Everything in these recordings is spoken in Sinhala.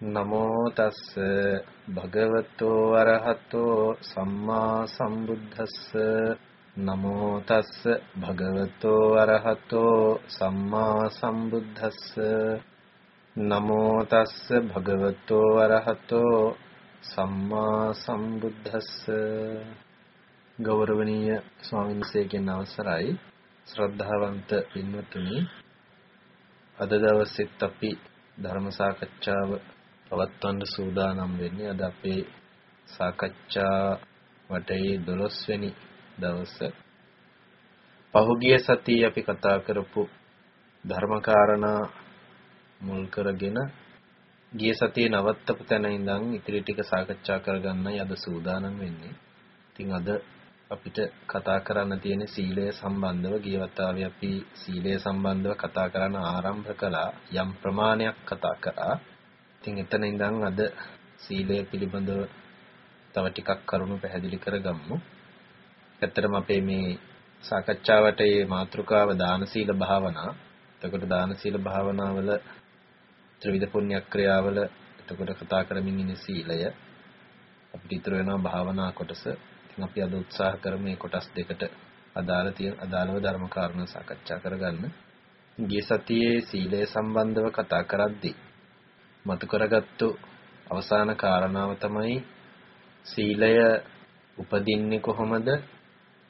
නමෝ තස්ස. භගවතෝ අරහතෝ සම්මා සම්බුද්දස්ස. නමෝ තස්ස. භගවතෝ අරහතෝ සම්මා සම්බුද්දස්ස. නමෝ තස්ස. භගවතෝ අරහතෝ සම්මා සම්බුද්දස්ස. ගෞරවනීය ස්වාමීන් වහන්සේගෙන් අවසරයි. ශ්‍රද්ධාවන්ත පින්වත්නි අද දවසෙත් අපි ධර්ම සාකච්ඡාව පවත්වන්න සූදානම් වෙන්නේ අද අපේ සාකච්ඡා වටේ 12 වෙනි දවස. පහුගිය සතියේ අපි කතා කරපු ධර්මකාරණා මුල් කරගෙන ගිය සතියේ නවත්තපු තැන ඉඳන් ඉතිරි ටික සාකච්ඡා කරගන්නයි අද සූදානම් වෙන්නේ. ඉතින් අද අපිට කතා කරන්න තියෙන සීලය සම්බන්ධව ගිය වතාවේ අපි සීලය සම්බන්ධව කතා කරන්න ආරම්භ කළා යම් ප්‍රමාණයක් කතා කරා. ඉතින් එතන ඉඳන් අද සීලය පිළිබඳව තව ටිකක් කරුණු පැහැදිලි කරගමු. ඇත්තටම අපේ මේ සාකච්ඡාවට මේ මාතෘකාව දාන සීල භාවනා. එතකොට දාන සීල භාවනාවල ත්‍රිවිධ පුණ්‍ය ක්‍රියාවල එතකොට කතා කරමින් ඉන්නේ සීලය. අපිට ඉතුරු වෙනවා භාවනා කොටස. ඉතින් අපි අද උත්සාහ කරමු මේ කොටස් දෙකට අදාළ තියෙන අදාළව ධර්ම කාරණා සාකච්ඡා කරගන්න. ගිය සතියේ සීලය සම්බන්ධව කතා කරද්දී මතු කරගත්තු අවසාන කාරණාව තමයි සීලය උපදින්නේ කොහොමද?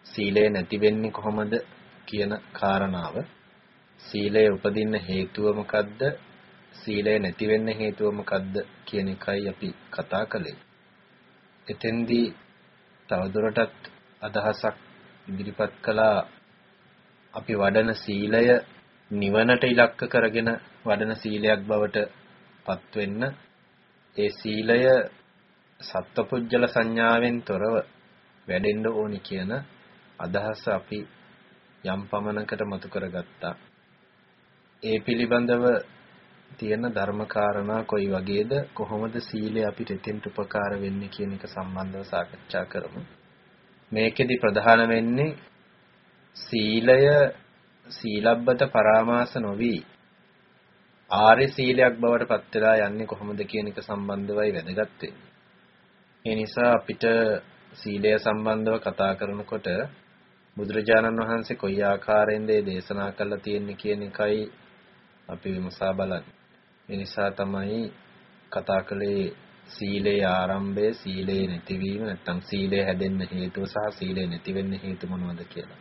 සීලය නැති වෙන්නේ කොහොමද කියන කාරණාව. සීලය උපදින්න හේතුව මොකද්ද? සීලය නැති වෙන්න හේතුව මොකද්ද කියන එකයි අපි කතා කළේ. එතෙන්දී තවදුරටත් අදහසක් ඉදිරිපත් කළා. අපි වඩන සීලය නිවනට ඉලක්ක කරගෙන වඩන සීලයක් බවට පත් වෙන්න ඒ සීලය සත්පුජ්‍යල සංඥාවෙන් තොරව වැඩෙන්න ඕනි කියන අදහස අපි යම් පමණකට මතු කරගත්තා. ඒ පිළිබඳව තියෙන ධර්මකාරණා කොයි වගේද කොහොමද සීලය අපිට එතෙන්ට උපකාර වෙන්නේ කියන එක සම්බන්ධව සාකච්ඡා කරමු. මේකෙදි ප්‍රධාන වෙන්නේ සීලය සීලබ්බත පරාමාස නොවි ආර්ය සීලයක් බවට පත් වෙලා යන්නේ කොහොමද කියන එක සම්බන්ධවයි වැදගත් වෙන්නේ. ඒ නිසා අපිට සීලය සම්බන්ධව කතා කරනකොට බුදුරජාණන් වහන්සේ කොයි ආකාරයෙන්ද දේශනා කළා තියෙන්නේ කියන එකයි අපි විමසා බලන්නේ. ඒ නිසා තමයි කතා කළේ සීලේ ආරම්භය සීලේ නැතිවීම නැත්නම් සීලය හැදෙන්න හේතුව සහ සීලය නැති වෙන්න හේතු මොනවද කියලා.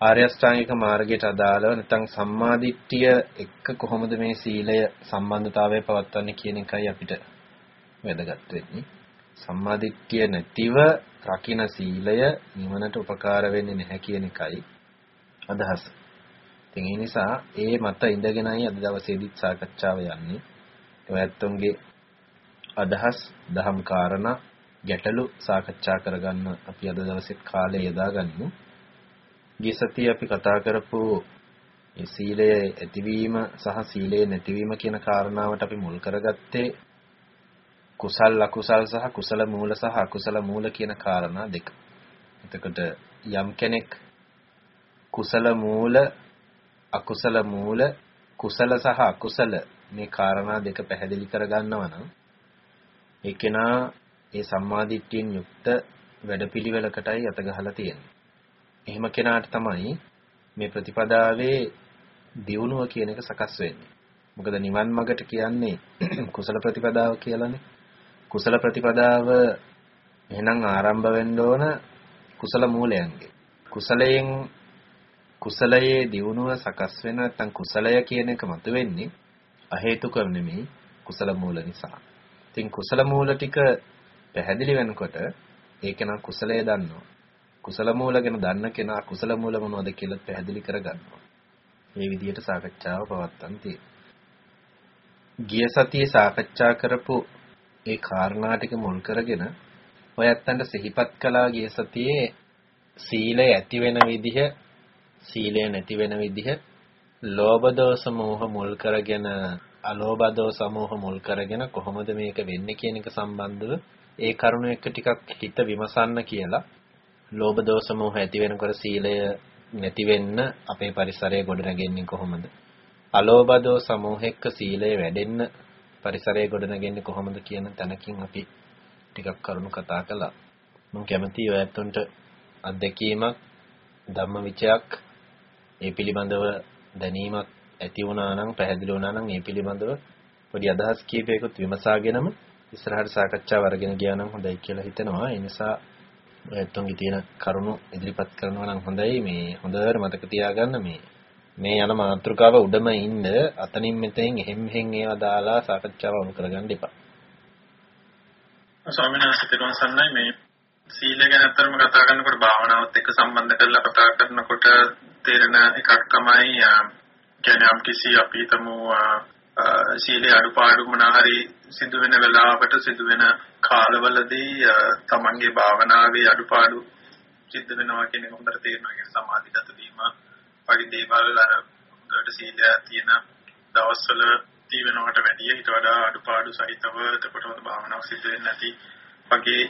ආර්ය අෂ්ටාංගික මාර්ගයට අදාළව නැත්නම් සම්මාදිට්ඨිය එක්ක කොහොමද මේ සීලය සම්බන්ධතාවය පවත්වන්නේ කියන එකයි අපිට වැදගත් වෙන්නේ. සම්මාදිට්ඨිය නැතිව රකින්න සීලය නිවනට උපකාර වෙන්නේ නැහැ කියන එකයි අදහස. ඉතින් ඒ නිසා ඒ මත ඉඳගෙනයි අද දවසේදීත් සාකච්ඡාව යන්නේ. ඔයත්තුන්ගේ අදහස් දහම් කාරණා ගැටලු සාකච්ඡා කරගන්න අපි අද දවසෙත් කාලය යොදාගනිමු. ගිය සතියේ අපි කතා කරපු මේ සීලය ඇතිවීම සහ සීලය නැතිවීම කියන කාරණාවට අපි මුල් කරගත්තේ කුසල් අකුසල් සහ කුසල මූල සහ අකුසල මූල කියන කාරණා දෙක. එතකොට යම් කෙනෙක් කුසල මූල අකුසල මූල කුසල සහ අකුසල මේ කාරණා දෙක පැහැදිලි කරගන්නවා නම් ඒ කෙනා ඒ සම්මාදිට්ඨියෙන් යුක්ත වැඩපිළිවෙලකටයි අත ගහලා තියෙන්නේ. එහෙම කෙනාට තමයි මේ ප්‍රතිපදාවේ දියුණුව කියන එක සකස් වෙන්නේ. මොකද නිවන් මාර්ගට කියන්නේ කුසල ප්‍රතිපදාව කියලානේ. කුසල ප්‍රතිපදාව එහෙනම් ආරම්භ වෙන්න ඕන කුසල මූලයන්ගේ. කුසලයෙන් කුසලයේ දියුණුව සකස් වෙන නැත්නම් කුසලය කියන එක මතුවෙන්නේ අහේතුක නෙමෙයි කුසල මූල නිසා. ඉතින් කුසල මූල ටික පැහැදිලි වෙනකොට ඒක නම් කුසලයේ දන්නවා. කුසල මූල ගැන දන්න කෙනා කුසල මූල මොනවද කියලා පැහැදිලි කරගන්නවා. මේ විදිහට සාකච්ඡාව පවත්වන්න තියෙනවා. ගිය සතියේ සාකච්ඡා කරපු ඒ කාරණා ටික මුල් කරගෙන ඔයත්තන්ට සිහිපත් කළා ගිය සතියේ සීලය ඇති වෙන විදිහ සීලය නැති වෙන විදිහ ලෝභ දෝෂ මෝහ මුල් කරගෙන අලෝභ දෝෂ මෝහ මුල් කරගෙන කොහොමද මේක වෙන්නේ කියන එක සම්බන්ධව ඒ කරුණ එක ටිකක් හිත විමසන්න කියලා ලෝභ දෝෂ මෝහ ඇති වෙනකොට සීලය නැති වෙන්න අපේ පරිසරය ගොඩනගන්නේ කොහොමද? අලෝභ දෝෂ මෝහ එක්ක සීලය වැඩෙන්න පරිසරය ගොඩනගන්නේ කොහොමද කියන තැනකින් අපි ටිකක් කරුණු කතා කළා. මම කැමතියි ඔය ඇත්තන්ට අත්දැකීමක් ධම්මවිචයක් ඒ පිළිබඳව දැනීමක් ඇති වුණා නම් පැහැදිලි වුණා නම් ඒ පිළිබඳව පොඩි අදහස් කීපයකට විමසාගෙනම ඉස්සරහට සාකච්ඡාව අරගෙන ගියා නම් හොඳයි කියලා හිතෙනවා. ඒ නිසා ඔයත්තුන්ගේ තියෙන කරුණු ඉදිරිපත් කරනවා නම් හොඳයි. මේ හොඳට මතක තියාගන්න මේ මේ යන මාතෘකාව උඩම ඉන්න අතනින් මෙතෙන් එහෙම් මෙහෙන් ඒවා දාලා සාකච්ඡාව වුණ කරගන්න එපා. ස්වාමීන් වහන්සේ තිරුවන් සරණයි මේ සීල ගැන අත්‍තරම කතා කරනකොට භාවනාවත් එක්ක සම්බන්ධ කරලා කතා කරනකොට තේරෙන එකක් තමයි කියන්නේ යම් කිසි අපි තමු සීලේ අඩුපාඩු මොනහරි සිදු වෙන වෙලාවට සිදු වෙන කාලවලදී තමන්ගේ භාවනාවේ අඩුපාඩු සිද්ධ වෙනවා කියන එක හොඳට තේරෙනවා. ඒ සමාධිගත වීම වගේ දේවල් අර හොඳට සීලය තියෙන දවස්වල තීවෙනවට වැඩිය ඊට වඩා අඩුපාඩු සහිතව එතකොට භාවනාව සිද්ධ වෙන්නේ නැති වගේ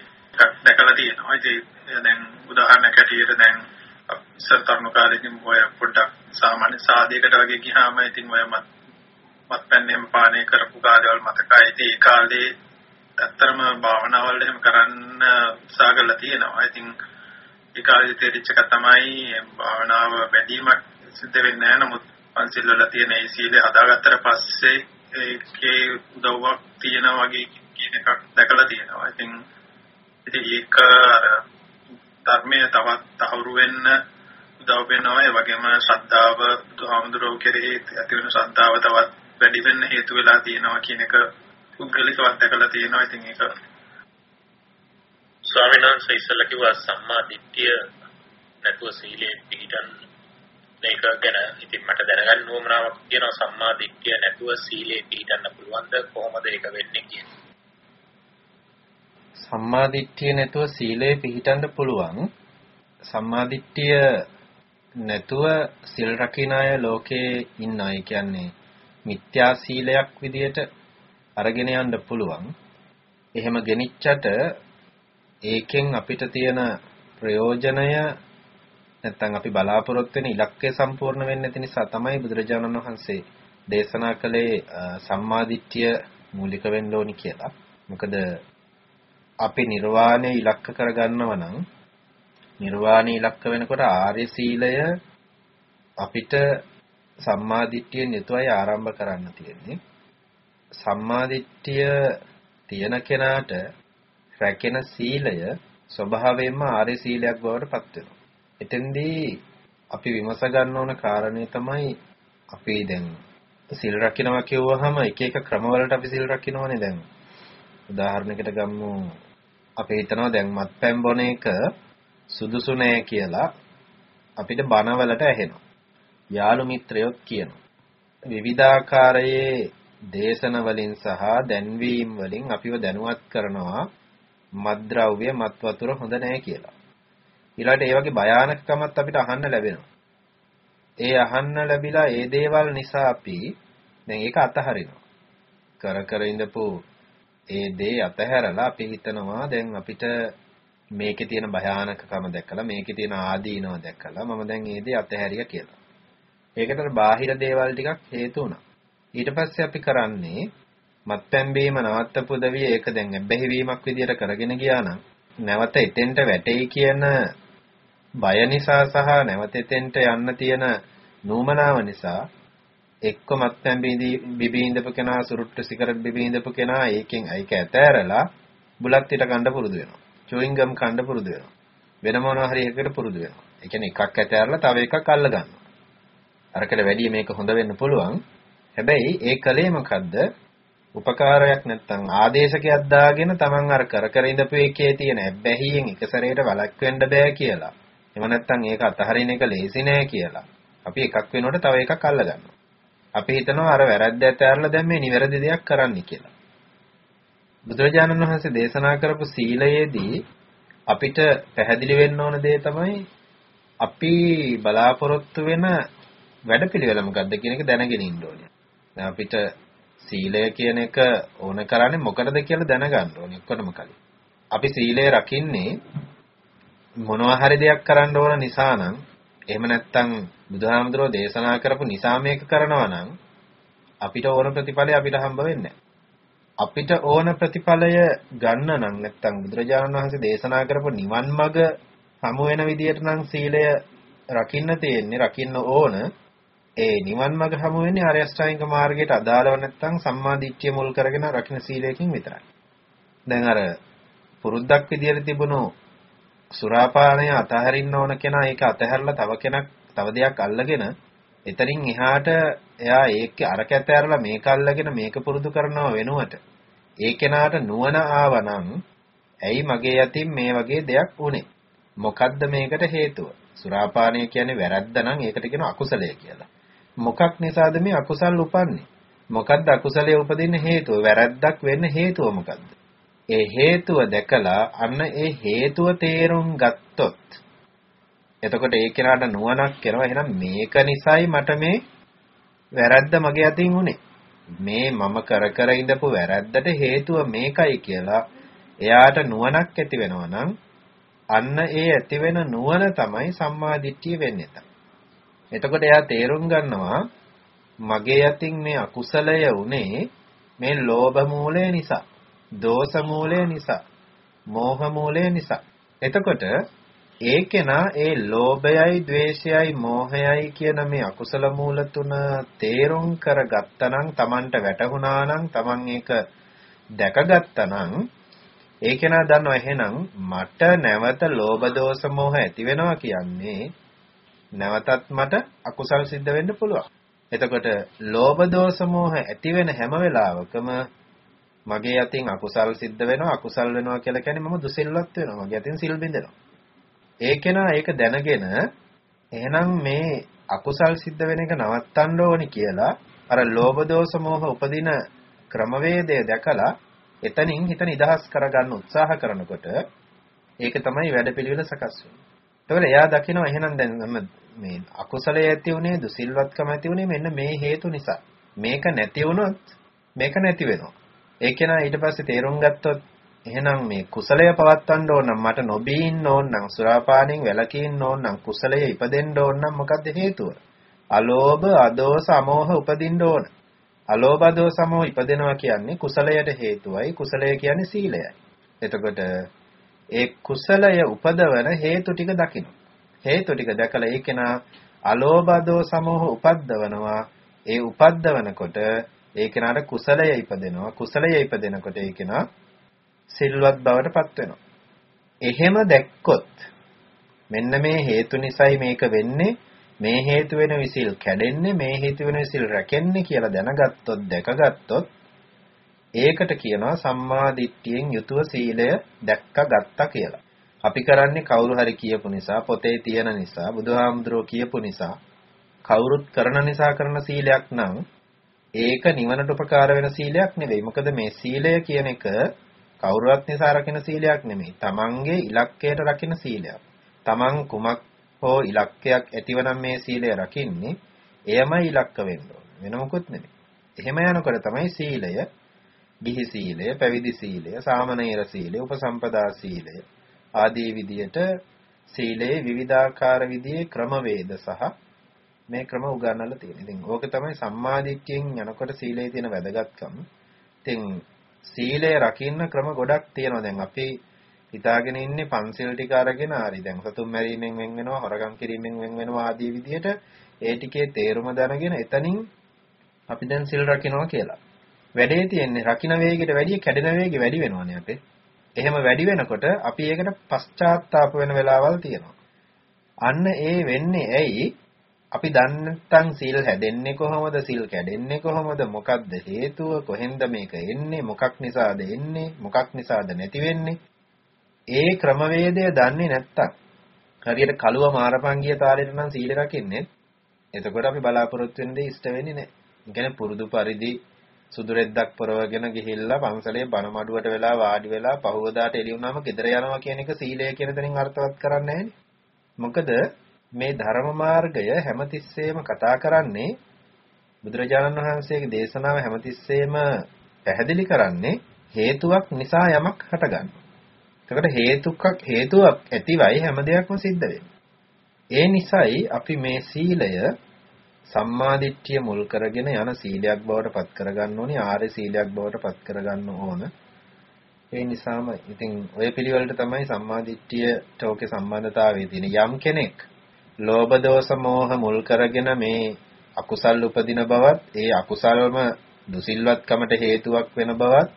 දැකලා තියෙනවා. ඉතින් දැන් උදාහරණයක් ඇටියට දැන් සතරණු කාලෙකින් ඔය පොඩ්ඩක් සාමාන්‍ය සාදයකට වගේ ගියාම ඉතින් ඔය මත් මත්පැන් එහෙම පානය කරපු කාලවල මතකයි. ඉතින් ඒ කාලේ ඇත්තටම භාවනාවල් එහෙම කරන්න උත්සාහ තියෙනවා. ඉතින් ඒ කාලේ තේරිච්ච එක තමයි භාවනාව වැඩිමක් සිද්ධ වෙන්නේ නැහැ. නමුත් පන්සිල් වල තියෙන ඒ සීලය හදාගත්තට පස්සේ ඒකේ උදව්වක් තියෙනවා වගේ කියන එකක් දැකලා තියෙනවා. ඉතින් ඉතින් ඒක අර ධර්මයේ තවත් තහවුරු වෙන්න උදව් වෙනවා. ඒ වගේම ශ්‍රද්ධාව බුදුහාමුදුරුවෝ කෙරෙහි ඇති වෙන ශ්‍රද්ධාව තවත් වැඩි වෙන්න හේතු වෙලා තියෙනවා කියන එක පුද්ගලිකව දැකලා තියෙනවා. ඉතින් ඒක ස්වාමීන් වහන්සේ ඉස්සෙල්ලා කිව්වා සම්මා දිට්ඨිය නැතුව සීලේ පිළිටන් මේක ගැන ඉතින් මට දැනගන්න උවමනාවක් තියෙනවා සම්මා දිට්ඨිය නැතුව සීලේ පිළිටන්න පුළුවන්ද කොහොමද ඒක වෙන්නේ කියන්නේ. සම්මා දිට්ඨිය නැතුව සීලේ පිළිටන්න පුළුවන්. සම්මා දිට්ඨිය නැතුව සිල් රකින්න අය ලෝකේ ඉන්නා. ඒ කියන්නේ මිත්‍යා සීලයක් විදියට අරගෙන යන්න පුළුවන්. එහෙම ගෙනිච්චට ඒකෙන් අපිට තියෙන ප්‍රයෝජනය නැත්නම් අපි බලාපොරොත්තු වෙන ඉලක්කය සම්පූර්ණ වෙන්නේ නැති නිසා තමයි බුදුරජාණන් වහන්සේ දේශනා කළේ සම්මාදිට්ඨිය මූලික වෙන්න ඕනි කියලා. මොකද අපි නිර්වාණය ඉලක්ක කරගන්නව නම් නිර්වාණය ඉලක්ක වෙනකොට ආර්ය සීලය අපිට සම්මාදිට්ඨියෙන් යුතුවයි ආරම්භ කරන්න තියෙන්නේ. සම්මාදිට්ඨිය තියෙන කෙනාට රැකෙන සීලය ස්වභාවයෙන්ම ආර්ය සීලයක් බවට පත් වෙනවා. එතෙන්දී අපි විමස ගන්න ඕන කාරණේ තමයි අපි දැන් සිල් රකින්නවා කියවහම එක එක ක්‍රමවලට අපි සිල් රකින්නවනේ දැන්. උදාහරණයකට ගමු අපි හිතනවා දැන් මත්පැන් බොන එක සුදුසු නෑ කියලා අපිට බනවලට ඇහෙනවා. යාළු මිත්‍රයොත් කියනවා. විවිධාකාරයේ දේශන වලින් සහ දැන්වීම් වලින් අපිව දැනුවත් කරනවා මත්ද්‍රව්‍ය මත් වතුර හොඳ නැහැ කියලා. ඊළඟට ඒ වගේ භයානකකමත් අපිට අහන්න ලැබෙනවා. ඒ අහන්න ලැබිලා ඒ දේවල් නිසා අපි දැන් ඒක අතහරිනවා. කර කර ඉඳපු ඒ දේ අතහැරලා අපි හිතනවා දැන් අපිට මේකේ තියෙන භයානකකම දැක්කලා මේකේ තියෙන ආදීනව දැක්කලා මම දැන් ඒ දේ අතහැරියා කියලා. ඒකට බාහිර දේවල් ටිකක් හේතු වුණා. ඊට පස්සේ අපි කරන්නේ මත්පැන් බීම නවත්තපු දවිය ඒක දැන් බැහැවීමක් විදියට කරගෙන ගියා නම් නැවත එතෙන්ට වැටෙයි කියන බය නිසා සහ නැවත එතෙන්ට යන්න තියෙන නූමනාව නිසා එක්ක මත්පැන් බිබී ඉඳපු කෙනා සුරුට්ටු සිගරට් බිබී ඉඳපු කෙනා ඒකෙන් ඒක ඇතෑරලා බුලත් පිට කන්න පුරුදු වෙනවා. චුවින් ගම් කන්න පුරුදු වෙනවා. වෙන මොනවා හරි එකකට පුරුදු වෙනවා. ඒ කියන්නේ එකක් ඇතෑරලා තව එකක් අල්ල ගන්නවා. අරකට වැඩිය මේක හොඳ වෙන්න පුළුවන්. හැබැයි ඒ කලේ මොකද්ද? උපකාරයක් නැත්තම් ආදේශකයක් දාගෙන Taman අර කර කර ඉඳපු එකේ තියෙන ඇබ්බැහියෙන් එක සැරේට වළක්වෙන්න බෑ කියලා. එහෙම නැත්තම් ඒක අතහරින එක ලේසි නෑ කියලා. අපි එකක් වෙනකොට තව එකක් අල්ල ගන්නවා. අපි හිතනවා අර වැරද්ද ඇතහැරලා දැන් මේ නිවැරදි දෙයක් කරන්න කියලා. බුදුරජාණන් වහන්සේ දේශනා කරපු සීලයේදී අපිට පැහැදිලි වෙන්න ඕන දේ තමයි අපි බලාපොරොත්තු වෙන වැඩපිළිවෙල මොකක්ද කියන එක දැනගෙන ඉන්න ඕනේ. දැන් අපිට සීලය කියන එක ඕන කරන්නේ මොකටද කියලා දැනගන්න ඕනේ ඔක්කොටම කලින්. අපි සීලය රකින්නේ මොනවා හරි දෙයක් කරන්න ඕන නිසා නම් එහෙම නැත්නම් බුදුහාමුදුරුවෝ දේශනා කරපු නිසා මේක කරනවා නම් අපිට ඕන ප්‍රතිඵලය අපිට හම්බ වෙන්නේ අපිට ඕන ප්‍රතිඵලය ගන්න නම් නැත්තම් බුදුරජාණන් වහන්සේ දේශනා කරපු නිවන් මඟ හමු වෙන විදියට නම් සීලය රකින්න තියෙන්නේ රකින්න ඕන ඒ නිවන් මඟ හමු වෙන්නේ ආර්ය අෂ්ටාංගික මාර්ගයට අදාළව නැත්තම් සම්මා දිට්ඨිය මුල් කරගෙන රකින්න සීලයකින් විතරයි. දැන් අර පුරුද්දක් විදියට තිබුණු සුරාපානය අතහරින්න ඕන කෙනා ඒක අතහැරලා තව කෙනෙක් තව දෙයක් අල්ලගෙන එතනින් එහාට එයා ඒක අරක ඇතහැරලා මේක අල්ලගෙන මේක පුරුදු කරනව වෙනුවට ඒ කෙනාට නුවණ ආවනම් ඇයි මගේ යතින් මේ වගේ දෙයක් උනේ මොකද්ද මේකට හේතුව? සුරාපානය කියන්නේ වැරද්ද නම් ඒකට කියන අකුසලය කියලා. මොකක් නිසාද මේ අකුසල් උපන්නේ? මොකද්ද අකුසලයේ උපදින්න හේතුව? වැරද්දක් වෙන්න හේතුව මොකද්ද? ඒ හේතුව දැකලා අන්න ඒ හේතුව තේරුම් ගත්තොත් එතකොට ඒ කෙනාට නුවණක් එනවා. එහෙනම් මේක නිසයි මට මේ වැරද්ද මගේ අතින් උනේ. මේ මම කර කර ඉඳපු වැරද්දට හේතුව මේකයි කියලා එයාට නුවණක් ඇති වෙනවා නම් අන්න ඒ ඇති වෙන නුවණ තමයි සම්මා දිට්ඨිය වෙන්නේ. එතකොට එයා තේරුම් ගන්නවා මගේ අතින් මේ අකුසලය උනේ මේ ලෝභ මූලය නිසා, දෝෂ මූලය නිසා, මෝහ මූලය නිසා. එතකොට ඒ කෙනා ඒ ලෝභයයි, ద్వේෂයයි, මෝහයයි කියන මේ අකුසල මූල තුන තේරුම් කරගත්තනම් Tamanට වැටහුණා නම් Taman ඒක දැකගත්තා නම් ඒ කෙනා දන්නවා එහෙනම් මට නැවත ලෝභ දෝෂ මෝහ ඇති වෙනවා කියන්නේ නැවතත් මට අකුසල් සිද්ධ වෙන්න පුළුවන්. එතකොට ලෝභ දෝෂ මෝහ ඇති වෙන හැම වෙලාවකම මගේ අතින් අකුසල් සිද්ධ වෙනවා අකුසල් වෙනවා කියලා කියන්නේ මම දුසිල්වත් වෙනවා. මගේ අතින් සිල් බින්දෙනවා. ඒ කෙනා ඒක දැනගෙන එහෙනම් මේ අකුසල් සිද්ධ වෙන එක නවත්තන්න ඕනි කියලා අර ලෝභ දෝෂ මෝහ උපදින ක්‍රමවේදය දැකලා එතනින් හිත නිදහස් කරගන්න උත්සාහ කරනකොට ඒක තමයි වැඩපිළිවෙල සකස් වෙන්නේ. එතකොට එයා දකිනවා එහෙනම් දැන් මේ අකුසලයේ ඇති උනේ දුසිල්වත්කම ඇති උනේ මෙන්න මේ හේතු නිසා. මේක නැති වුණොත් මේක නැති වෙනවා. ඒ කෙනා ඊට පස්සේ තේරුම් ගත්තොත් එහෙනම් මේ කුසලය පවත්වන්න ඕන නම් මට නොබී ඉන්න ඕන නම් සුරාපානෙන් වැළකී ඉන්න ඕන නම් කුසලය ඉපදෙන්න ඕන නම් මොකද්ද හේතුව? අලෝභ, අදෝස, අමෝහ උපදින්න ඕන. අලෝභ, අදෝස, අමෝහ ඉපදෙනවා කියන්නේ කුසලයට හේතුවයි. කුසලය කියන්නේ සීලයයි. එතකොට ඒ කුසලය උපදවන හේතු ටික දකින්න. හේතු ටික දැකලා ඒ කෙනා අලෝභ, අදෝස, අමෝහ උපද්දවනවා. ඒ උපද්දවනකොට ඒ කෙනාට කුසලය ඉපදෙනවා. කුසලය ඉපදෙනකොට ඒ කෙනා සිල්වත් බවට පත් වෙනවා. එහෙම දැක්කොත් මෙන්න මේ හේතු නිසායි මේක වෙන්නේ මේ හේතු වෙන විසිල් කැඩෙන්නේ මේ හේතු වෙන විසිල් රැකෙන්නේ කියලා දැනගත්තොත් දැකගත්තොත් ඒකට කියනවා සම්මා දිට්ඨියෙන් යුතුව සීලය දැක්ක ගත්තා කියලා. අපි කරන්නේ කවුරු හරි කියපු නිසා පොතේ තියෙන නිසා බුදුහාමුදුරුවෝ කියපු නිසා කවුරුත් කරන නිසා කරන සීලයක් නම් ඒක නිවනට උපකාර වෙන සීලයක් නෙවෙයි. මොකද මේ සීලය කියන එක කවුරුවත් නිසා රකින්න සීලයක් නෙමෙයි. තමන්ගේ ඉලක්කයට රකින්න සීලයක්. තමන් කුමක් හෝ ඉලක්කයක් ඇතිවනම් මේ සීලය රකින්නේ එයමයි ඉලක්ක වෙන්න ඕන. වෙන මොකුත් නෙමෙයි. එහෙම යනකොට තමයි සීලය, ගිහි සීලය, පැවිදි සීලය, සාමණේර සීලය, උපසම්පදා සීලය ආදී විදියට සීලේ විවිධාකාර විදිහේ ක්‍රමවේද සහ මේ ක්‍රම උගන්වලා තියෙනවා. ඉතින් ඕක තමයි සම්මාදිට්ඨියෙන් යනකොට සීලේ තියෙන වැදගත්කම. ඉතින් සීලය රකින්න ක්‍රම ගොඩක් තියෙනවා. දැන් අපි හිතාගෙන ඉන්නේ පන්සිල් ටික අරගෙන හරි දැන් සතුම් මැරීමෙන් වෙන් වෙනවා හොරගම් කිරීමෙන් වෙන් වෙනවා ආදී විදිහට ඒ ටිකේ තේරුම දැනගෙන එතනින් අපි දැන් සිල් රකින්නවා කියලා. වැඩේ තියෙන්නේ රකින්න වේගයට වැඩිය කැඩෙන වේගය වැඩි වෙනවානේ අපේ. එහෙම වැඩි වෙනකොට අපි ඒකට පශ්චාත්තාප වෙන වෙලාවල් තියෙනවා. අන්න ඒ වෙන්නේ ඇයි? අපි දන්නේ නැත්නම් සීල් හැදෙන්නේ කොහොමද? සීල් කැඩෙන්නේ කොහොමද? මොකක්ද හේතුව? කොහෙන්ද මේක එන්නේ? මොකක් නිසාද එන්නේ? මොකක් නිසාද නැති වෙන්නේ? ඒ ක්‍රමවේදය දන්නේ නැත්තම් හරියට කලුව මාරපන් ගිය තාලෙට නම් සීල රකින්නේ. එතකොට අපි බලාපොරොත්තු වෙන්නේ ඉෂ්ට වෙන්නේ නැහැ. ඒ කියන්නේ පුරුදු පරිදි සුදු රෙද්දක් පොරවගෙන ගිහිල්ලා පන්සලේ බණ මඩුවට වෙලා වාඩි වෙලා පහුවදාට එළි වුණාම ගෙදර යනවා කියන එක සීලය කියන තැනින් අර්ථවත් කරන්නේ මොකද මේ ධර්ම මාර්ගය හැමතිස්සෙම කතා කරන්නේ බුදුරජාණන් වහන්සේගේ දේශනාව හැමතිස්සෙම පැහැදිලි කරන්නේ හේතුවක් නිසා යමක් හටගන්නවා. එතකොට හේතුකක් හේතුවක් ඇතිවයි හැම දෙයක්ම සිද්ධ වෙන්නේ. ඒ නිසායි අපි මේ සීලය සම්මාදිට්ඨිය මුල් කරගෙන යන සීලයක් බවට පත් කරගන්න ඕනි ආර්ය සීලයක් බවට පත් කරගන්න ඕන. ඒ නිසාම ඉතින් ඔය පිළිවෙලට තමයි සම්මාදිට්ඨියට ඕකේ සම්බන්ධතාවය තියෙන. යම් කෙනෙක් ලෝභ දෝෂ මෝහ මුල් කරගෙන මේ අකුසල් උපදින බවත් ඒ අකුසල්ම දුසිල්වත්කමට හේතුවක් වෙන බවත්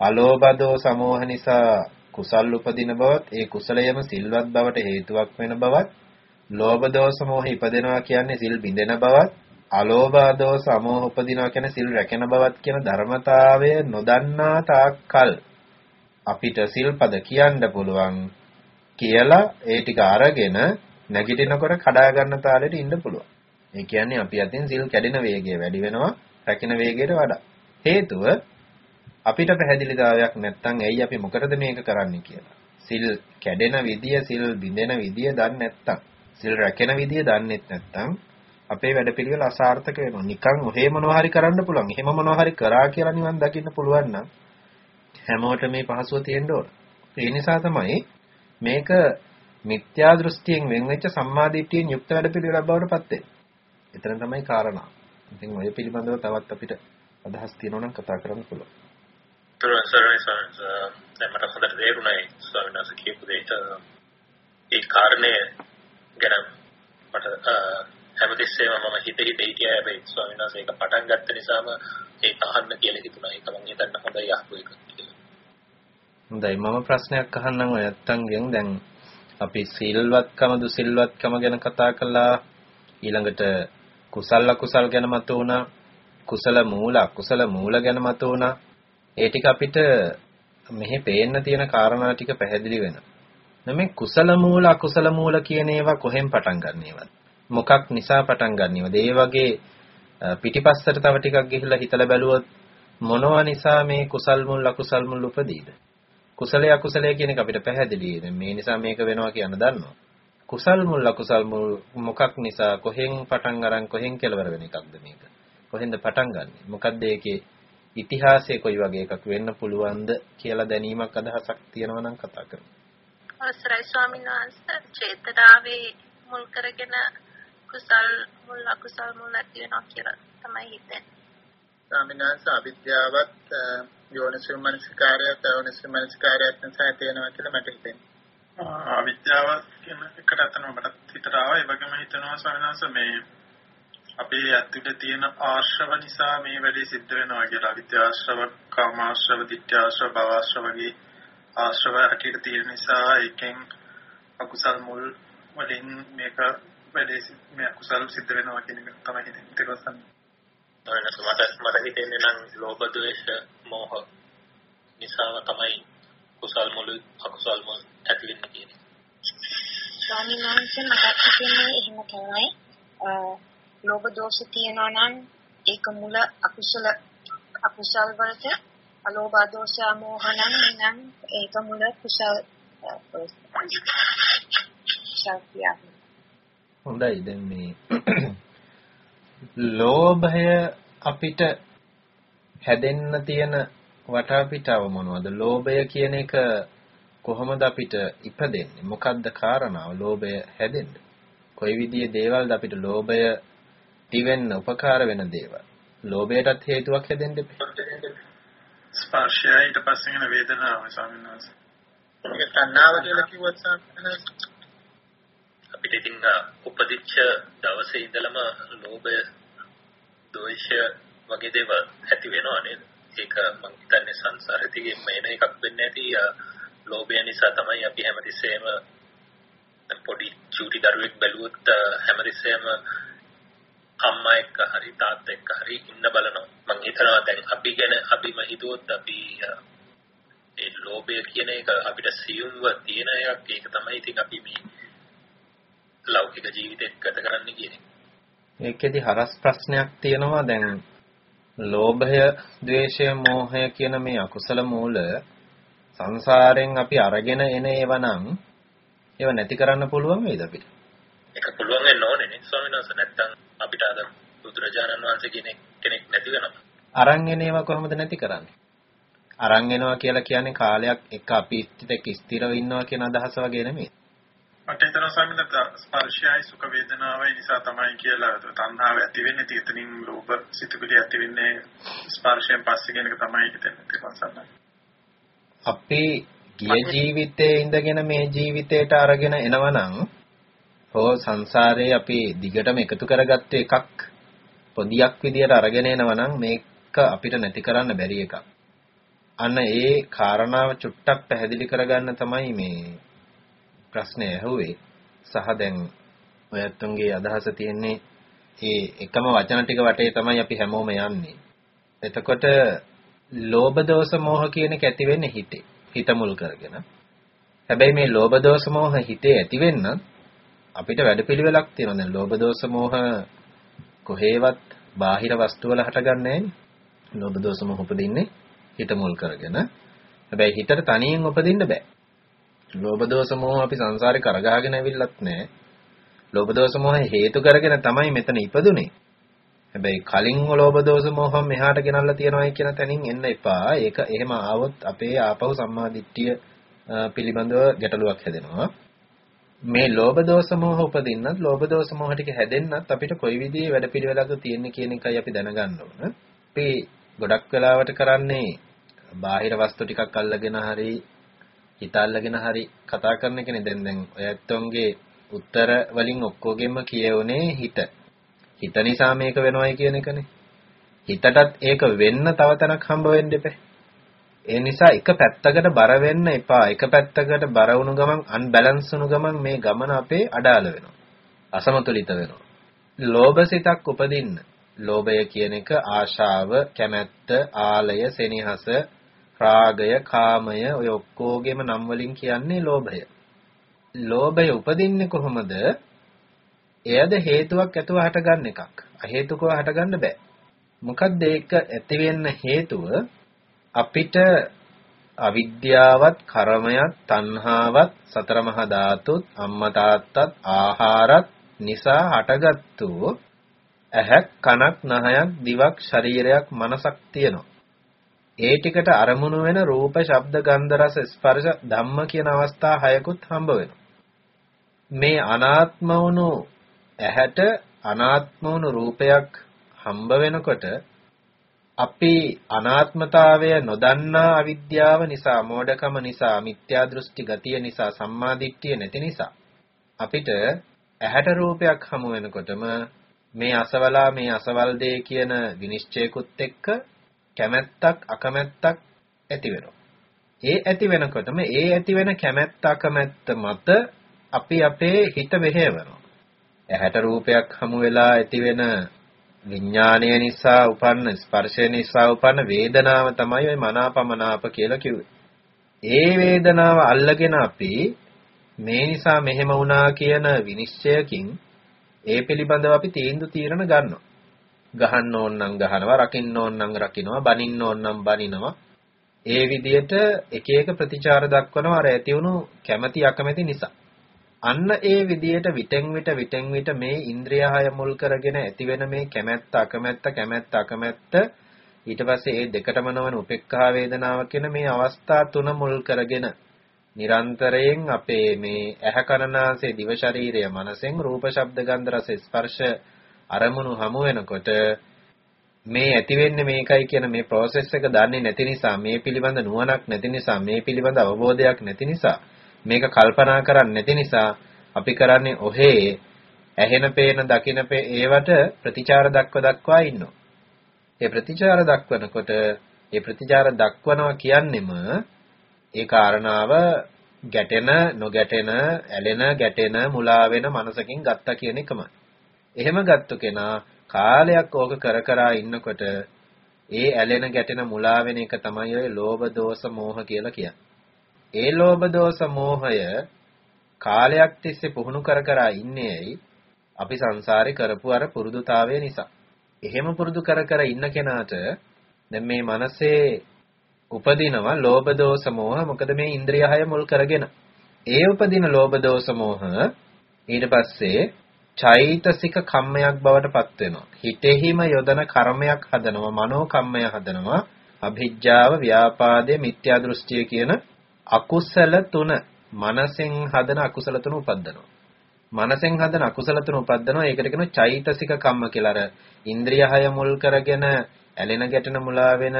අලෝභ දෝෂ මෝහ නිසා කුසල් උපදින බවත් ඒ කුසලයම සිල්වත් බවට හේතුවක් වෙන බවත් ලෝභ දෝෂ මෝහ ඉපදෙනවා කියන්නේ සිල් බිඳෙන බවත් අලෝභ දෝෂ අමෝහ උපදිනවා කියන්නේ සිල් රැකෙන බවත් කියන ධර්මතාවය නොදන්නා තාක්කල් අපිට සිල්පද කියන්න පුළුවන් කියලා ඒ ටික අරගෙන නැගිටිනකොට කඩා ගන්න තාලෙට ඉන්න පුළුවන්. ඒ කියන්නේ අපි අතින් සිල් කැඩෙන වේගය වැඩි වෙනවා රැකෙන වේගයට වඩා. හේතුව අපිට පැහැදිලිතාවයක් නැත්නම් ඇයි අපි මොකටද මේක කරන්නේ කියලා. සිල් කැඩෙන විදිය, සිල් බිඳෙන විදිය දන්නේ නැත්නම්, සිල් රැකෙන විදිය දන්නේ නැත්නම් අපේ වැඩපිළිවෙල අසාර්ථක වෙනවා. නිකන් ඔහේ මොනවා හරි කරන්න පුළුවන්. එහෙම මොනවා හරි කරා කියලා නිවන් දකින්න පුළුවන් නම් හැමෝටම මේ පහසුව තියෙන්න ඕන. ඒ නිසා තමයි මේක මිත්‍යා දෘෂ්ටියෙන් වෙන් වෙච්ච සම්මාදිට්ඨියෙන් යුක්ත වැඩපිළිවෙලක් බවට පත් වෙන්නේ. එතන තමයි කාරණා. ඉතින් ඔය පිළිබඳව තවත් අපිට අදහස් තියෙනවා නම් කතා කරන්න පුළුවන්. තුරසරයි සරස දැන් මට හොඳට තේරුණා ස්වාමීන් වහන්සේ කියපු දෙයට ඒ කාරණේ ගැන මට හැමතිස්සෙම මම හිත හිත හිටියා. හැබැයි ස්වාමීන් වහන්සේ ඒක පටන් ගත්ත නිසාම ඒක අහන්න කියලා හිතුණා. ඒක මම හිතන්න හොඳයි අහපු එක කියලා. හොඳයි. මම ප්‍රශ්නයක් අහන්නම් ඔය නැත්තන්ගෙන් දැන් අපි සිල්වත්කම දුසිල්වත්කම ගැන කතා කළා. ඊළඟට කුසල අකුසල් ගැන මත වුණා. කුසල මූල අකුසල මූල ගැන මත වුණා. ඒ ටික අපිට මෙහි පේන්න තියෙන කාරණා ටික පැහැදිලි වෙනවා. මේ කුසල මූල අකුසල මූල කියන ඒවා කොහෙන් පටන් ගන්නේවද මොකක් නිසා පටන් ගන්නේවද ඒ වගේ පිටිපස්සට තව ටිකක් ගිහිල්ලා හිතලා බැලුවොත් මොනවා නිසා මේ කුසල් මුල් අකුසල් මුල් උපදීද? කුසලයේ අකුසලයේ කියන එක අපිට පැහැදිලි. මේ නිසා මේක වෙනවා කියන දන්නවා. කුසල් මුල් අකුසල් මුල් මොකක් නිසා කොහෙන් පටන් අරන් කොහෙන් කෙලවර වෙන එකක්ද මේක? කොහෙන්ද පටන් ගන්නෙ? මොකද්ද ඒකේ ඉතිහාසය කොයි වගේ එකක් වෙන්න පුළුවන්ද කියලා දැනීමක් අදහසක් තියෙනවා නම් කතා කරමු. අවසරයි ස්වාමීන් වහන්සේ චේතනාවේ මුල් කරගෙන කුසල් මුල් අකුසල් මුල් ඇති වෙනවා කියලා තමයි හිතෙන්නේ. ස්වාමීන් වහන්සේ අවිද්‍යාවත් යෝනිසෝ මනසිකාරයත් යෝනිසෝ මනසිකාරයත් නිසා තියෙනවා කියලා මට හිතෙනවා. අවිද්‍යාව කියන එකට අතන මට හිතට ආවා. ඒ වගේම හිතනවා ස්වාමීන් වහන්සේ මේ අපේ ඇතුලේ තියෙන ආශ්‍රව නිසා මේ වැඩේ සිද්ධ වෙනවා කියලා. අවිද්‍යාශ්‍රව, කාමාශ්‍රව, ditthාශ්‍රව, භවශ්‍රව වගේ ආශ්‍රව හැටියට තියෙන නිසා ඒකෙන් අකුසල් මුල් වලින් මේක වැඩේ මේ අකුසල් සිද්ධ වෙනවා කියන එක තමයි හිතෙන්නේ. මට මට හිතෙන්නේ නම් ලෝභ ද්වේෂ මෝහ නිසා තමයි කුසල් මුල අකුසල් මුල ඇති වෙන්නේ කියන්නේ. ස්වාමීන් වහන්සේ මට හිතෙන්නේ එහෙම තමයි. ලෝභ දෝෂ තියෙනවා නම් ඒක මුල අකුසල අකුසල් වලට අලෝභ දෝෂ මෝහ නම් නම් ඒක මුල කුසල් ශක්තියක්. හොඳයි දැන් මේ ලෝභය අපිට හැදෙන්න තියෙන වටාපිටාව මොනවද? ලෝභය කියන එක කොහොමද අපිට ඉපදෙන්නේ? මොකද්ද කාරණාව ලෝභය හැදෙන්න? කොයි විදිහේ දේවල්ද අපිට ලෝභය තිවෙන්න උපකාර වෙන දේවල්? ලෝභයටත් හේතුවක් හැදෙන්න ස්පර්ශය ඊට පස්සේ එන වේදනාව ස්වාමීන් වහන්සේ. ඒක තණ්හාව කියලා කිව්වත් ස්වාමීන් අපිට ඉතින් උපදිච්ච දවසේ ඉඳලම ලෝභය, ද්වේෂය වගේ දේවල් ඇති වෙනවා නේද? ඒක මම හිතන්නේ සංසාරේ තියෙන මේන එකක් වෙන්නේ නැති ලෝභය නිසා තමයි අපි හැමතිස්සෙම පොඩි චූටි දරුවෙක් බැලුවොත් හැමතිස්සෙම අම්මා එක්ක හරි තාත්තා එක්ක හරි ඉන්න බලනවා. මම හිතනවා දැන් අපි ගැන අපිම හිතුවොත් අපි ඒ ලෝභය කියන එක අපිට සියුම්ව තියෙන එකක්. ඒක තමයි ඉතින් අපි මේ ලෞකික ජීවිතයක් ගත කරන්න කියන්නේ. ඒකෙදි හරස් ප්‍රශ්නයක් තියෙනවා දැන් ලෝභය, ද්වේෂය, මෝහය කියන මේ අකුසල මූල සංසාරයෙන් අපි අරගෙන එන ඒවා නම් ඒව නැති කරන්න පුළුවන් වේද අපිට? ඒක පුළුවන් වෙන්න ඕනේ නේ ස්වාමීන් වහන්සේ නැත්තම් අපිට අද බුදුරජාණන් වහන්සේ කෙනෙක් කෙනෙක් නැති වෙනවා. අරන් එන ඒවා කොහොමද නැති කරන්නේ? අරන් එනවා කියලා කියන්නේ කාලයක් එක අපි එක්ක ස්ථිරව ඉන්නවා කියන අදහස වගේ නෙමෙයි. මට හිතෙනවා සමිනත ස්පර්ශයයි සුඛ වේදනාවයි නිසා තමයි කියලා තණ්හාව ඇති වෙන්නේ තීතනින් ලෝභ සිතුවිලි ඇති වෙන්නේ ස්පර්ශයෙන් පස්සේ කියන එක තමයි හිතෙන්නේ තිරසන්නයි. අපි ගිය ජීවිතයේ ඉඳගෙන මේ ජීවිතයට අරගෙන එනවනම් හෝ සංසාරේ අපි දිගටම එකතු කරගත්ත එකක් පොදියක් විදියට අරගෙන එනවනම් මේක අපිට නැති කරන්න බැරි එකක්. අන්න ඒ කාරණාව චුට්ටක් පැහැදිලි කරගන්න තමයි මේ ප්‍රශ්නය ඇහුවේ. සහ දැන් ඔයත්තුන්ගේ අදහස තියෙන්නේ ඒ එකම වචන ටික වටේ තමයි අපි හැමෝම යන්නේ. එතකොට ලෝභ දෝෂ මෝහ කියන එක ඇති වෙන්නේ හිතේ. හිත මුල් කරගෙන. හැබැයි මේ ලෝභ දෝෂ මෝහ හිතේ ඇති වෙන්න අපිට වැඩපිළිවෙලක් තියෙනවා. දැන් ලෝභ දෝෂ මෝහ කොහේවත් බාහිර වස්තු වල හටගන්නේ නැහැ. ලෝභ දෝෂ මොහ උපදින්නේ හිත මුල් කරගෙන. හැබැයි හිතට තනියෙන් උපදින්න බෑ. ලෝභ දෝෂ මොහ අපි සංසාරේ කරගහගෙන ඇවිල්ලත් නැහැ. ලෝභ දෝෂ මොහ හේතු කරගෙන තමයි මෙතන ඉපදුනේ. හැබැයි කලින් ලෝභ දෝෂ මොහ මෙහාට ගෙනල්ලා තියනවායි කියන තැනින් එන්න එපා. ඒක එහෙම ආවොත් අපේ ආපහු සම්මාදිට්ඨිය පිළිබඳව ගැටලුවක් හැදෙනවා. මේ ලෝභ දෝෂ මොහ උපදින්නත් ලෝභ දෝෂ මොහ ටික හැදෙන්නත් අපිට කොයි විදිහේ වැඩපිළිවෙලක්ද තියෙන්නේ කියන එකයි අපි දැනගන්න ඕන. අපි ගොඩක් වෙලාවට කරන්නේ බාහිර වස්තු ටිකක් අල්ලගෙන හරි හිත අල්ලගෙන හරි කතා කරන කෙනේ දැන් දැන් ඔය ඇත්තොන්ගේ උත්තර වලින් ඔක්කොගෙම කියවුනේ හිත. හිත නිසා මේක වෙනවයි කියන එකනේ. හිතටත් ඒක වෙන්න තව තැනක් හම්බ වෙන්න එපා. ඒ නිසා එක පැත්තකට බර වෙන්න එපා. එක පැත්තකට බර වුණු ගමන් අන්බැලන්ස් වුණු ගමන් මේ ගමන අපේ අඩාල වෙනවා. අසමතුලිත වෙනවා. ලෝභ සිතක් උපදින්න ලෝභය කියන එක ආශාව, කැමැත්ත, ආලය, සෙනෙහස, රාගය, කාමය ඔය ඔක්කොගෙම නම් වලින් කියන්නේ ලෝභය. ලෝභය උපදින්නේ කොහොමද? එයද හේතුවක් ඇතුව හටගන්න එකක්. අහේතුකව හටගන්න බෑ. මොකද්ද ඒක ඇති වෙන්න හේතුව? අපිට අවිද්‍යාවත්, කර්මයක්, තණ්හාවත්, සතර මහා ධාතුත්, අම්මා තාත්තත්, ආහාරත් නිසා හටගත්තු ඇහක් කනක් නහයක් දිවක් ශරීරයක් මනසක් තියෙනවා. ඒ ටිකට අරමුණු වෙන රූප, ශබ්ද, ගන්ධ, රස, ස්පර්ශ, ධම්ම කියන අවස්ථා හයකුත් හම්බ වෙනවා. මේ අනාත්ම වුණු ඇහැට අනාත්ම වුණු රූපයක් හම්බ වෙනකොට අපි අනාත්මතාවය නොදන්නා අවිද්‍යාව නිසා, මෝඩකම නිසා, මිත්‍යා දෘෂ්ටි ගතිය නිසා, සම්මාදිට්ඨිය නැති නිසා අපිට ඇහැට රූපයක් හමු වෙනකොටම මේ අසවලා මේ අසවල් දේ කියන විනිශ්චයකුත් එක්ක කැමැත්තක් අකමැත්තක් ඇති වෙනවා. ඒ ඇති වෙනකොටම ඒ ඇති වෙන කැමැත්ත අකමැත්ත මත අපි අපේ හිත මෙහෙවනවා. ඇහැට රූපයක් හමු වෙලා ඇති වෙන විඥානය නිසා උපන්න ස්පර්ශය නිසා උපන්න වේදනාව තමයි ওই මනාපමනාප කියලා කිව්වේ. ඒ වේදනාව අල්ලගෙන අපි මේ නිසා මෙහෙම වුණා කියන විනිශ්චයකින් ඒ පිළිබඳව අපි තීන්දුව తీරන ගන්නවා. ගහන්න ඕන නම් ගහනවා, රකින්න ඕන නම් රකින්නවා, බනින්න ඕන නම් බනිනවා. ඒ විදිහට එක එක ප්‍රතිචාර දක්වනවා අර ඇති වුණු කැමැති අකමැති නිසා. අන්න ඒ විදිහට විටෙන් විට විටෙන් විට මේ ඉන්ද්‍රියහය මුල් කරගෙන ඇතිවෙන මේ කැමැත්ත අකමැත්ත කැමැත්ත අකමැත්ත ඊට පස්සේ ඒ දෙකටම නොවන උපේක්ඛා වේදනාව කියන මේ අවස්ථා තුන මුල් කරගෙන නිරන්තරයෙන් අපේ මේ ඇහැ කනනාසය දිව ශරීරය මනසෙන් රූප ශබ්ද ගන්ධ රස ස්පර්ශ අරමුණු හමු වෙනකොට මේ ඇති වෙන්නේ මේකයි කියන මේ process එක දන්නේ නැති නිසා මේ පිළිබඳ නුවණක් නැති නිසා මේ පිළිබඳ අවබෝධයක් නැති නිසා මේක කල්පනා කරන්නේ නැති නිසා අපි කරන්නේ ඔහේ ඇහෙන පේන දකින ඒවට ප්‍රතිචාර දක්ව දක්වා ඉන්නවා. ඒ ප්‍රතිචාර දක්වනකොට ඒ ප්‍රතිචාර දක්වනවා කියන්නෙම ඒ කාරණාව ගැටෙන නොගැටෙන ඇලෙන ගැටෙන මුලා වෙන මනසකින් ගත්තා කියන එකමයි. එහෙම ගත්ත කෙනා කාලයක් ඕක කර කර ඉන්නකොට ඒ ඇලෙන ගැටෙන මුලා වෙන එක තමයි ඔය ලෝභ දෝෂ මෝහ කියලා කියන්නේ. ඒ ලෝභ දෝෂ මෝහය කාලයක් තිස්සේ පුහුණු කර කර ඉන්නේ ඇයි? අපි සංසාරේ කරපු අර පුරුදුතාවය නිසා. එහෙම පුරුදු කර කර ඉන්න කෙනාට දැන් මේ මනසේ උපදිනවා ලෝභ දෝෂ මෝහ මොකද මේ ඉන්ද්‍රිය හය මුල් කරගෙන ඒ උපදින ලෝභ දෝෂ මෝහ ඊට පස්සේ චෛතසික කම්මයක් බවට පත් වෙනවා හිතෙහිම යොදන කර්මයක් හදනවා මනෝ කම්මය හදනවා අභිජ්ජාව ව්‍යාපාදය මිත්‍යා දෘෂ්ටිය කියන අකුසල තුන මනසෙන් හදන අකුසල තුන උපද්දනවා. මනසෙන් හදන අකුසල තුන උපද්දනවා. ඒකට කියනවා චෛතසික කම්ම කියලා. අර ඉන්ද්‍රිය හය මුල් කරගෙන ඇලෙන ගැටෙන මුලා වෙන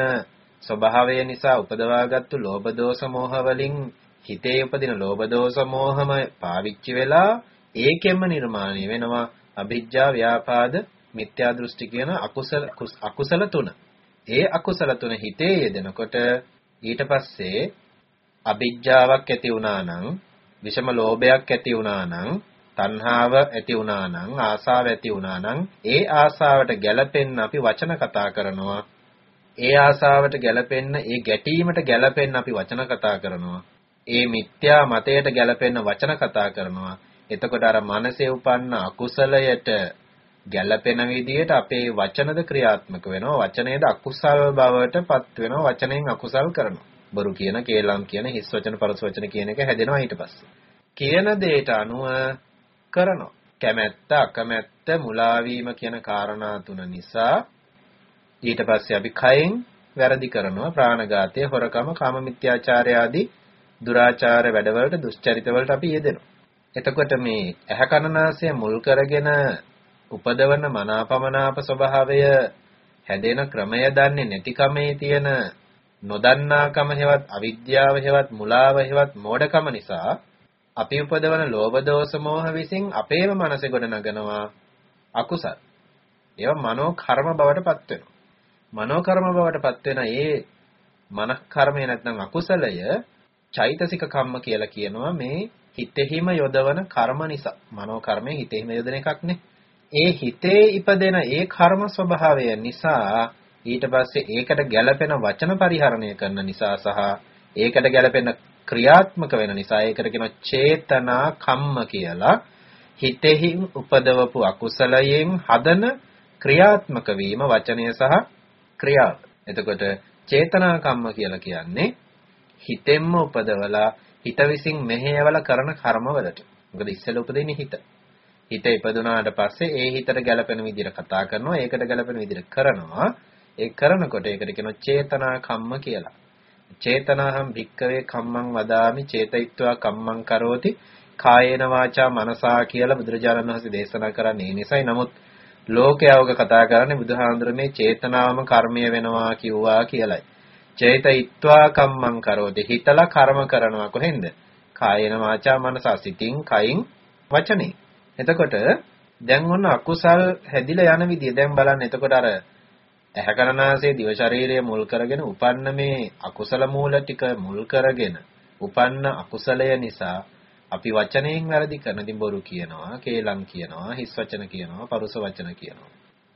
ස්වභාවය නිසා උපදවාගත්තු ලෝභ දෝෂ මෝහ වලින් හිතේ උපදින ලෝභ දෝෂ මෝහම පාවිච්චි වෙලා ඒකෙන්ම නිර්මාණය වෙනවා අභිජ්ජා ව්‍යාපාද මිත්‍යා දෘෂ්ටි කියන අකුසල අකුසල තුන. ඒ අකුසල තුන හිතේ යෙදෙනකොට ඊට පස්සේ අභිජ්ජාවක් ඇති වුණා නම් විෂම ලෝභයක් ඇති වුණා නම් තණ්හාව ඇති වුණා නම් ආසාව ඇති වුණා නම් ඒ ආසාවට ගැළපෙන්න අපි වචන කතා කරනවා. ඒ ආසාවට ගැළපෙන්න ඒ ගැටීමට ගැළපෙන්න අපි වචන කතා කරනවා. ඒ මිත්‍යා මතයට ගැළපෙන්න වචන කතා කරනවා. එතකොට අර මනසේ උපන්න අකුසලයට ගැළපෙන විදිහට අපේ වචනද ක්‍රියාත්මක වෙනවා. වචනේද අකුසල් බවට පත් වෙනවා. වචනෙන් අකුසල් කරනවා. බොරු කියන කේලම් කියන හිස් වචන පරස වචන කියන එක හැදෙනවා ඊට පස්සේ. කියන දෙයට අනුව කරනවා. කැමැත්ත අකමැත්ත මුලා කියන කාරණා තුන නිසා ඊට පස්සේ අපි කයෙන් වැරදි කරනවා. ප්‍රාණඝාතය හොරකම කාම මිත්‍යාචාරය ආදී දුරාචාර වැඩවලට දුස්චරිතවලට අපි යෙදෙනවා. එතකොට මේ ඇහැ කනනාසය මුල් කරගෙන උපදවන මනාපමනාප ස්වභාවය හැදෙන ක්‍රමය දන්නේ නැතිකමේ තියෙන නොදන්නාකම හේවත් අවිද්‍යාව හේවත් මුලාව හේවත් මෝඩකම නිසා අපි උපදවන ලෝභ දෝෂ මෝහ විසින් අපේම මනසේ ගොඩ නගනවා අකුසල්. ඒවා මනෝ කර්ම බවට පත් වෙනවා. මනෝ කර්ම බවට පත් වෙන ඒ මනස් කර්මය නැත්නම් අකුසලය චෛතසික කම්ම කියලා කියනවා මේ හිතෙහිම යොදවන කර්ම නිසා. මනෝ කර්මය හිතෙහිම යොදන එකක් නේ. ඒ හිතේ ඉපදෙන ඒ කර්ම ස්වභාවය නිසා ඊට පස්සේ ඒකට ගැළපෙන වචන පරිහරණය කරන නිසා සහ ඒකට ගැළපෙන ක්‍රියාත්මක වෙන නිසා ඒකට කියන චේතනා කම්ම කියලා හිතෙහි උපදවපු අකුසලයෙන් හදන ක්‍රියාත්මක වීම වචනය සහ ක්‍රියාව. එතකොට චේතනා කම්ම කියලා කියන්නේ හිතෙන්ම උපදවලා හිත විසින් මෙහෙයවල කරන කර්මවලට. මොකද ඉස්සෙල්ලා උපදින්නේ හිත. හිත ඉපදුනාට පස්සේ ඒ හිතට ගැළපෙන විදිහට කතා කරනවා, ඒකට ගැළපෙන විදිහට කරනවා. ඒ කරනකොට ඒකට කියනවා චේතනා කම්ම කියලා. චේතනාහම් භික්කවේ කම්මං වදාමි චේතයිත්වා කම්මං කරෝති කායේන වාචා මනසා කියලා බුදුරජාණන් වහන්සේ දේශනා කරන්නේ ඒ නිසයි. නමුත් ලෝකයවක කතා කරන්නේ බුදුහාඳුර මේ චේතනාවම කර්මය වෙනවා කිව්වා කියලයි. චේතයිත්වා කම්මං කරෝති හිතලා කර්ම කරනවා කොහෙන්ද? කායේන වාචා මනසා සිතින් කයින් වචනේ. එතකොට දැන් ඔන්න අකුසල් හැදිලා යන විදිය දැන් බලන්න එතකොට අර ඇහැකරනාසයේ දිව ශරීරය මුල් කරගෙන උපන්න මේ අකුසල මූල ටික මුල් කරගෙන උපන්න අකුසලය නිසා අපි වචනයෙන් වැරදි කරන දින් බොරු කියනවා, කේලම් කියනවා, හිස් වචන කියනවා, පරුස වචන කියනවා.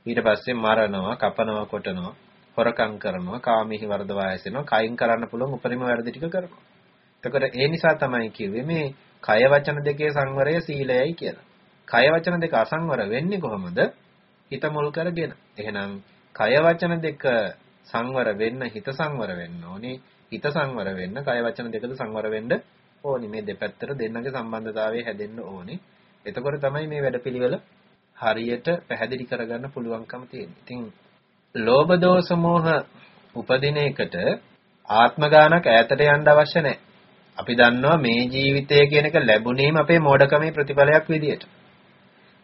ඊට පස්සේ මරනවා, කපනවා, කොටනවා, හොරකම් කරනවා, කාමීහි වර්ධවා ඇසෙනවා, කයින් කරන්න පුළුවන් උපරිම වැරදි ටික කරනවා. එතකොට ඒ නිසා තමයි කිව්වේ මේ කය වචන දෙකේ සංවරය සීලයයි කියලා. කය වචන දෙක අසංවර වෙන්නේ කොහොමද? හිත මුල් කරගෙන. එහෙනම් කය වචන දෙක සංවර වෙන්න හිත සංවර වෙන්න ඕනේ. හිත සංවර වෙන්න කය වචන දෙකද සංවර වෙන්න ඕනේ. මේ දෙපැත්තට දෙන්නගේ සම්බන්ධතාවය හැදෙන්න ඕනේ. එතකොට තමයි මේ වැඩපිළිවෙල හරියට පැහැදිලි කරගන්න පුළුවන්කම තියෙන්නේ. ඉතින් ලෝභ දෝෂ මෝහ උපදින එකට ආත්ම ගානක් ඈතට යන්න අවශ්‍ය නැහැ. අපි දන්නවා මේ ජීවිතය කියන එක ලැබුණේම අපේ මෝඩකමේ ප්‍රතිඵලයක් විදියට.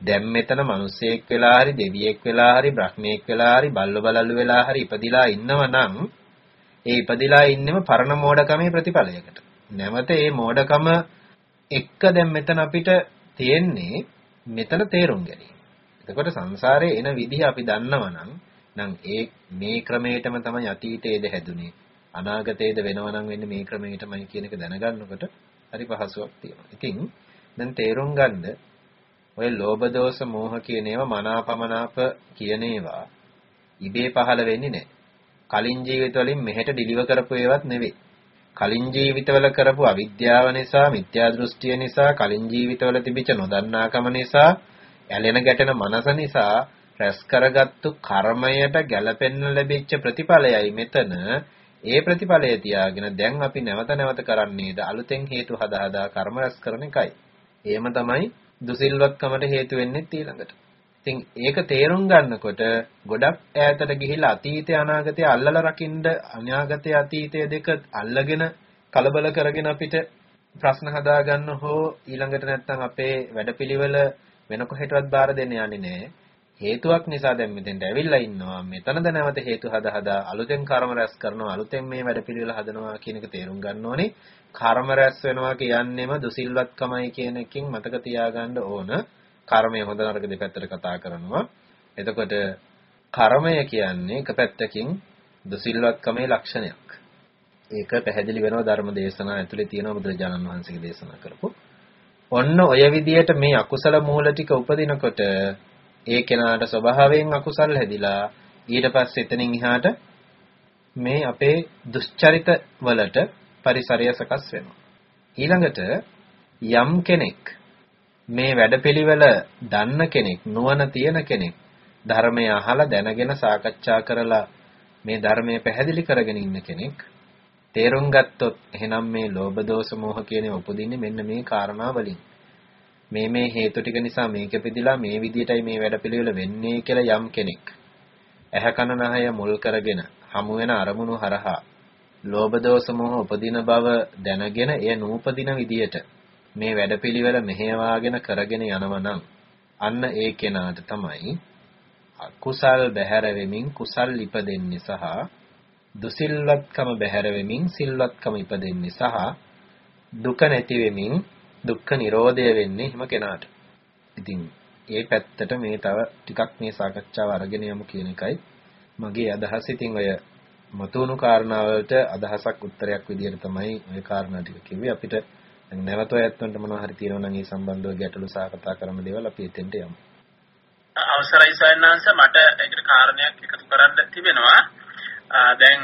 දැන් මෙතන මිනිසෙක් වෙලා හරි දෙවියෙක් වෙලා හරි බ්‍රහ්මයෙක් වෙලා හරි බල්ල බලලු වෙලා හරි ඉපදිලා ඉන්නව නම් ඒ ඉපදිලා ඉන්නෙම පරණ මෝඩකමේ ප්‍රතිඵලයකට. නැවත ඒ මෝඩකම එක්ක දැන් මෙතන අපිට තියෙන්නේ මෙතන තේරුම් ගැනීම. එතකොට සංසාරේ එන විදිහ අපි දන්නවනම් නම් ඒ මේ ක්‍රමයටම තමයි අතීතයේද හැදුනේ අනාගතයේද වෙනවා නම් වෙන්නේ මේ ක්‍රමයටමයි කියන එක දැනගන්නකොට හරි පහසුවක් තියෙනවා. ඉතින් දැන් තේරුම් ගන්න ඔය ලෝභ දෝෂ මෝහ කියන ඒවා මනාපමනාප කියන ඒවා ඉබේ පහළ වෙන්නේ නැහැ. කලින් ජීවිතවලින් මෙහෙට ඩිලිව කරපු ඒවත් නෙවෙයි. කලින් ජීවිතවල කරපු අවිද්‍යාව නිසා, මිත්‍යා දෘෂ්ටිය නිසා, කලින් ජීවිතවල තිබිච්ච නොදන්නාකම නිසා, ඇලෙන ගැටෙන මනස නිසා රැස් කරගත්තු කර්මයට ගැළපෙන්න ලැබිච්ච ප්‍රතිඵලයයි මෙතන. ඒ ප්‍රතිඵලය තියාගෙන දැන් අපි නැවත නැවත කරන්නේද අලුතෙන් හේතු හදා හදා කර්ම රැස් කරන එකයි. එහෙම තමයි දුසිල්වත්කමට හේතු වෙන්නේ ඊළඟට. ඉතින් ඒක තේරුම් ගන්නකොට ගොඩක් ඈතට ගිහිලා අතීතය අනාගතය අල්ලලා රකින්න අනාගතය අතීතය දෙක අල්ලගෙන කලබල කරගෙන අපිට ප්‍රශ්න හදාගන්න හෝ ඊළඟට නැත්තම් අපේ වැඩපිළිවෙල වෙන කොහෙටවත් බාර දෙන්න යන්නේ නැහැ. හේතුවක් නිසා දැන් මෙතෙන්ට ඇවිල්ලා ඉන්නවා. මෙතනද නැවත හේතු හදා හදා අලුතෙන් කර්ම රැස් කරනවා. අලුතෙන් මේ වැඩපිළිවෙල හදනවා කියන එක තේරුම් ගන්න ඕනේ. කර්ම රැස් වෙනවා කියන්නේම දුසිල්වත්කමයි කියන එකකින් මතක තියාගන්න ඕන. කර්මය හොඳ නරක දෙපැත්තට කතා කරනවා. එතකොට කර්මය කියන්නේ එක පැත්තකින් දුසිල්වත්කමේ ලක්ෂණයක්. ඒක පැහැදිලි වෙනවා ධර්ම දේශනා ඇතුලේ තියෙනවා බුදුරජාණන් වහන්සේගේ දේශනා කරපු. ඔන්න ඔය විදියට මේ අකුසල මූල ටික උපදිනකොට ඒ කෙනාට ස්වභාවයෙන් අකුසල් හැදිලා ඊට පස්සේ එතනින් එහාට මේ අපේ දුෂ්චරිත වලට පරිසරය සකස් වෙනවා. ඊළඟට යම් කෙනෙක් මේ වැඩපිළිවෙල දන්න කෙනෙක් නුවණ තියෙන කෙනෙක් ධර්මය අහලා දැනගෙන සාකච්ඡා කරලා මේ ධර්මය පැහැදිලි කරගෙන ඉන්න කෙනෙක් තේරුම් ගත්තොත් එහෙනම් මේ ලෝභ දෝෂ මෝහ කියන උපදින්නේ මෙන්න මේ කාරණා වලින් මේ මේ හේතු ටික නිසා මේක පිළිලා මේ විදියටයි මේ වැඩපිළිවෙල වෙන්නේ කියලා යම් කෙනෙක්. ඇහැ කන නහය මුල් කරගෙන හමු වෙන අරමුණු හරහා ලෝභ දෝෂ මොහ උපදින බව දැනගෙන එය නූපදින විදියට මේ වැඩපිළිවෙල මෙහෙයවාගෙන කරගෙන යනවා නම් අන්න ඒ කෙනාට තමයි කුසල් බැහැර වෙමින් කුසල් ඉපදෙන්නේ සහ දුසිල්වත්කම බැහැර වෙමින් සිල්වත්කම ඉපදෙන්නේ සහ දුක නැති වෙමින් දුක්ඛ නිරෝධය වෙන්නේ හිම කෙනාට. ඉතින් ඒ පැත්තට මේ තව ටිකක් මේ සාකච්ඡාව අරගෙන යමු කියන එකයි මගේ අදහස. ඉතින් ඔය මතුණු කාරණාවලට අදහසක් උත්තරයක් විදිහට තමයි ওই කාරණා ටික කිව්වේ. අපිට නැවත ඔයත්වන්ට මොනවා හරි තියෙනවා නම් ඒ සම්බන්ධව ගැටලු සාකච්ඡා කරන්න දේවල් අපි එතෙන්ට යමු. අවසරයි සයන්නාංශ මට ඒකට කාරණයක් එකතු කරන්න තිබෙනවා. දැන්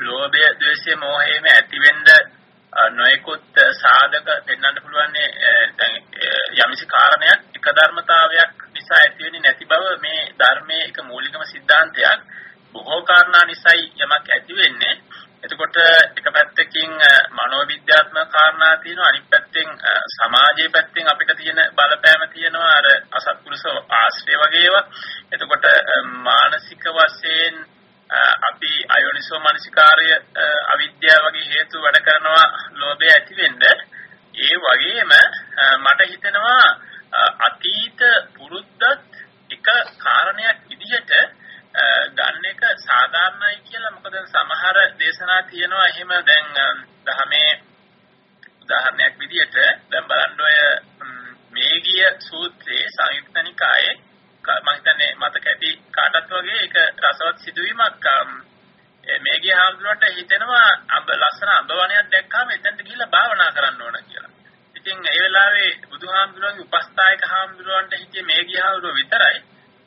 ලෝභය, ද්වේෂය, මෝහයම ඇතිවෙන්න නොයෙකුත් සාධක පෙන්වන්න පුළුවන් යම්සි කාරණයක් එක ධර්මතාවයක් නිසා ඇතිවෙන්නේ නැති බව මේ ධර්මයේ එක මූලිකම સિદ્ધාන්තයක් බොහෝ කාරණා නිසායි යමක් ඇති වෙන්නේ. එතකොට එක පැත්තකින් මනෝවිද්‍යාත්මක කාරණා තියෙනවා. අනිත් පැත්තෙන් සමාජයේ පැත්තෙන් අපිට තියෙන බලපෑම තියෙනවා. අර අසත්පුරුෂ ආශ්‍රය වගේ ඒවා එතකොට මානසික වශයෙන් අපි අයෝනිසෝ මනසිකාර්ය අවිද්‍යාව වගේ හේතු වැඩ කරනවා ලෝභය ඇති වෙන්න. ඒ වගේම මට හිතෙනවා අතීත පුරුද්දත් එක කාරණයක් විදිහට ගන්න එක සාධාරණයි කියලා මොකද සමහර දේශනා තියෙනවා. එහෙම දැන් දහමේ උදාහරණයක් විදිහට දැන් බලන්න ඔය මේගිය සූත්‍රයේ සංයුක්ත නිකායේ මම හිතන්නේ මතක ඇති කාටත් වගේ ඒක රසවත් සිදුවීමක් මේගිය හාමුදුරුවන්ට හිතෙනවා අඹ ලස්සන අඹ වනයක් දැක්කම එතනට ගිහිල්ලා භාවනා කරන්න ඕන කියලා. ඉතින් ඒ වෙලාවේ බුදුහාමුදුරුවන්ගේ උපස්ථායක හාමුදුරුවන්ට හිතේ මේගිය හාමුදුරුව විතරයි.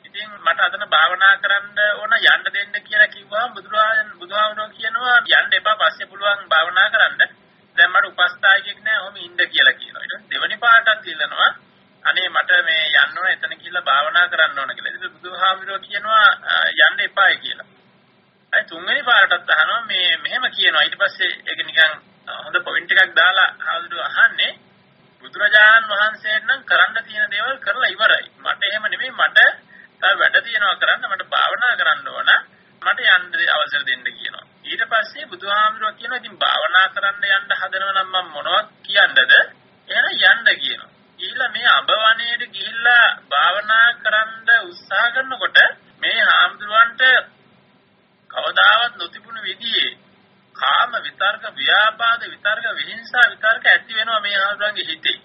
ඉතින් මට අතන භාවනා කරන්න ඕන යන්න දෙන්න කියලා කිව්වම බුදුරජාණන් බුදුහාමුදුරුවෝ කියනවා යන්න එපා පස්සේ පුළුවන් භාවනා කරන්න. දැන් මට උපස්ථායකෙක් නැහැ ඔහොම ඉන්න කියලා කියනවා. ඊට දෙවනි පාටක් කියනවා අනේ මට මේ යන්න ඕන එතන කියලා භාවනා කරන්න ඕන කියලා. ඉතින් බුදුහාමුදුරුවෝ කියනවා යන්න එපායි කියලා. අයි තුන්වෙනි පාරටත් අහනවා මේ මෙහෙම කියනවා. ඊට පස්සේ ඒක නිකන් හොඳ පොයින්ට් එකක් දාලා හාමුදුරුවෝ අහන්නේ බුදුරජාණන් වහන්සේට නම් කරන්න තියෙන දේවල් කරලා ඉවරයි. මට එහෙම නෙමෙයි මට තව වැඩ තියෙනවා කරන්න මට භාවනා කරන්න ඕන. මට යන්න අවසර දෙන්න කියනවා. ඊට පස්සේ බුදුහාමුදුරුවෝ කියනවා ඉතින් භාවනා කරන්න යන්න හදනවා නම් මම මොනවද කියන්නද? එහෙනම් යන්න කියනවා. ගිහිල්ලා මේ අඹවණේට ගිහිල්ලා භාවනා කරන්න උත්සාහ කරනකොට මේ හාමුදුරුවන්ට කවදාවත් නොතිබුණු විදිහේ කාම විතර්ක ව්‍යාපාද විතර්ක විහිංසා විතර්ක ඇති වෙනවා මේ හාමුදුරුවන්ගේ හිතේ.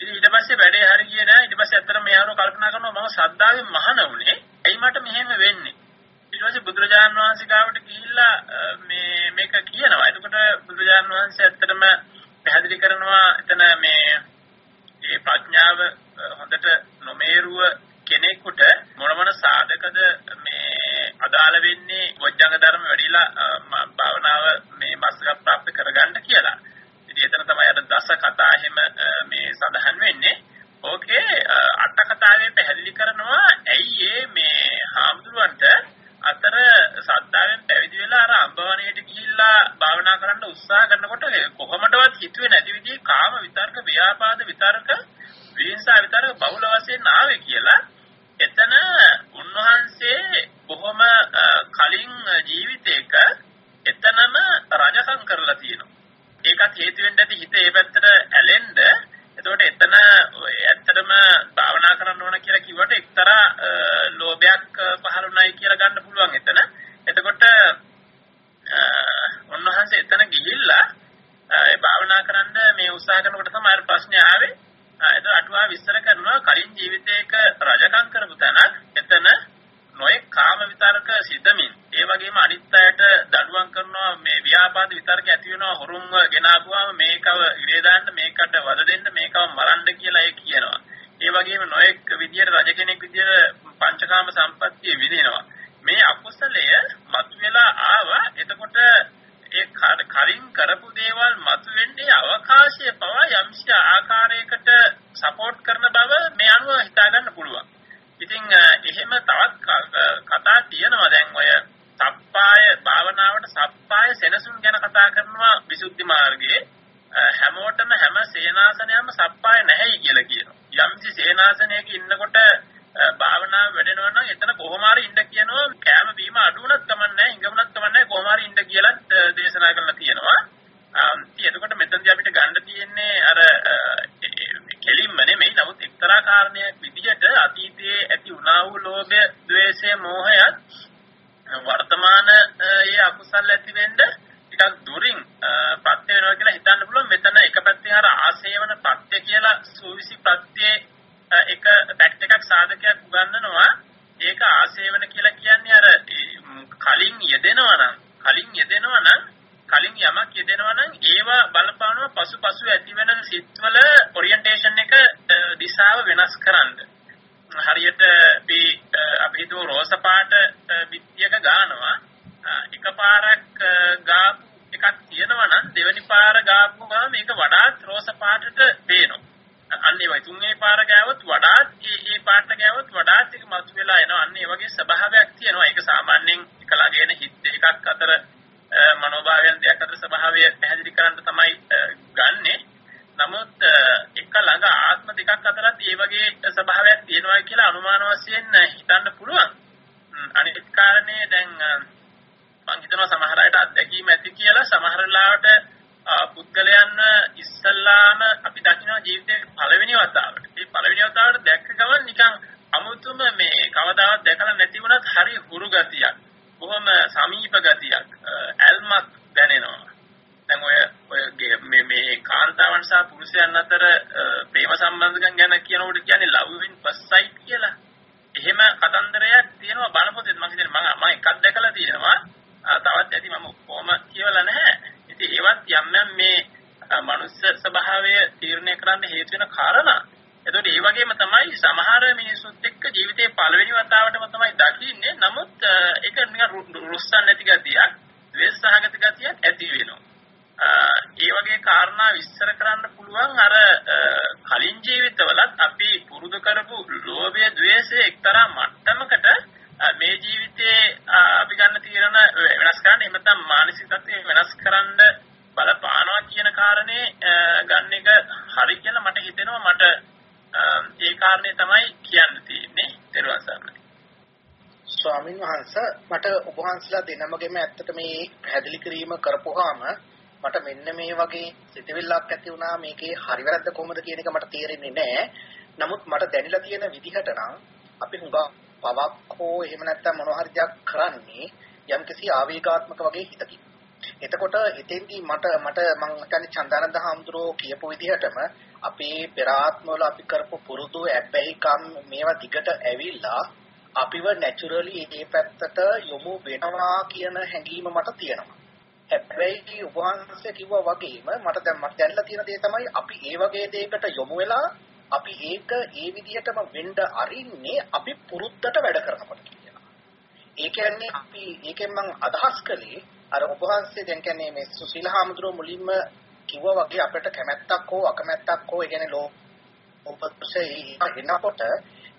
ඉතින් ඊට පස්සේ වැඩේ හරි ගියේ නෑ. ඊට පස්සේ ඇත්තට මේ හාමුදුරුවෝ කල්පනා කරනවා මම ශ්‍රද්ධාවෙන් මහාන වුණේ. ඇයි මට මෙහෙම වෙන්නේ? ඊට පස්සේ බුදුරජාණන් වහන්සේ ගාවට ගිහිල්ලා මේ මේක කියනවා. එතකොට බුදුරජාණන් වහන්සේ ඇත්තටම පැහැදිලි කරනවා එතන මේ ඒ ප්‍රඥාව හොඳට නොමේරුව කෙනෙකුට මොන මොන සාධකද මේ අදාළ වෙන්නේ වොජ්ජංග ධර්ම වැඩිලා භාවනාව මේ මාර්ග ප්‍රාප්ත කරගන්න කියලා. ඉතින් එතන තමයි අර දස කතා එහෙම මේ සඳහන් වෙන්නේ. ඕකේ අට කතාවේ පැහැදිලි කරනවා ඇයි මේ හාමුදුරුවන්ට අතර සද්ධාවෙන් පැවිදි වෙලා අර අඹවණේට ගිහිල්ලා භාවනා කරන්න උත්සාහ කරනකොට කොහොමදවත් හිතුවේ නැති විදිහේ කාම විතර්ක ව්‍යාපාද විතර්ක විහිංසා විතර්ක බහුල වශයෙන් ආවේ කියලා එතන උන්වහන්සේ බොහොම කලින් ජීවිතයක එතනම රජකම් කරලා තියෙනවා. ඒකත් හේතු වෙන්න ඇති හිත ඒ පැත්තට ඇලෙන්න එතකොට එතන ඇත්තටම භාවනා කරන්න ඕන කියලා කිව්වට එක්තරා ලෝභයක් පහළ වුණයි කියලා ගන්න පුළුවන් එතන. එතකොට උන්වහන්සේ එතන ගිහිල්ලා ඒ භාවනා කරන්න මේ උත්සාහ කරනකොට තමයි අර ප්‍රශ්නේ ආවේ. ඒක අටුවා විස්තර කරනවා කලින් ජීවිතයක රජකම් කරපු තැනක් එතන නොයෙක් කාම විතරක සිතමින් ඒ වගේම අනිත් අයට දඩුවම් කරනවා මේ ව්‍යාපාද විතරක ඇති වෙනවා හොරුන්ව ගෙනාවුවාම මේකව ඉරේ දාන්න මේකට වද දෙන්න මේකව මරන්න කියලා ඒ කියනවා. ඒ වගේම නොයෙක් විදියට රජ කෙනෙක් විදියට පංචකාම සම්පත්තිය විදිනවා. මේ අකුසලය මතුවලා ආවා. එතකොට ඒ කලින් කරපු දේවල් මතුවෙන්නේ අවකාශය පවා යම්ෂ ආකාරයකට සපෝට් කරන බව මේ අනුව හිතා ගන්න පුළුවන්. ඉතින් එහෙම තවත් කතා තියෙනවා දැන් ඔය සප්පාය භාවනාවට සප්පාය සෙනසුන් ගැන කතා කරනවා විසුද්ධි මාර්ගයේ හැමෝටම හැම සේනාසනයක්ම සප්පාය නැහැයි කියලා කියනවා. යම්සි සේනාසනයක ඉන්නකොට භාවනාව වැඩෙනවා නම් එතන කොහොම හරි ඉන්න කියනවා කෑම බීම අඩු වුණත් කමන්නේ හිඟමුණත් කමන්නේ කොහොම හරි ඉන්න කියලා දේශනා කරලා තියෙනවා. ඉතින් එතකොට මෙතනදී අපිට ගන්න තියෙන්නේ අර කෙලින්ම නෙමෙයි නමුත් එක්තරා කාරණයක් විදිහට අතීතයේ ඇති වුණා වූ ලෝභය, ద్వේෂය, මෝහයත් වර්තමාන ඒ අකුසල් ඇති වෙන්න ටිකක් දුරින් පත්‍ය වෙනවා කියලා හිතන්න පුළුවන්. මෙතන එක පැත්තෙන් අර ආසේවන පත්‍ය කියලා සූවිසි පත්‍යේ එක ෆැක්ට් එකක් සාධකයක් උගන්වනවා. ඒක ආසේවන කියලා කියන්නේ අර කලින් යෙදෙනවා නම් කලින් යෙදෙනවා නම් කලින් යමක් යෙදෙනවා නම් ඒවා බලපානවා පසුපසු ඇති වෙන සිත්වල ඔරියන්ටේෂන් එක දිශාව වෙනස් කරන්න. හරියට අපි අපි හිතුව රෝස පාට විත්‍යක ගානවා එකපාරක් ගාපු එකක් තියෙනවා නම් දෙවෙනි පාර ගාපු ගමන් මේක වඩාත් රෝස පාටට පේනවා අන්න ඒ වගේ තුන්වෙනි පාර ගෑවොත් වඩාත් ඒ ඒ පාට ගෑවොත් වඩාත් ඒක මතු වෙලා එනවා. අන්න ඒ වගේ ස්වභාවයක් තියෙනවා. ඒක සාමාන්‍යයෙන් එක ළඟගෙන හිත් දෙකක් අතර මනෝභාවයන් දෙකක් අතර ස්වභාවය පැහැදිලි කරන්න තමයි ගන්නෙ. නමුත් එක ළඟ ආත්ම දෙකක් අතරත් ඒ වගේ ස්වභාවයක් තියෙනවා කියලා අනුමාන වශයෙන් හිතන්න පුළුවන්. අනිත් කාරණේ දැන් මම හිතනවා සමහර අයට අත්දැකීම් ඇති කියලා සමහර ලාවට පුද්ගලයන් ඉස්සල්ලාම අපි දකින්න ජීවිතේ පළවෙනි වතාවට. මේ පළවෙනි වතාවට දැක්ක ගමන් නිකන් අමුතුම මේ කවදාවත් දැකලා නැති වුණත් හරි හුරු ගතියක්. බොහොම සමීප ගතියක්. ඇල්මක් දැනෙනවා. දැන් ඔය ඔය මේ මේ කාන්තාවන් සහ පුරුෂයන් අතර ප්‍රේම සම්බන්ධකම් ගැන කියනකොට කියන්නේ love in first sight කියලා. එහෙම කතන්දරයක් තියෙනවා බලපොතේ මම හිතන්නේ මම මම එකක් දැකලා තියෙනවා. තවත් ඇති මම කොහොම කියවලා නැහැ. ඉතින් ඒවත් යම් යම් මේ මනුස්ස ස්වභාවය තීරණය කරන්න හේතු වෙන කාරණා. එතකොට ඒ වගේම තමයි සමහර මිනිස්සුත් එක්ක ජීවිතේ පළවෙනි වතාවටම තමයි දකින්නේ. නමුත් ඒක නිකන් රුස්සන් නැති ගතියක්, ද්වේෂසහගත ගතියක් ඇති වෙනවා. ඒ වගේ කාරණා විස්තර කරන්න පුළුවන් අර කලින් ජීවිතවලත් අපි පුරුදු කරපු ලෝභය, ද්වේෂය එක්තරා මට්ටමකට මේ ජීවිතේ අපි ගන්න තීරණ වෙනස් කරන්න. එහෙම නැත්නම් මානසික තත්ත්වය වෙනස් කරන්න බලපානවා කියන කාරණේ ගන්න එක හරි කියලා මට හිතෙනවා. මට ඒ කාරණේ තමයි කියන්න තියෙන්නේ ඊළඟ සම්මයි ස්වාමින් වහන්සේ මට ඔබ වහන්සලා දෙනමගෙම ඇත්තට මේ පැහැදිලි කිරීම කරපුවාම මට මෙන්න මේ වගේ සිතවිල්ලක් ඇති වුණා මේකේ හරි වැරද්ද කොහොමද කියන එක මට තේරෙන්නේ නැහැ. නමුත් මට දැනিলা තියෙන විදිහට නම් අපි හුඟා පවක් හෝ එහෙම නැත්නම් මොනවා හරි දෙයක් කරන්නේ යම්කිසි ආවේගාත්මක වගේ හිතකින්. එතකොට එතෙන්දී මට මට මම හිතන්නේ චන්දානන්ද හාමුදුරුවෝ කියපු විදිහටම අපේ පෙර ආත්මවල අපි කරපු පුරුදු ඇබ්බැහිකම් මේවා දිගට ඇවිල්ලා අපිව නැචරලි ඒ පැත්තට යොමු වෙනවා කියන හැඟීම මට තියෙනවා. හැබැයි උපවහන්සේ කිව්වා වගේම මට දැන් මට දැනලා තියෙන දේ තමයි අපි ඒ වගේ දෙයකට යොමු වෙලා අපි ඒක ඒ විදිහටම වෙන්න අරින්නේ අපි පුරුද්දට වැඩ කරනකොට කියලා. ඒ කියන්නේ අපි ඒකෙන් මම අදහස් කළේ අර උපවහන්සේ දැන් කියන්නේ මේ සුසීලහාමුදුරුව මුලින්ම කිව්වා වගේ අපිට කැමැත්තක් හෝ අකමැත්තක් හෝ ඒ කියන්නේ ලෝපත්සේ එනකොට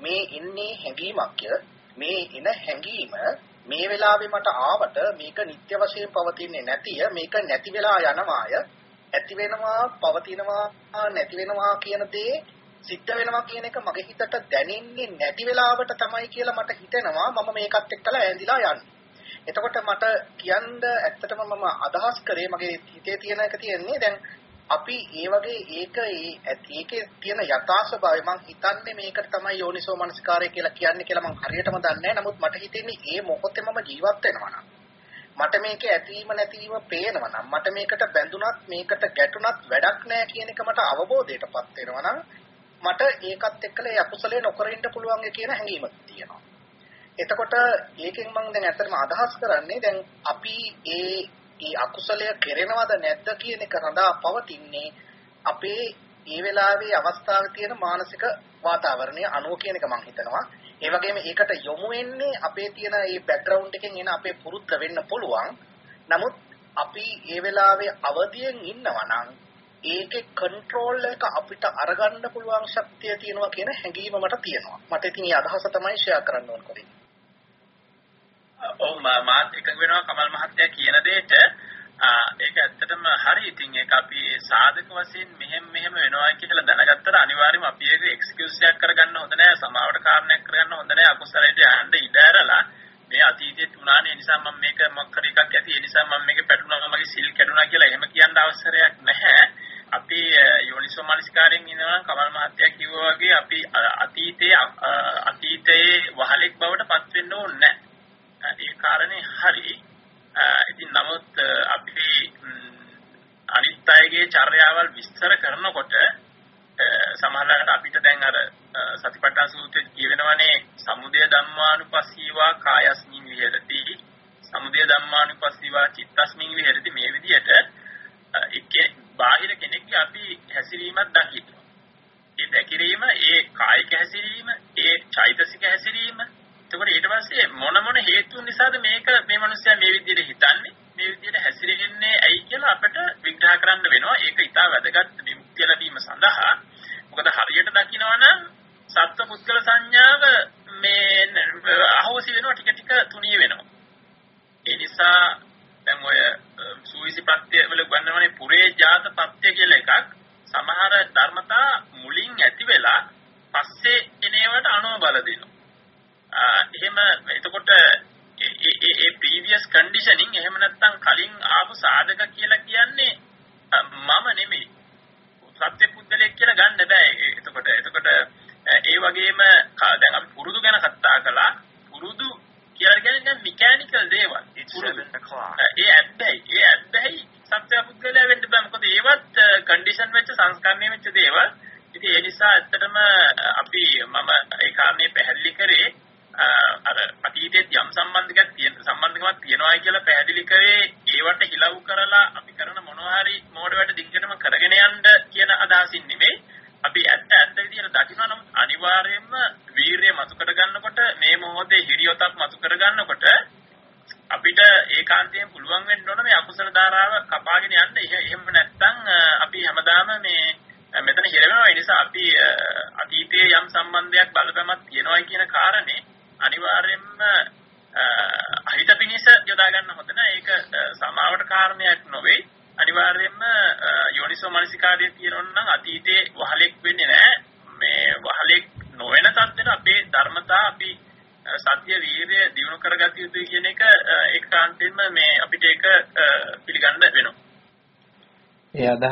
මේ ඉන්නේ හැඟීමක්ය මේ එන හැඟීම මේ වෙලාවේ මට ආවට මේක නිත්‍ය වශයෙන් පවතින්නේ නැතිය මේක නැති වෙලා යනවාය. ඇති වෙනවා පවතිනවා නැති වෙනවා කියන දේ සිද්ධ වෙනවා කියන එක මගේ හිතට දැනෙන්නේ නැති වෙලාවට තමයි කියලා මට හිතෙනවා. මම මේකත් එක්කලා ඇඳිලා යන්නේ. එතකොට මට කියන්න ඇත්තටම මම අදහස් කරේ මගේ හිතේ තියෙන එක තියෙන්නේ දැන් අපි ඒ වගේ ඒක ඒකේ තියෙන යථා ස්වභාවය මං හිතන්නේ මේකට තමයි යෝනිසෝ මනසිකාරය කියලා කියන්නේ කියලා මං හරියටම දන්නේ නමුත් මට හිතෙන්නේ ඒ මොහොතේ මම ජීවත් වෙනවා නම්. මට මේකේ ඇතිවීම නැතිවීම පේනවා නම් මට මේකට බැඳුනත් මේකට ගැටුනත් වැඩක් නැහැ කියන එක මට අවබෝධයටපත් වෙනවා නම් මට ඒකත් එක්කලා ඒ අකුසලේ නොකර ඉන්න පුළුවන් කියන හැඟීමක් තියෙනවා. එතකොට ඒකෙන් මම දැන් ඇත්තටම අදහස් කරන්නේ දැන් අපි ඒ ඒ අකුසලය කෙරෙනවද නැද්ද කියන එක රඳා පවතින්නේ අපේ ඒ වෙලාවේ අවස්ථාවේ තියෙන මානසික වාතාවරණය අනුව කියන එක මම හිතනවා. ඒ වගේම ඒකට යොමු වෙන්නේ අපේ තියෙන මේ බෑග්ග්‍රවුන්ඩ් එකෙන් එන අපේ පුරුද්ද වෙන්න පුළුවන්. නමුත් අපි ඒ වෙලාවේ අවදියෙන් ඉන්නවා නම් ඒකේ කන්ට්‍රෝල් එක අපිට අරගන්න පුළුවන් ශක්තිය තියෙනවා කියන හැඟීම මට තියෙනවා. මට ඉතින් මේ අදහස තමයි ෂෙයා කරන්න ඕන කරේ. ඔව් මාත් එකඟ වෙනවා කමල් මහත්තයා කියන දෙයට. ඒක ඇත්තටම හරි. ඉතින් ඒක අපි සාධක වශයෙන් මෙහෙම මෙහෙම වෙනවා කියලා දැනගත්තට අනිවාර්යයෙන්ම අපි ඒක එක්ස්කියුස් එකක් කරගන්න හොඳ නෑ. සමාවට කාරණයක් කරගන්න හොඳ නෑ. අකුසලයට යන්න ඉඩ ඇරලා මේ අතීතයේ තුනානේ නිසා මම මේක මොකක් හරි එකක් ඇති. ඒ නිසා මම මේක පැටුණා. මගේ සිල් කැඩුනා කියලා එහෙම කියන්න අවශ්‍යයක් නැහැ. අපි යෝනිසෝ මනසිකාරයෙන් ඉන්නවා කමල් මහත්තයා කිව්වා වගේ අපි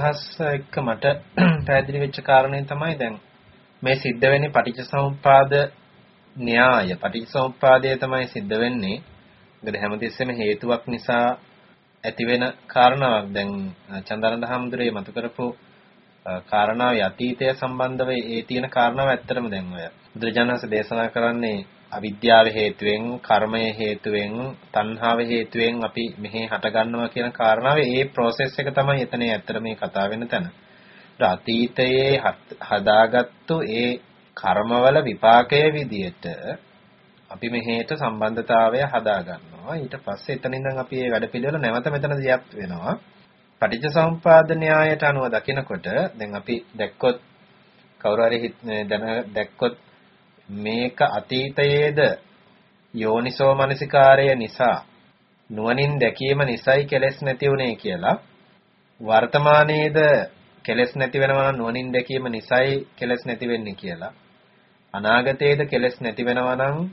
අදහස් එක්ක මට පැහැදිලි වෙච්ච කාරණේ තමයි දැන් මේ සිද්ධ වෙන්නේ පටිච්චසමුප්පාද න්‍යාය පටිච්චසමුප්පාදය තමයි සිද්ධ වෙන්නේ. මොකද හැමතිස්සෙම හේතුවක් නිසා ඇතිවෙන කාරණාවක්. දැන් චන්දරණද හාමුදුරේ මතු කරපු කාරණාවේ අතීතය සම්බන්ධව ඒ තියෙන කාරණාව ඇත්තටම දැන් ඔය බුදුරජාණන්ස දේශනා කරන්නේ අවිද්‍යාව හේතුවෙන්, කර්මය හේතුවෙන්, තණ්හාව හේතුවෙන් අපි මෙහි හට ගන්නවා කියන කාරණාවේ ඒ process එක තමයි එතන ඇත්තට මේ කතා වෙන තැන. අතීතයේ හදාගත්තු ඒ කර්මවල විපාකයේ විදියට අපි මෙහෙට සම්බන්ධතාවය හදා ගන්නවා. ඊට පස්සේ එතන ඉඳන් අපි මේ වැඩපිළිවෙල නැවත මෙතනදී යප් වෙනවා. පටිච්චසමුපාද න්‍යායට අනුව දකිනකොට දැන් අපි දැක්කොත් කවුරු හරි දැන දැක්කොත් මේක අතීතයේද යෝනිසෝ මනසිකාරය නිසා නුවණින් දැකීම නිසයි කෙලෙස් නැති උනේ කියලා වර්තමානයේද කෙලෙස් නැති වෙනවා නුවණින් දැකීම නිසයි කෙලෙස් නැති වෙන්නේ කියලා අනාගතයේද කෙලෙස් නැති වෙනවා නම්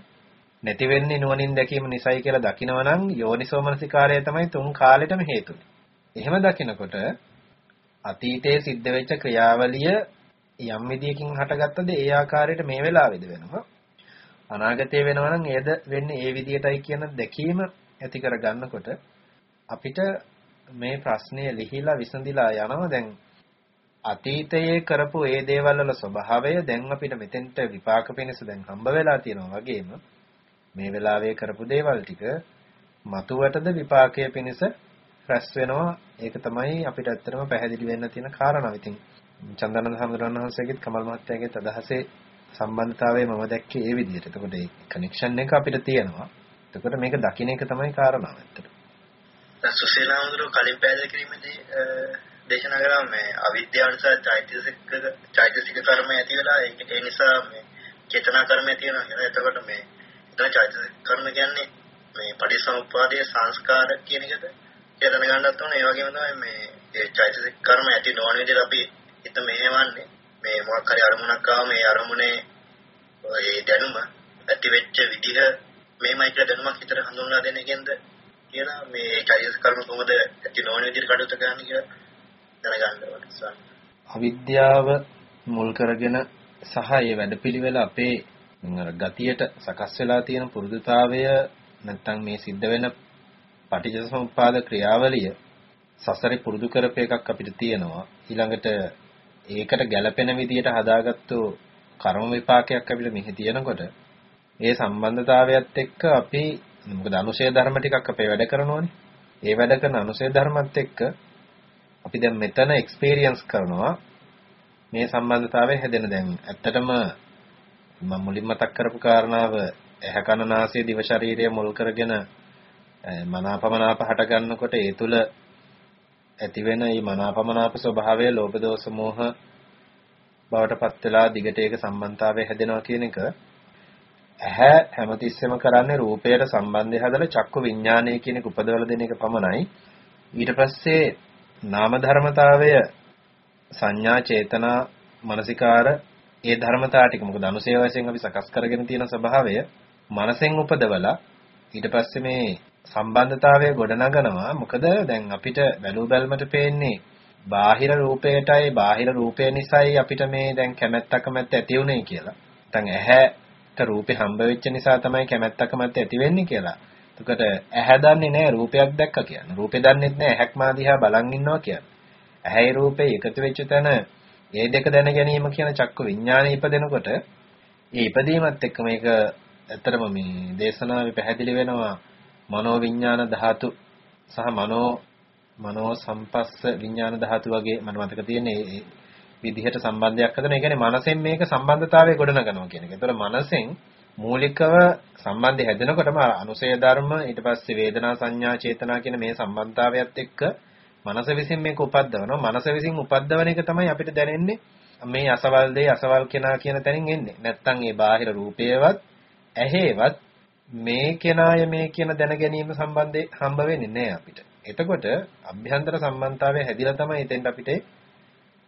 නැති වෙන්නේ නුවණින් දැකීම නිසයි කියලා දකිනවා නම් යෝනිසෝමනසිකාරය තමයි තුන් කාලෙටම හේතුනේ. එහෙම දකිනකොට අතීතයේ සිද්ධ වෙච්ච ක්‍රියාවලිය යම් විදියකින් හටගත්තද ඒ ආකාරයට මේ වෙලාවේද වෙනවා. අනාගතයේ වෙනවා නම් ඒද වෙන්නේ ඒ විදියටයි කියන දැකීම ඇති කර ගන්නකොට අපිට මේ ප්‍රශ්නය ලිහිලා විසඳිලා යනවා දැන් අතීතයේ කරපු ඒ දේවල් වල ස්වභාවය දැන් අපිට මෙතෙන්ට විපාක පිණිස දැන් හම්බ වෙලා තියෙනවා වගේම මේ වෙලාවේ කරපු දේවල් ටික මතුවටද විපාකයේ පිණිස රැස් වෙනවා ඒක තමයි අපිට ඇත්තටම පැහැදිලි වෙන්න තියෙන කාරණාව. ඉතින් චන්දනන්ද හඳුරන්න වහන්සේගෙත් කමල් මහත්තයාගෙත් අදහසේ සම්බන්ධතාවය මම දැක්කේ ඒ විදිහට. එතකොට ඒ කනෙක්ෂන් එක අපිට තියෙනවා. එතකොට මේක දකින්න එක තමයි කාරණාව ඇත්තට. සුසීලාමඳුර කලින් පැහැදිලි කිරීමේදී දේශනා කරා මේ අවිද්‍යාව නිසා චෛතසික චෛතසික කර්ම ඇති වෙලා ඒ නිසා මේ චේතනා කර්ම ඇති වෙනවා කියලා. එතකොට මේ එතන චෛතසික කර්ම කියන්නේ මේ පටිසමුප්පාදයේ සංස්කාර කියන එකද කියලා දැනගන්නත් ඕනේ. ඒ වගේම තමයි මේ ඒ චෛතසික කර්ම ඇති නොවන විදිහට අපි හිත මෙහෙවන්නේ මේ මොකක් හරි අරමුණක් ආව මේ අරමුණේ ඒ දැනුම ඇති වෙච්ච විදිහ මේමයි කියලා දැනුමක් හිතට හඳුන්වා දෙන එකෙන්ද කියලා මේ චෛතසික කර්ම කොහොමද ඇති නොවන විදිහට කටයුතු කරන්න කියලා දැනගන්න ඕනේ. අවිද්‍යාව මුල් කරගෙන සහ ඒ වැඩපිළිවෙල අපේ ගතියට සකස් වෙලා තියෙන පුරුදුතාවය නැත්තම් මේ සිද්ධ වෙන පටිච්චසමුප්පාද ක්‍රියාවලිය සසරේ පුරුදු කරපු එකක් අපිට තියෙනවා. ඊළඟට ඒකට ගැළපෙන විදියට හදාගත්තු කර්ම විපාකයක් අපිට මෙහි තියෙනකොට ඒ සම්බන්ධතාවයත් එක්ක අපි මොකද අනුශය ධර්ම ටිකක් අපේ වැඩ කරනෝනේ. ඒ වැඩ කරන අනුශය ධර්මත් එක්ක අපි දැන් මෙතන එක්ස්පීරියන්ස් කරනවා මේ සම්බන්ධතාවය හැදෙන දැන් ඇත්තටම මම මුලින් මතක් කරපු කාරණාව ඇහැ කන නාසය දිව ශරීරය මුල් කරගෙන මනාපමනාප හට ගන්නකොට ඒ තුල ඇති වෙන මේ මනාපමනාප ස්වභාවය ලෝභ දෝෂ මෝහ බවට පත් වෙලා දිගට ඒක සම්බන්ධතාවය හැදෙනවා කියන එක. ඇහැ හැමතිස්සෙම කරන්නේ රූපයට සම්බන්ධය හදලා චක්කු විඥානය කියන එක උපදවලා දෙන එක පමණයි. ඊට පස්සේ නාම ධර්මතාවය සංඥා චේතනා මනසිකාර ඒ ධර්මතා ටික. මොකද අනුසය වශයෙන් අපි සකස් කරගෙන තියෙන ස්වභාවය මනසෙන් උපදවලා ඊට පස්සේ මේ සම්බන්ධතාවය ගොඩනගනවා මොකද දැන් අපිට බැලූ බැලමට පේන්නේ බාහිර රූපයටයි බාහිර රූපය නිසායි අපිට මේ දැන් කැමැත්ත කැමැත්ත ඇති උනේ කියලා. නැත්නම් ඇහැට රූපේ හම්බ වෙච්ච නිසා තමයි කැමැත්ත කැමැත්ත ඇති වෙන්නේ කියලා. එතකොට ඇහැ දන්නේ නැහැ රූපයක් දැක්ක කියන්නේ. රූපේ දන්නේත් නැහැ ඇහැක් මා දිහා බලන් ඉන්නවා කියන්නේ. ඇහැයි රූපේ එකතු වෙච්ච තැන ඒ දෙක දැන ගැනීම කියන චක්ක විඥානය ඉපදෙනකොට ඒ ඉපදීමත් එක්ක මේක ඇත්තටම මේ දේශනාවේ පැහැදිලි වෙනවා මනෝ විඥාන ධාතු සහ මනෝ මනෝ සම්පස්ස විඥාන ධාතු වගේ මම මතක තියෙන්නේ ඒ විදිහට සම්බන්ධයක් හදන. ඒ කියන්නේ මනසෙන් මේක සම්බන්ධතාවය ගොඩනගනවා කියන එක. ඒතර මනසෙන් මූලිකව සම්බන්ධය හැදෙනකොටම අනුසය ධර්ම ඊට පස්සේ වේදනා සංඥා චේතනා කියන මේ සම්බන්ධතාවයත් එක්ක මනස විසින් මේක උපද්දවනවා. මනස විසින් උපද්දවන එක තමයි අපිට දැනෙන්නේ මේ අසවල් දෙය අසවල් කෙනා කියන තැනින් එන්නේ. නැත්තම් ඒ බාහිර රූපේවත් ඇහේවත් මේ කෙනාය මේ කියන දැන ගැනීම සම්බන්ධේ හම්බ වෙන්නේ නැහැ අපිට. එතකොට අභ්‍යන්තර සම්බන්ධතාවය හැදිලා තමයි එතෙන්ට අපිට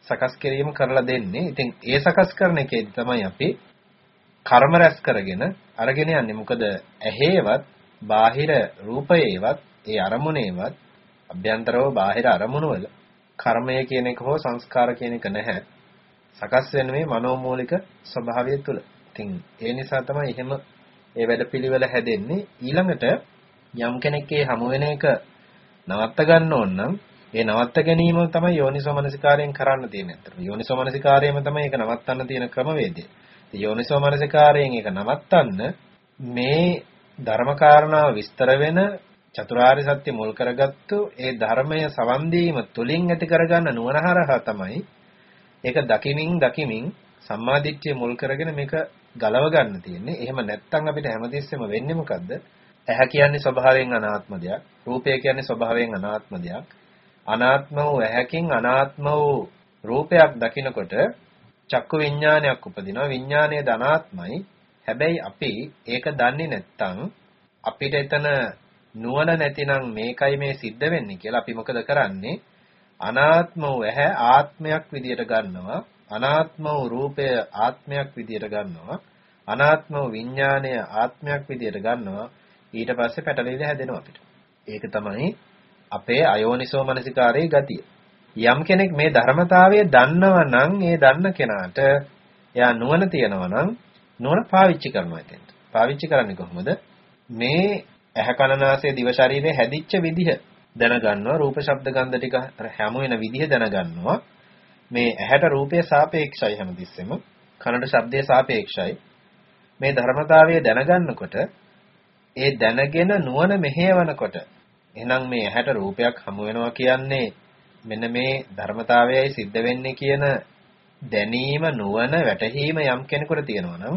සකස් කිරීම කරලා දෙන්නේ. ඉතින් ඒ සකස් කරන එකේදී තමයි අපි කර්ම රැස් කරගෙන අරගෙන යන්නේ. මොකද ඇහේවත් බාහිර රූපයේවත් ඒ අරමුණේවත් අභ්‍යන්තරව බාහිර අරමුණු වල කර්මය කියන එක හෝ සංස්කාර කියන එක නැහැ. සකස් වෙන මේ මනෝමූලික ස්වභාවය තුළ. ඉතින් ඒ නිසා තමයි එහෙම ඒ වැඩපිළිවෙල හැදෙන්නේ. ඊළඟට යම් කෙනෙක් ඒ හමු වෙන එක නවත්ත ගන්න ඕන නම් ඒ නවත්ත ගැනීම තමයි යෝනිසෝමනසිකාරයෙන් කරන්න තියෙන්නේ. අතට යෝනිසෝමනසිකාරයම තමයි ඒක නවත්තන්න තියෙන ක්‍රමවේදය. යෝනිසෝමනසිකාරයෙන් ඒක නවත්තන්න මේ ධර්මකාරණාව විස්තර වෙන චතුරාර්ය සත්‍ය මුල් කරගත්තු ඒ ධර්මය සවන් දීම තුලින් ඇති කරගන්න නුවණ හරහා තමයි ඒක දකිමින් දකිමින් සම්මාදිට්ඨිය මුල් කරගෙන මේක ගලව ගන්න තියෙන්නේ. එහෙම නැත්නම් අපිට හැමතිස්සෙම වෙන්නේ මොකද්ද? ඇහැ කියන්නේ ස්වභාවයෙන් අනාත්ම දෙයක්. රූපය කියන්නේ ස්වභාවයෙන් අනාත්ම දෙයක්. අනාත්ම වූ ඇහැකින් අනාත්ම වූ රූපයක් දකිනකොට චක්කු විඥානයක් උපදිනවා. විඥානය ධනාත්මයි. හැබැයි අපි ඒක දන්නේ නැත්නම් අපිට එතන නුවණ නැතිනම් මේකයි මේ සිද්ධ වෙන්නේ කියලා අපි මොකද කරන්නේ? අනාත්ම වූ ඇහැ ආත්මයක් විදියට ගන්නවා. අනාත්ම වූ රූපය ආත්මයක් විදියට ගන්නවා. අනාත්ම වූ විඥාණය ආත්මයක් විදියට ගන්නවා ඊට පස්සේ පැටලෙවිලා හැදෙනවා අපිට. ඒක තමයි අපේ අයෝනිසෝ මනසිකාරයේ ගතිය. යම් කෙනෙක් මේ ධර්මතාවය දන්නව නම් ඒ දන්න කෙනාට එයා නුවණ තියනවා නම් නුවණ පාවිච්චි කරනවා එතෙන්ට. පාවිච්චි කරන්නේ කොහොමද? මේ ඇහැ කන නාසය දිව ශරීරය හැදිච්ච විදිහ දැනගන්නවා රූප ශබ්ද ගන්ධ ටික හැම වෙන විදිහ දැනගන්නවා මේ ඇහැට රූපය සාපේක්ෂයි හැමතිස්සෙම කනට ශබ්දය සාපේක්ෂයි මේ ධර්මතාවය දැනගන්නකොට ඒ දැනගෙන නුවණ මෙහෙයවනකොට එහෙනම් මේ ඇහැට රූපයක් හමු වෙනවා කියන්නේ මෙන්න මේ ධර්මතාවයයි සිද්ධ වෙන්නේ කියන දැනීම නුවණ වැටහීම යම් කෙනෙකුට තියෙනවා නම්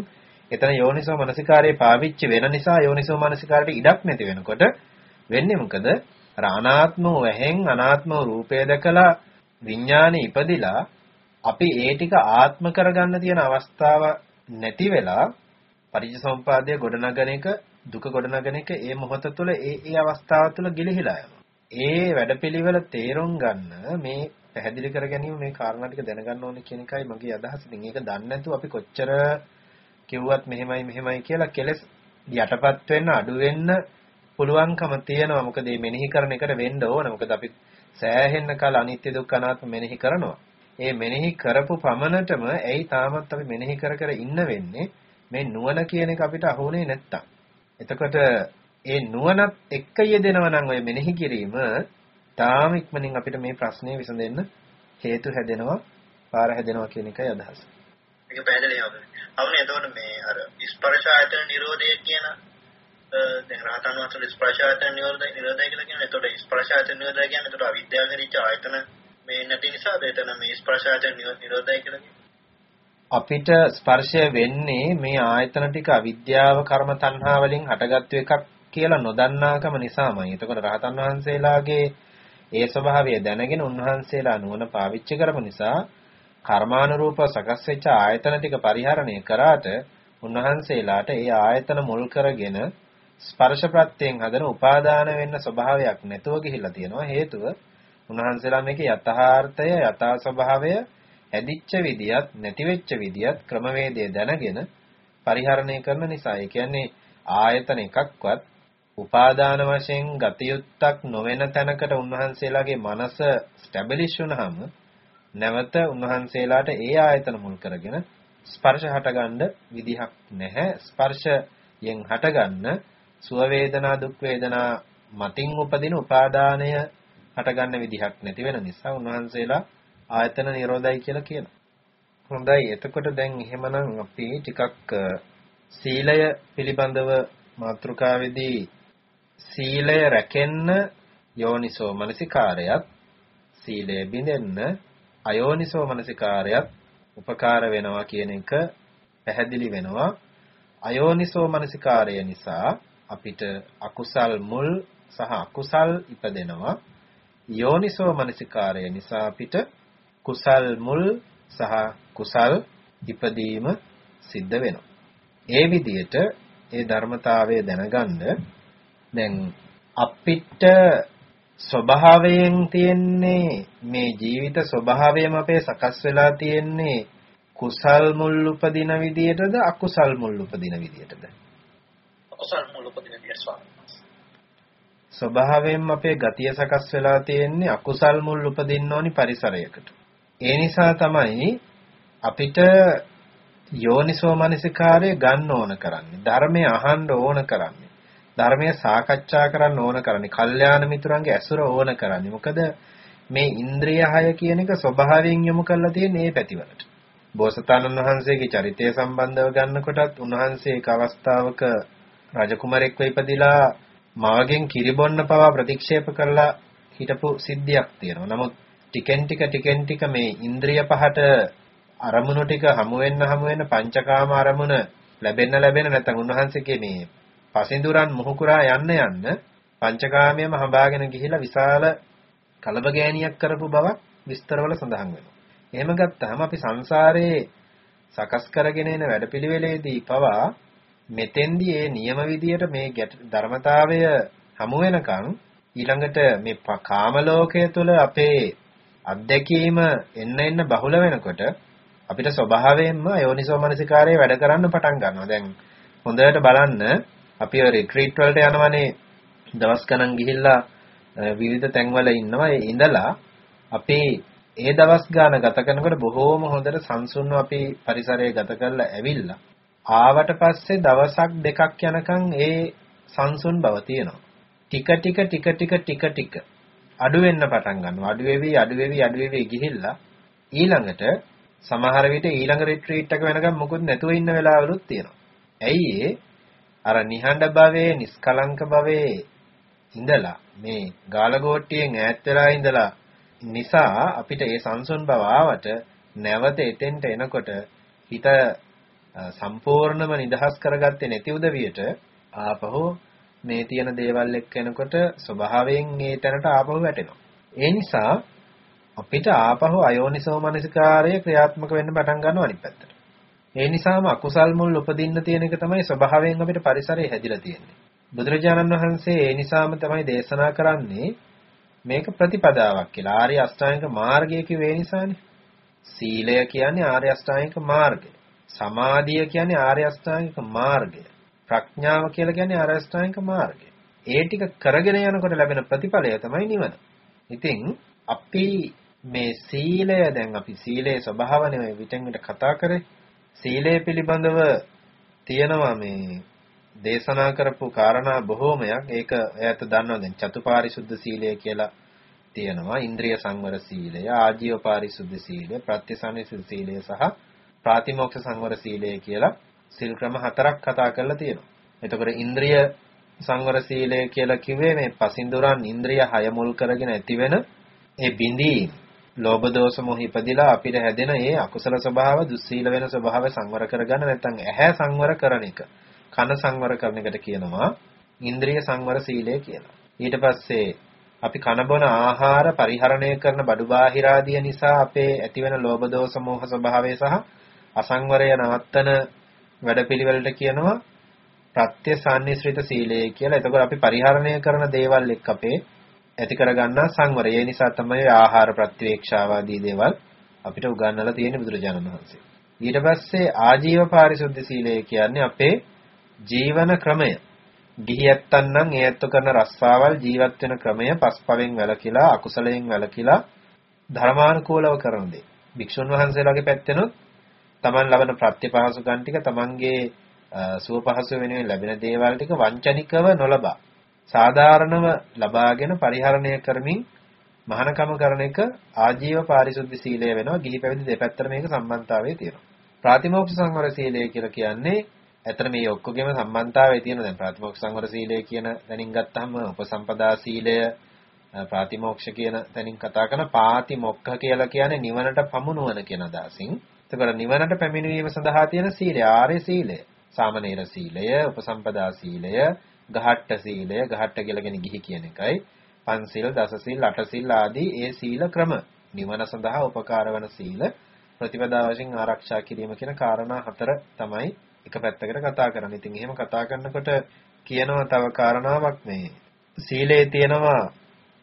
එතන යෝනිසෝ මනසිකාරයේ පාවිච්චි වෙන නිසා යෝනිසෝ මනසිකාරයට ඉඩක් නැති වෙනකොට වෙන්නේ මොකද? අර අනාත්ම වැහෙන් අනාත්ම රූපය දැකලා විඥානේ ඉපදිලා අපි ඒ ටික ආත්ම කරගන්න තියෙන අවස්ථාව නැති වෙලා පටිච්චසමුපාදය ගොඩනගන එක දුක ගොඩනගන එක ඒ මොහොත තුළ ඒ ඒ අවස්ථාව තුළ ගිලිහිලා යනවා. ඒ වැඩපිළිවෙල තේරුම් ගන්න මේ පැහැදිලි කර ගැනීම මේ කාරණා ටික දැනගන්න ඕනේ කියන එකයි මගේ අදහස. ඉතින් ඒක දන්නේ නැතුව අපි කොච්චර කිව්වත් මෙහෙමයි මෙහෙමයි කියලා කෙලස් යටපත් වෙන්න අඩු වෙන්න පුළුවන්කම තියෙනවා. මොකද මේ මෙනෙහි කරන එකට වෙන්න ඕන. මොකද අපි සෑහෙන්න කල අනිත්‍ය දුක්ඛ අනාත්ම මෙනෙහි කරනවා. ඒ මෙනෙහි කරපු පමණටම ඇයි තාමත් අපි මෙනෙහි කර කර ඉන්න වෙන්නේ? මේ නුවණ කියන එක අපිට අහුනේ නැත්තම්. එතකොට ඒ නුවණත් එක්ක යෙදෙනවා නම් ඔය මෙනෙහි කිරීම තාම ඉක්මනින් අපිට මේ ප්‍රශ්නේ විසඳෙන්න හේතු හැදෙනවා, පාර හැදෙනවා කියන එකයි අදහස. ඒක පැහැදිලිව අවුනේ එතකොට මේ අර ස්පර්ශ ආයතන නිරෝධය කියන දැන් රහතන් වහන්සේ ස්පර්ශ ආයතන නිරෝධය නිරෝධය කියලා කියන්නේ. එතකොට ස්පර්ශ ආයතන නිරෝධය කියන්නේ එතකොට අවිද්‍යාව නිරිච්ච ආයතන මේ නැති නිසාද? එතන මේ ස්පර්ශ ආයතන නිරෝධය කියලා කියන්නේ. අපිට ස්පර්ශය වෙන්නේ මේ ආයතන ටික අවිද්‍යාව කර්ම තණ්හා වලින් හටගත්තු එකක් කියලා නොදන්නාකම නිසාමයි. එතකොට රහතන් වහන්සේලාගේ ඒ ස්වභාවය දැනගෙන උන්වහන්සේලා නුවණ පාවිච්චි කරපු නිසා කර්මානුරූප සකස් වෙච්ච ආයතන ටික පරිහරණය කරාට උන්වහන්සේලාට ඒ ආයතන මුල් කරගෙන ස්පර්ශ ප්‍රත්‍යයෙන් හදන උපාදාන වෙන්න ස්වභාවයක් නැතුව ගිහිල්ලා තියෙනවා. හේතුව උන්වහන්සේලා මේකේ යථාර්ථය යථා ස්වභාවය හැදිච්ච විදියත් නැති වෙච්ච විදියත් ක්‍රමවේදය දැනගෙන පරිහරණය කරන නිසා. ඒ කියන්නේ ආයතන එකක්වත් උපාදාන වශයෙන් ගතියුත්තක් නොවන තැනකට උන්වහන්සේලාගේ මනස ස්ටැබලිෂ් වුනහම නැවත උන්වහන්සේලාට ඒ ආයතන මුල් කරගෙන ස්පර්ශ හටගන්න විදිහක් නැහැ. ස්පර්ශයෙන් හටගන්න සුව වේදනා දුක් වේදනා මතින් උපදින උපාදානය හටගන්න විදිහක් නැති වෙන නිසා උන්වහන්සේලා ආයතන නිරෝධයි කියලා කියනවා. හොඳයි එතකොට දැන් එහෙමනම් අපි ටිකක් සීලය පිළිබඳව මාතෘකාවේදී සීලය රැකෙන්න යෝනිසෝ මනසිකාරයත් සීලය බිඳෙන්න අයෝනිසෝ මනසිකාරයත් උපකාර වෙනවා කියන එක පැහැදිලි වෙනවා අයෝනිසෝ මනසිකාරය නිසා අපිට අකුසල් මුල් සහ අකුසල් ඉපදෙනවා යෝනිසෝ මනසිකාරය නිසා අපිට කුසල් මුල් සහ කුසල් ඉපදීම සිද්ධ වෙනවා. ඒ විදිහට ඒ ධර්මතාවය දැනගන්න දැන් අපිට ස්වභාවයෙන් තියෙන්නේ මේ ජීවිත ස්වභාවයම අපේ සකස් වෙලා තියෙන්නේ කුසල් මුල් උපදින විදියටද අකුසල් මුල් උපදින විදියටද අකුසල් මුල් උපදින විදියට ස්වභාවයෙන්ම අපේ ගතිය සකස් වෙලා තියෙන්නේ අකුසල් මුල් උපදින්න ඕනි පරිසරයකට ඒ නිසා තමයි අපිට යෝනිසෝ මනසිකාරය ගන්න ඕන කරන්නේ. ධර්මය අහන්න ඕන කරන්නේ. ධර්මය සාකච්ඡා කරන්න ඕන කරන්නේ. කල්යාණ මිතුරන්ගේ ඇසුර ඕන කරන්නේ. මොකද මේ ඉන්ද්‍රිය හය කියන එක ස්වභාවයෙන් යොමු කරලා තියෙන මේ පැතිවලට. බෝසතාණන් වහන්සේගේ චරිතය සම්බන්ධව ගන්නකොටත් උන්වහන්සේ එක් අවස්ථාවක රජකුමරෙක්ව ඉපදිලා මාගෙන් කිරිබොන්න පවා ප්‍රතික්ෂේප කරලා හිටපු සිද්ධියක් තියෙනවා. නමුත් ටිකෙන් ටික ටිකෙන් ටික මේ ඉන්ද්‍රිය පහට අරමුණු ටික හමු වෙන්න හමු වෙන්න පංචකාම අරමුණ ලැබෙන්න ලැබෙන්න නැත්නම් උන්වහන්සේගේ මේ පසින්දුරන් මුහුකුරා යන්න යන්න පංචකාමයේම හඹාගෙන ගිහිලා විශාල කලබගෑනියක් කරපු බවක් විස්තරවල සඳහන් වෙනවා. එහෙම ගත්තාම අපි සංසාරයේ සකස් කරගෙන එන වැඩපිළිවෙලේදී පවා මෙතෙන්දී මේ නියම විදියට මේ ධර්මතාවය හමු වෙනකන් ඊළඟට මේ කාම ලෝකයේ තුල අපේ අත්දැකීම එන්න එන්න බහුල වෙනකොට අපිට ස්වභාවයෙන්ම යෝනිසෝ මනසිකාරය වැඩ කරන්න පටන් ගන්නවා. දැන් හොඳට බලන්න අපි ඔය රිට්‍රීට් වලට යනවනේ දවස් ගණන් ගිහිල්ලා විවිධ තැන්වල ඉන්නවා. ඒ ඉඳලා අපි ඒ දවස් ගාන ගත කරනකොට බොහෝම හොඳට සංසුන්ව අපි පරිසරය ගත කරලා ඇවිල්ලා ආවට පස්සේ දවසක් දෙකක් යනකම් ඒ සංසුන් බව තියෙනවා. ටික ටික ටික ටික ටික ටික අඩු වෙන්න පටන් ගන්නවා. අඩු වෙවි අඩු වෙවි අඩු වෙවි ගිහිල්ලා ඊළඟට සමහර විට ඊළඟ රිට්‍රීට් එක වෙනකම් මොකුත් නැතුව ඉන්න වෙලාවලුත් තියෙනවා. ඇයි ඒ අර නිහඬ භවයේ නිස්කලංක භවයේ ඉඳලා මේ ගාලගෝට්ටියෙන් ඈත් වෙලා ඉඳලා නිසා අපිට ඒ සංසුන් බව ආවට නැවත එතෙන්ට එනකොට හිත සම්පූර්ණම නිදහස් කරගත්තේ නැති උදවියට ආපහු මේ තියෙන දේවල් එක්ක එනකොට ස්වභාවයෙන් ඒ තැනට ආපහු වැටෙනවා. ඒ නිසා අපිට ආපහු අයෝනිසෝ මනසිකාරය ක්‍රියාත්මක වෙන්න පටන් ගන්නවා අනිත් පැත්තට. ඒ නිසාම අකුසල් මුල් උපදින්න තියෙන එක තමයි ස්වභාවයෙන් අපිට පරිසරය හැදිලා තියෙන්නේ. බුදුරජාණන් වහන්සේ ඒ නිසාම තමයි දේශනා කරන්නේ මේක ප්‍රතිපදාවක් කියලා. ආර්ය අෂ්ටාංගික මාර්ගය කිව්වේ නිසානේ. සීලය කියන්නේ ආර්ය අෂ්ටාංගික මාර්ගය. සමාධිය කියන්නේ ආර්ය අෂ්ටාංගික මාර්ගය. ප්‍රඥාව කියලා කියන්නේ ආර්ය අෂ්ටාංගික මාර්ගය. ඒ ටික කරගෙන යනකොට ලැබෙන ප්‍රතිඵලය තමයි නිවන. ඉතින් අපි මේ සීලය දැන් අපි සීලේ ස්වභාව නෙවෙයි විතෙන් විට කතා කරේ. සීලය පිළිබඳව තියෙනවා මේ දේශනා කරපු කාරණා බොහෝමයක් ඒක එයාට දන්නවා දැන් චතුපාරිශුද්ධ සීලය කියලා තියෙනවා ඉන්ද්‍රිය සංවර සීලය ආජීව පාරිශුද්ධ සීලය ප්‍රත්‍යසන්නිසිත සීලය සහ ප්‍රාතිමෝක්ෂ සංවර සීලය කියලා සිල් ක්‍රම හතරක් කතා කරලා තියෙනවා එතකොට ඉන්ද්‍රිය සංවර සීලය කියලා කිව්වේ මේ පසින්දුරන් ඉන්ද්‍රිය හය මුල් කරගෙන ඇතිවෙන ඒ බිඳීම් ලෝභ දෝෂ මොහ ඉපදිලා අපිට හැදෙන ඒ අකුසල ස්වභාව දුස්සීල වෙන ස්වභාව සංවර කරගන්න නැත්නම් ඇහැ සංවර කරන එක කන සංවර කරන එකට කියනවා ඉන්ද්‍රිය සංවර සීලය කියලා. ඊට පස්සේ අපි කන බොන ආහාර පරිහරණය කරන බඩු බාහිරාදිය නිසා අපේ ඇතිවෙන ලෝභ දෝෂ මෝහ ස්වභාවය සහ අසංවරය නවත්තන වැඩපිළිවෙලට කියනවා ප්‍රත්‍ය සාන්නිශ්‍රිත සීලය කියලා. එතකොට අපි පරිහරණය කරන දේවල් එක්ක අපේ ඇති කරගන්නා සංවරය. ඒ නිසා තමයි ආහාර ප්‍රතිවේක්ෂාව ආදී දේවල් අපිට උගන්වලා තියෙන්නේ බුදුරජාණන් වහන්සේ. ඊට පස්සේ ආජීව පාරිශුද්ධ සීලය කියන්නේ අපේ ජීවන ක්‍රමය. ගිහියත්තන් නම් ඒ ඇත්ත කරන රස්සාවල් ජීවත් වෙන ක්‍රමය පස්පවෙන් වැළකීලා අකුසලයෙන් වැළකීලා ධර්මානුකූලව කරන දේ. භික්ෂුන් වහන්සේලාගේ පැත්තෙනොත් Taman ලබන ප්‍රත්‍යපහසුකම් ටික Tamanගේ සුව පහසු වෙනුවෙන් ලැබෙන දේවල් ටික වංචනිකව නොලබා සාධාරණව ලබාගෙන පරිහරණය කරමින් මහානකම කරන එක ආජීව පාරිශුද්ධ සීලය වෙනවා. ගිහි පැවිදි දෙපැත්තට මේක සම්බන්ධතාවය තියෙනවා. ප්‍රාතිමෝක්ෂ සංවර සීලය කියලා කියන්නේ ඇතර මේ ඔක්කොගෙම සම්බන්ධතාවය තියෙන දැන් ප්‍රාතිමෝක්ෂ සංවර සීලය කියන තැනින් ගත්තාම උපසම්පදා සීලය ප්‍රාතිමෝක්ෂ කියන තැනින් කතා කරන පාතිමොක්ඛ කියලා කියන්නේ නිවනට පමුණුවන කියන අදහසින්. එතකොට නිවනට පැමිණීම සඳහා තියෙන සීලය ආර්ය සීලය. සාමනීර සීලය, උපසම්පදා සීලය, ගහට්ට සීලය, ගහට්ට කියලා කියන්නේ ගිහි කියන එකයි. පන්සිල්, දසසිල්, අටසිල් ආදී ඒ සීල ක්‍රම නිවන සඳහා උපකාර වන සීල ප්‍රතිපදා වශයෙන් ආරක්ෂා කිරීම කියන කාරණා හතර තමයි එක පැත්තකට කතා කරන්නේ. ඉතින් එහෙම කතා කරනකොට කියනවා තව කාරණාවක් මේ සීලේ තියෙනවා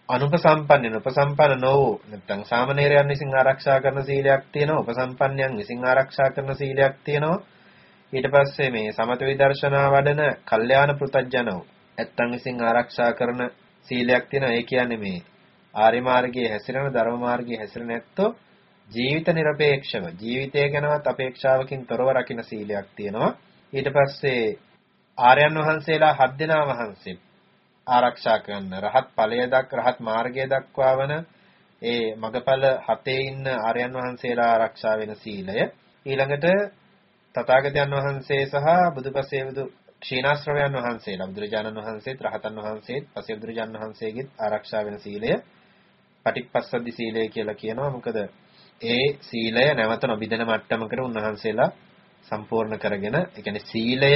අනුපසම්පන්නන උපසම්පන්න නොවූ නැත්නම් සාමණේරයන් විසින් ආරක්ෂා කරන සීලයක් තියෙනවා උපසම්පන්නයන් විසින් ආරක්ෂා කරන සීලයක් තියෙනවා. ඊට පස්සේ මේ සමත විදර්ශනා වඩන කල්යාණ පෘතජනෝ නැත්නම් විසින් ආරක්ෂා කරන සීලයක් තියෙනවා. ඒ කියන්නේ මේ ආර්ය මාර්ගයේ හැසිරෙන ධර්ම මාර්ගයේ හැසිරෙන ඇත්තෝ ජීවිත নিরপেক্ষව ජීවිතය ගැනවත් අපේක්ෂාවකින් තොරව රකින්න සීලයක් තියෙනවා. ඊට පස්සේ ආර්යයන් වහන්සේලා හත් දෙනා වහන්සේ ආරක්ෂා කරන රහත් ඵලය දක් රහත් මාර්ගය දක්වා වන ඒ මගපල හතේ ඉන්න ආර්යයන් වහන්සේලා ආරක්ෂා වෙන සීලය. ඊළඟට තථාගතයන් වහන්සේ සහ බුදුපසේ බුදු ක්ෂීණාශ්‍රවයන් වහන්සේලා බුදුරජාණන් වහන්සේත් රහතන් වහන්සේත් පසේ බුදුරජාණන් වහන්සේගෙත් ආරක්ෂා වෙන සීලය. පටිච්චසද්දි සීලය කියලා කියනවා. මොකද ඒ සීලය නැවත නොබිදෙන මට්ටමකට උන්වහන්සේලා සම්පූර්ණ කරගෙන ඒ කියන්නේ සීලය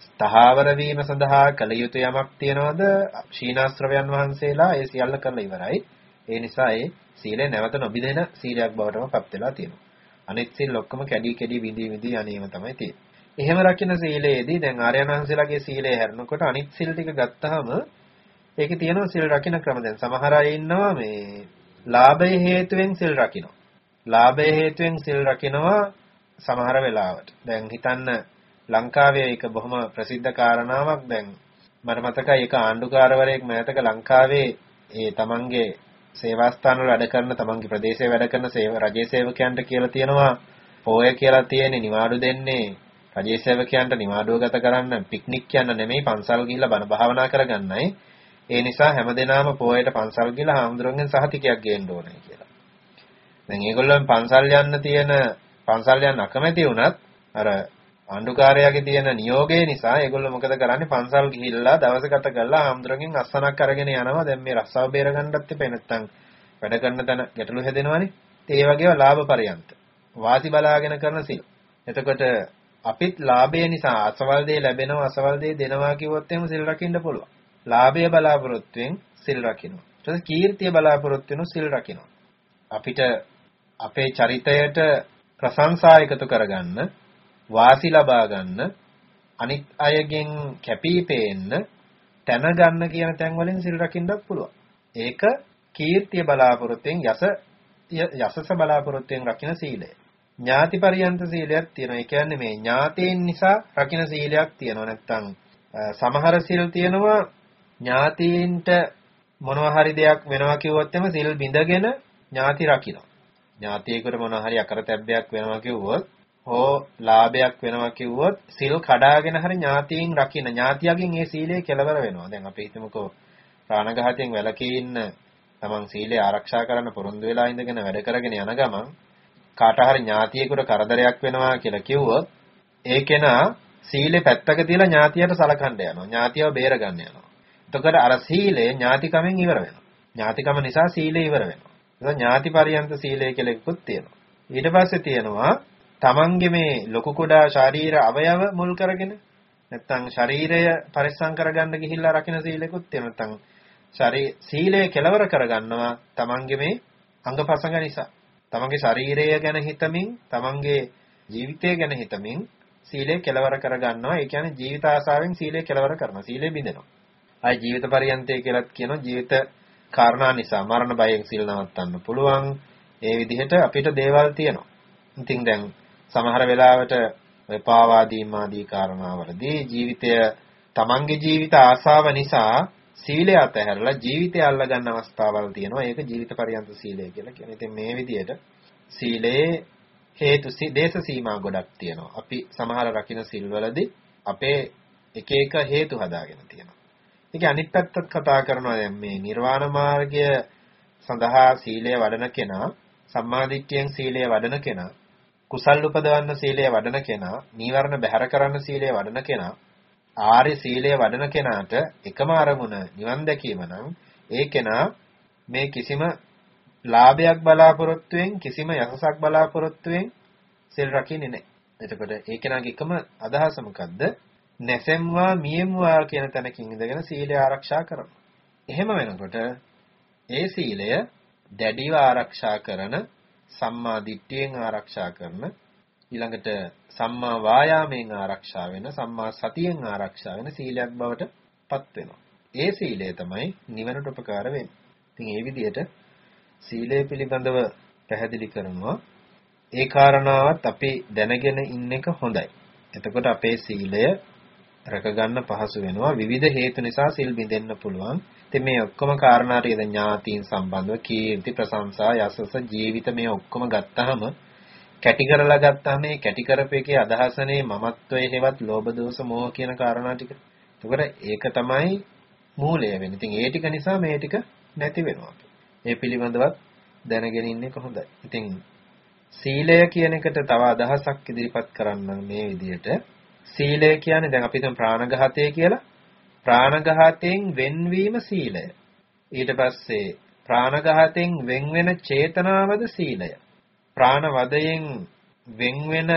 ස්ථාවර වීම සඳහා කළ යුතු යමක් තියනවද? ක්ෂීණාශ්‍රවයන් වහන්සේලා ඒ සියල්ල කරලා ඉවරයි. ඒ නිසා ඒ සීලය නැවත නොබිදෙන සීලයක් බවටම පත් වෙලා තියෙනවා. අනිත් සීල් ඔක්කොම කැඩි කැඩි විඳි විඳි යන්නේම තමයි තියෙන්නේ. එහෙම රකින්න සීලයේදී දැන් ආර්යයන් වහන්සේලාගේ සීලය හැරෙනකොට අනිත් සීල් ටික ගත්තාම ඒකේ තියෙනවා සීල් රකින්න ක්‍රම දැන් සමහර අය ඉන්නවා මේ ලාභය හේතුවෙන් සීල් රකින්න ලාභය හේතුවෙන් සිල් රකින්නවා සමහර වෙලාවට. දැන් හිතන්න ලංකාවේ ඒක බොහොම ප්‍රසිද්ධ කාරණාවක් දැන් මට මතකයි ඒක ආණ්ඩුකාරවරයෙක් මෑතක ලංකාවේ ඒ තමන්ගේ සේවාස්ථාන වල වැඩ කරන තමන්ගේ ප්‍රදේශයේ වැඩ කරන රජයේ සේවකයන්ට කියලා තියෙනවා පොය කියලා තියෙන්නේ නිවාඩු දෙන්නේ රජයේ සේවකයන්ට නිවාඩුව ගත කරන්න පික්නික් යන්න නෙමෙයි පන්සල් ගිහිල්ලා බණ භාවනා කරගන්නයි. ඒ නිසා හැමදෙනාම පොයට පන්සල් ගිහිල්ලා හාමුදුරන්ගෙන් සහතිකයක් ගේන්න ඕනේ කියලා. දැන් මේගොල්ලන් පන්සල් යන්න තියෙන පන්සල් යන්න අකමැති වුණත් අර ආණ්ඩුකාරයාගේ තියෙන නියෝගය නිසා ඒගොල්ලෝ මොකද කරන්නේ පන්සල් ගිහිල්ලා දවස ගත කරලා හාමුදුරන්ගෙන් අස්සනක් අරගෙන යනවා. දැන් මේ රස්සාව බේර ගන්නත් එපේ නැත්තම් වැඩ කරන තැන ගැටලු හැදෙනවනේ. ඒ වගේම ලාභ පරියන්ත. වාසි බලාගෙන කරන සිල්. එතකොට අපිත් ලාභය නිසා අසවල් දේ ලැබෙනවා අසවල් දේ දෙනවා කිව්වොත් එහෙම සිල් රකින්න පුළුවන්. ලාභය බලාපොරොත්තුෙන් සිල් රකින්නවා. ඊට පස්සේ කීර්තිය බලාපොරොත්තු වෙන සිල් රකින්නවා. අපිට අපේ චරිතයට ප්‍රශංසා එකතු කරගන්න, වාසි ලබා ගන්න, අනිත් අයගෙන් කැපී පෙනෙන්න, තන ගන්න කියන තැන් වලින් සිල් රකින්නත් පුළුවන්. ඒක කීර්තිය බලාපොරොත්තුෙන් යස යසස බලාපොරොත්තුෙන් රකින්න සීලය. ඥාති පරියන්ත සීලයක් තියෙනවා. ඒ කියන්නේ මේ ඥාතීන් නිසා රකින්න සීලයක් තියෙනවා. නැත්තම් සමහර සිල් තියෙනවා ඥාතීන්ට මොනවා හරි දෙයක් වෙනවා කිව්වොත් එම සිල් බිඳගෙන ඥාති රකින්න. ඥාතියෙකුට මොනවා හරි අකරතැබ්බයක් වෙනවා කිව්වොත් හෝ ලාභයක් වෙනවා කිව්වොත් සිල් කඩාගෙන හරි ඥාතීන් රකින්න. ඥාතියගෙන් ඒ සීලය කෙලවර වෙනවා. දැන් අපි හිතමුකෝ ප්‍රාණඝාතයෙන් වැළකී ඉන්න තමන් සීලය ආරක්ෂා කරන්න පොරොන්දු වෙලා ඉඳගෙන වැඩ කරගෙන යන ගමන් කාට හරි ඥාතියෙකුට කරදරයක් වෙනවා කියලා කිව්වොත් ඒ කෙනා සීලේ පැත්තක තියලා ඥාතියට සලකන්න යනවා. ඥාතියව බේර ගන්න යනවා. එතකොට අර සීලය ඥාතිකමෙන් ඉවර වෙනවා. ඥාතිකම නිසා සීලය ඉවර වෙනවා. ඒක ඥාති පරියන්ත සීලය කියලා එකකුත් තියෙනවා. ඊට පස්සේ තියෙනවා තමන්ගේ මේ ලොකු කුඩා ශාරීර අවයව මුල් කරගෙන නැත්තම් ශරීරය පරිස්සම් කරගන්න ගිහිල්ලා රකින්න සීලෙකුත් තියෙනවා. නැත්තම් ශරී සීලය කෙලවර කරගන්නවා තමන්ගේ මේ අංගපසංග නිසා. තමන්ගේ ශරීරය ගැන හිතමින් තමන්ගේ ජීවිතය ගැන හිතමින් සීලය කෙලවර කරගන්නවා. ඒ කියන්නේ ජීවිත ආසාවෙන් සීලය කෙලවර කරනවා. සීලය බිඳෙනවා. ආයි ජීවිත පරියන්තය කියලාත් කියනවා ජීවිත කාරණා නිසා මරණ බයෙන් සීල් නවත්තන්න පුළුවන්. ඒ විදිහට අපිට දේවල් තියෙනවා. ඉතින් දැන් සමහර වෙලාවට ඔය පාවාදීම් ආදී කාරණාවලදී ජීවිතය තමන්ගේ ජීවිත ආසාව නිසා සීලය අතහැරලා ජීවිතය අල්ලගන්න අවස්ථාවල් තියෙනවා. ඒක ජීවිත පරියන්ත සීලය කියලා කියනවා. ඉතින් මේ විදිහට සීලේ හේතු දේශ සීමා ගොඩක් තියෙනවා. අපි සමහර රකින්න සිල්වලදී අපේ එක එක හේතු හදාගෙන තියෙනවා. ඒක අනිත් පැත්තත් කතා කරනවා දැන් මේ නිර්වාණ මාර්ගය සඳහා සීලය වඩන කෙනා සම්මාදිට්ඨියෙන් සීලය වඩන කෙනා කුසල් උපදවන්න සීලය වඩන කෙනා නීවරණ බැහැර කරන්න සීලය වඩන කෙනා ආර්ය සීලය වඩන කෙනාට එකම අරමුණ නිවන් දැකීම නම් ඒ කෙනා මේ කිසිම ලාභයක් බලාපොරොත්තුෙන් කිසිම යසසක් බලාපොරොත්තුෙන් සිල් රකින්නේ නැහැ. එතකොට ඒ කෙනාගේ එකම අදහස මොකද්ද? නැසෙම්වා මියෙම්වා කියන තැනකින් ඉඳගෙන සීලය ආරක්ෂා කරනවා. එහෙම වෙනකොට ඒ සීලය දැඩිව ආරක්ෂා කරන සම්මා දිට්ඨියෙන් ආරක්ෂා කරන ඊළඟට සම්මා වායාමයෙන් ආරක්ෂා වෙන සම්මා සතියෙන් ආරක්ෂා වෙන සීලයක් බවට පත් වෙනවා. ඒ සීලය තමයි නිවනට උපකාර වෙන්නේ. ඉතින් ඒ විදිහට සීලය පිළිබඳව පැහැදිලි කරනවා. ඒ කාරණාවත් අපි දැනගෙන ඉන්න එක හොඳයි. එතකොට අපේ සීලය රැකගන්න පහසු වෙනවා. විවිධ හේතු නිසා සිල් බිඳෙන්න පුළුවන්. ඉතින් මේ ඔක්කොම කාරණා ටික දැන් ඥාතීන් සම්බන්ධව කීර්ති ප්‍රශංසා යසස ජීවිත මේ ඔක්කොම ගත්තාම කැටි කරලා ගත්තාම මේ කැටි කරපේකේ අදහසනේ මමත්වයේ හේවත් ලෝභ දෝෂ මෝහ කියන කාරණා ටික. එතකොට ඒක තමයි මූලය වෙන්නේ. ඉතින් ඒ ටික නිසා මේ ටික නැති වෙනවා. ඒ පිළිබඳවත් දැනගෙන ඉන්නේ කොහොඳයි. ඉතින් සීලය කියන එකට තව අදහසක් ඉදිරිපත් කරන්න මේ විදිහට සීලය කියන්නේ දැන් අපි හිතමු ප්‍රාණඝාතය කියලා. ප්‍රාණඝාතයෙන් වෙන්වීම සීලය. ඊට පස්සේ ප්‍රාණඝාතයෙන් වෙන් වෙන චේතනාවද සීලය. ප්‍රාණ වදයෙන් වෙන් වෙන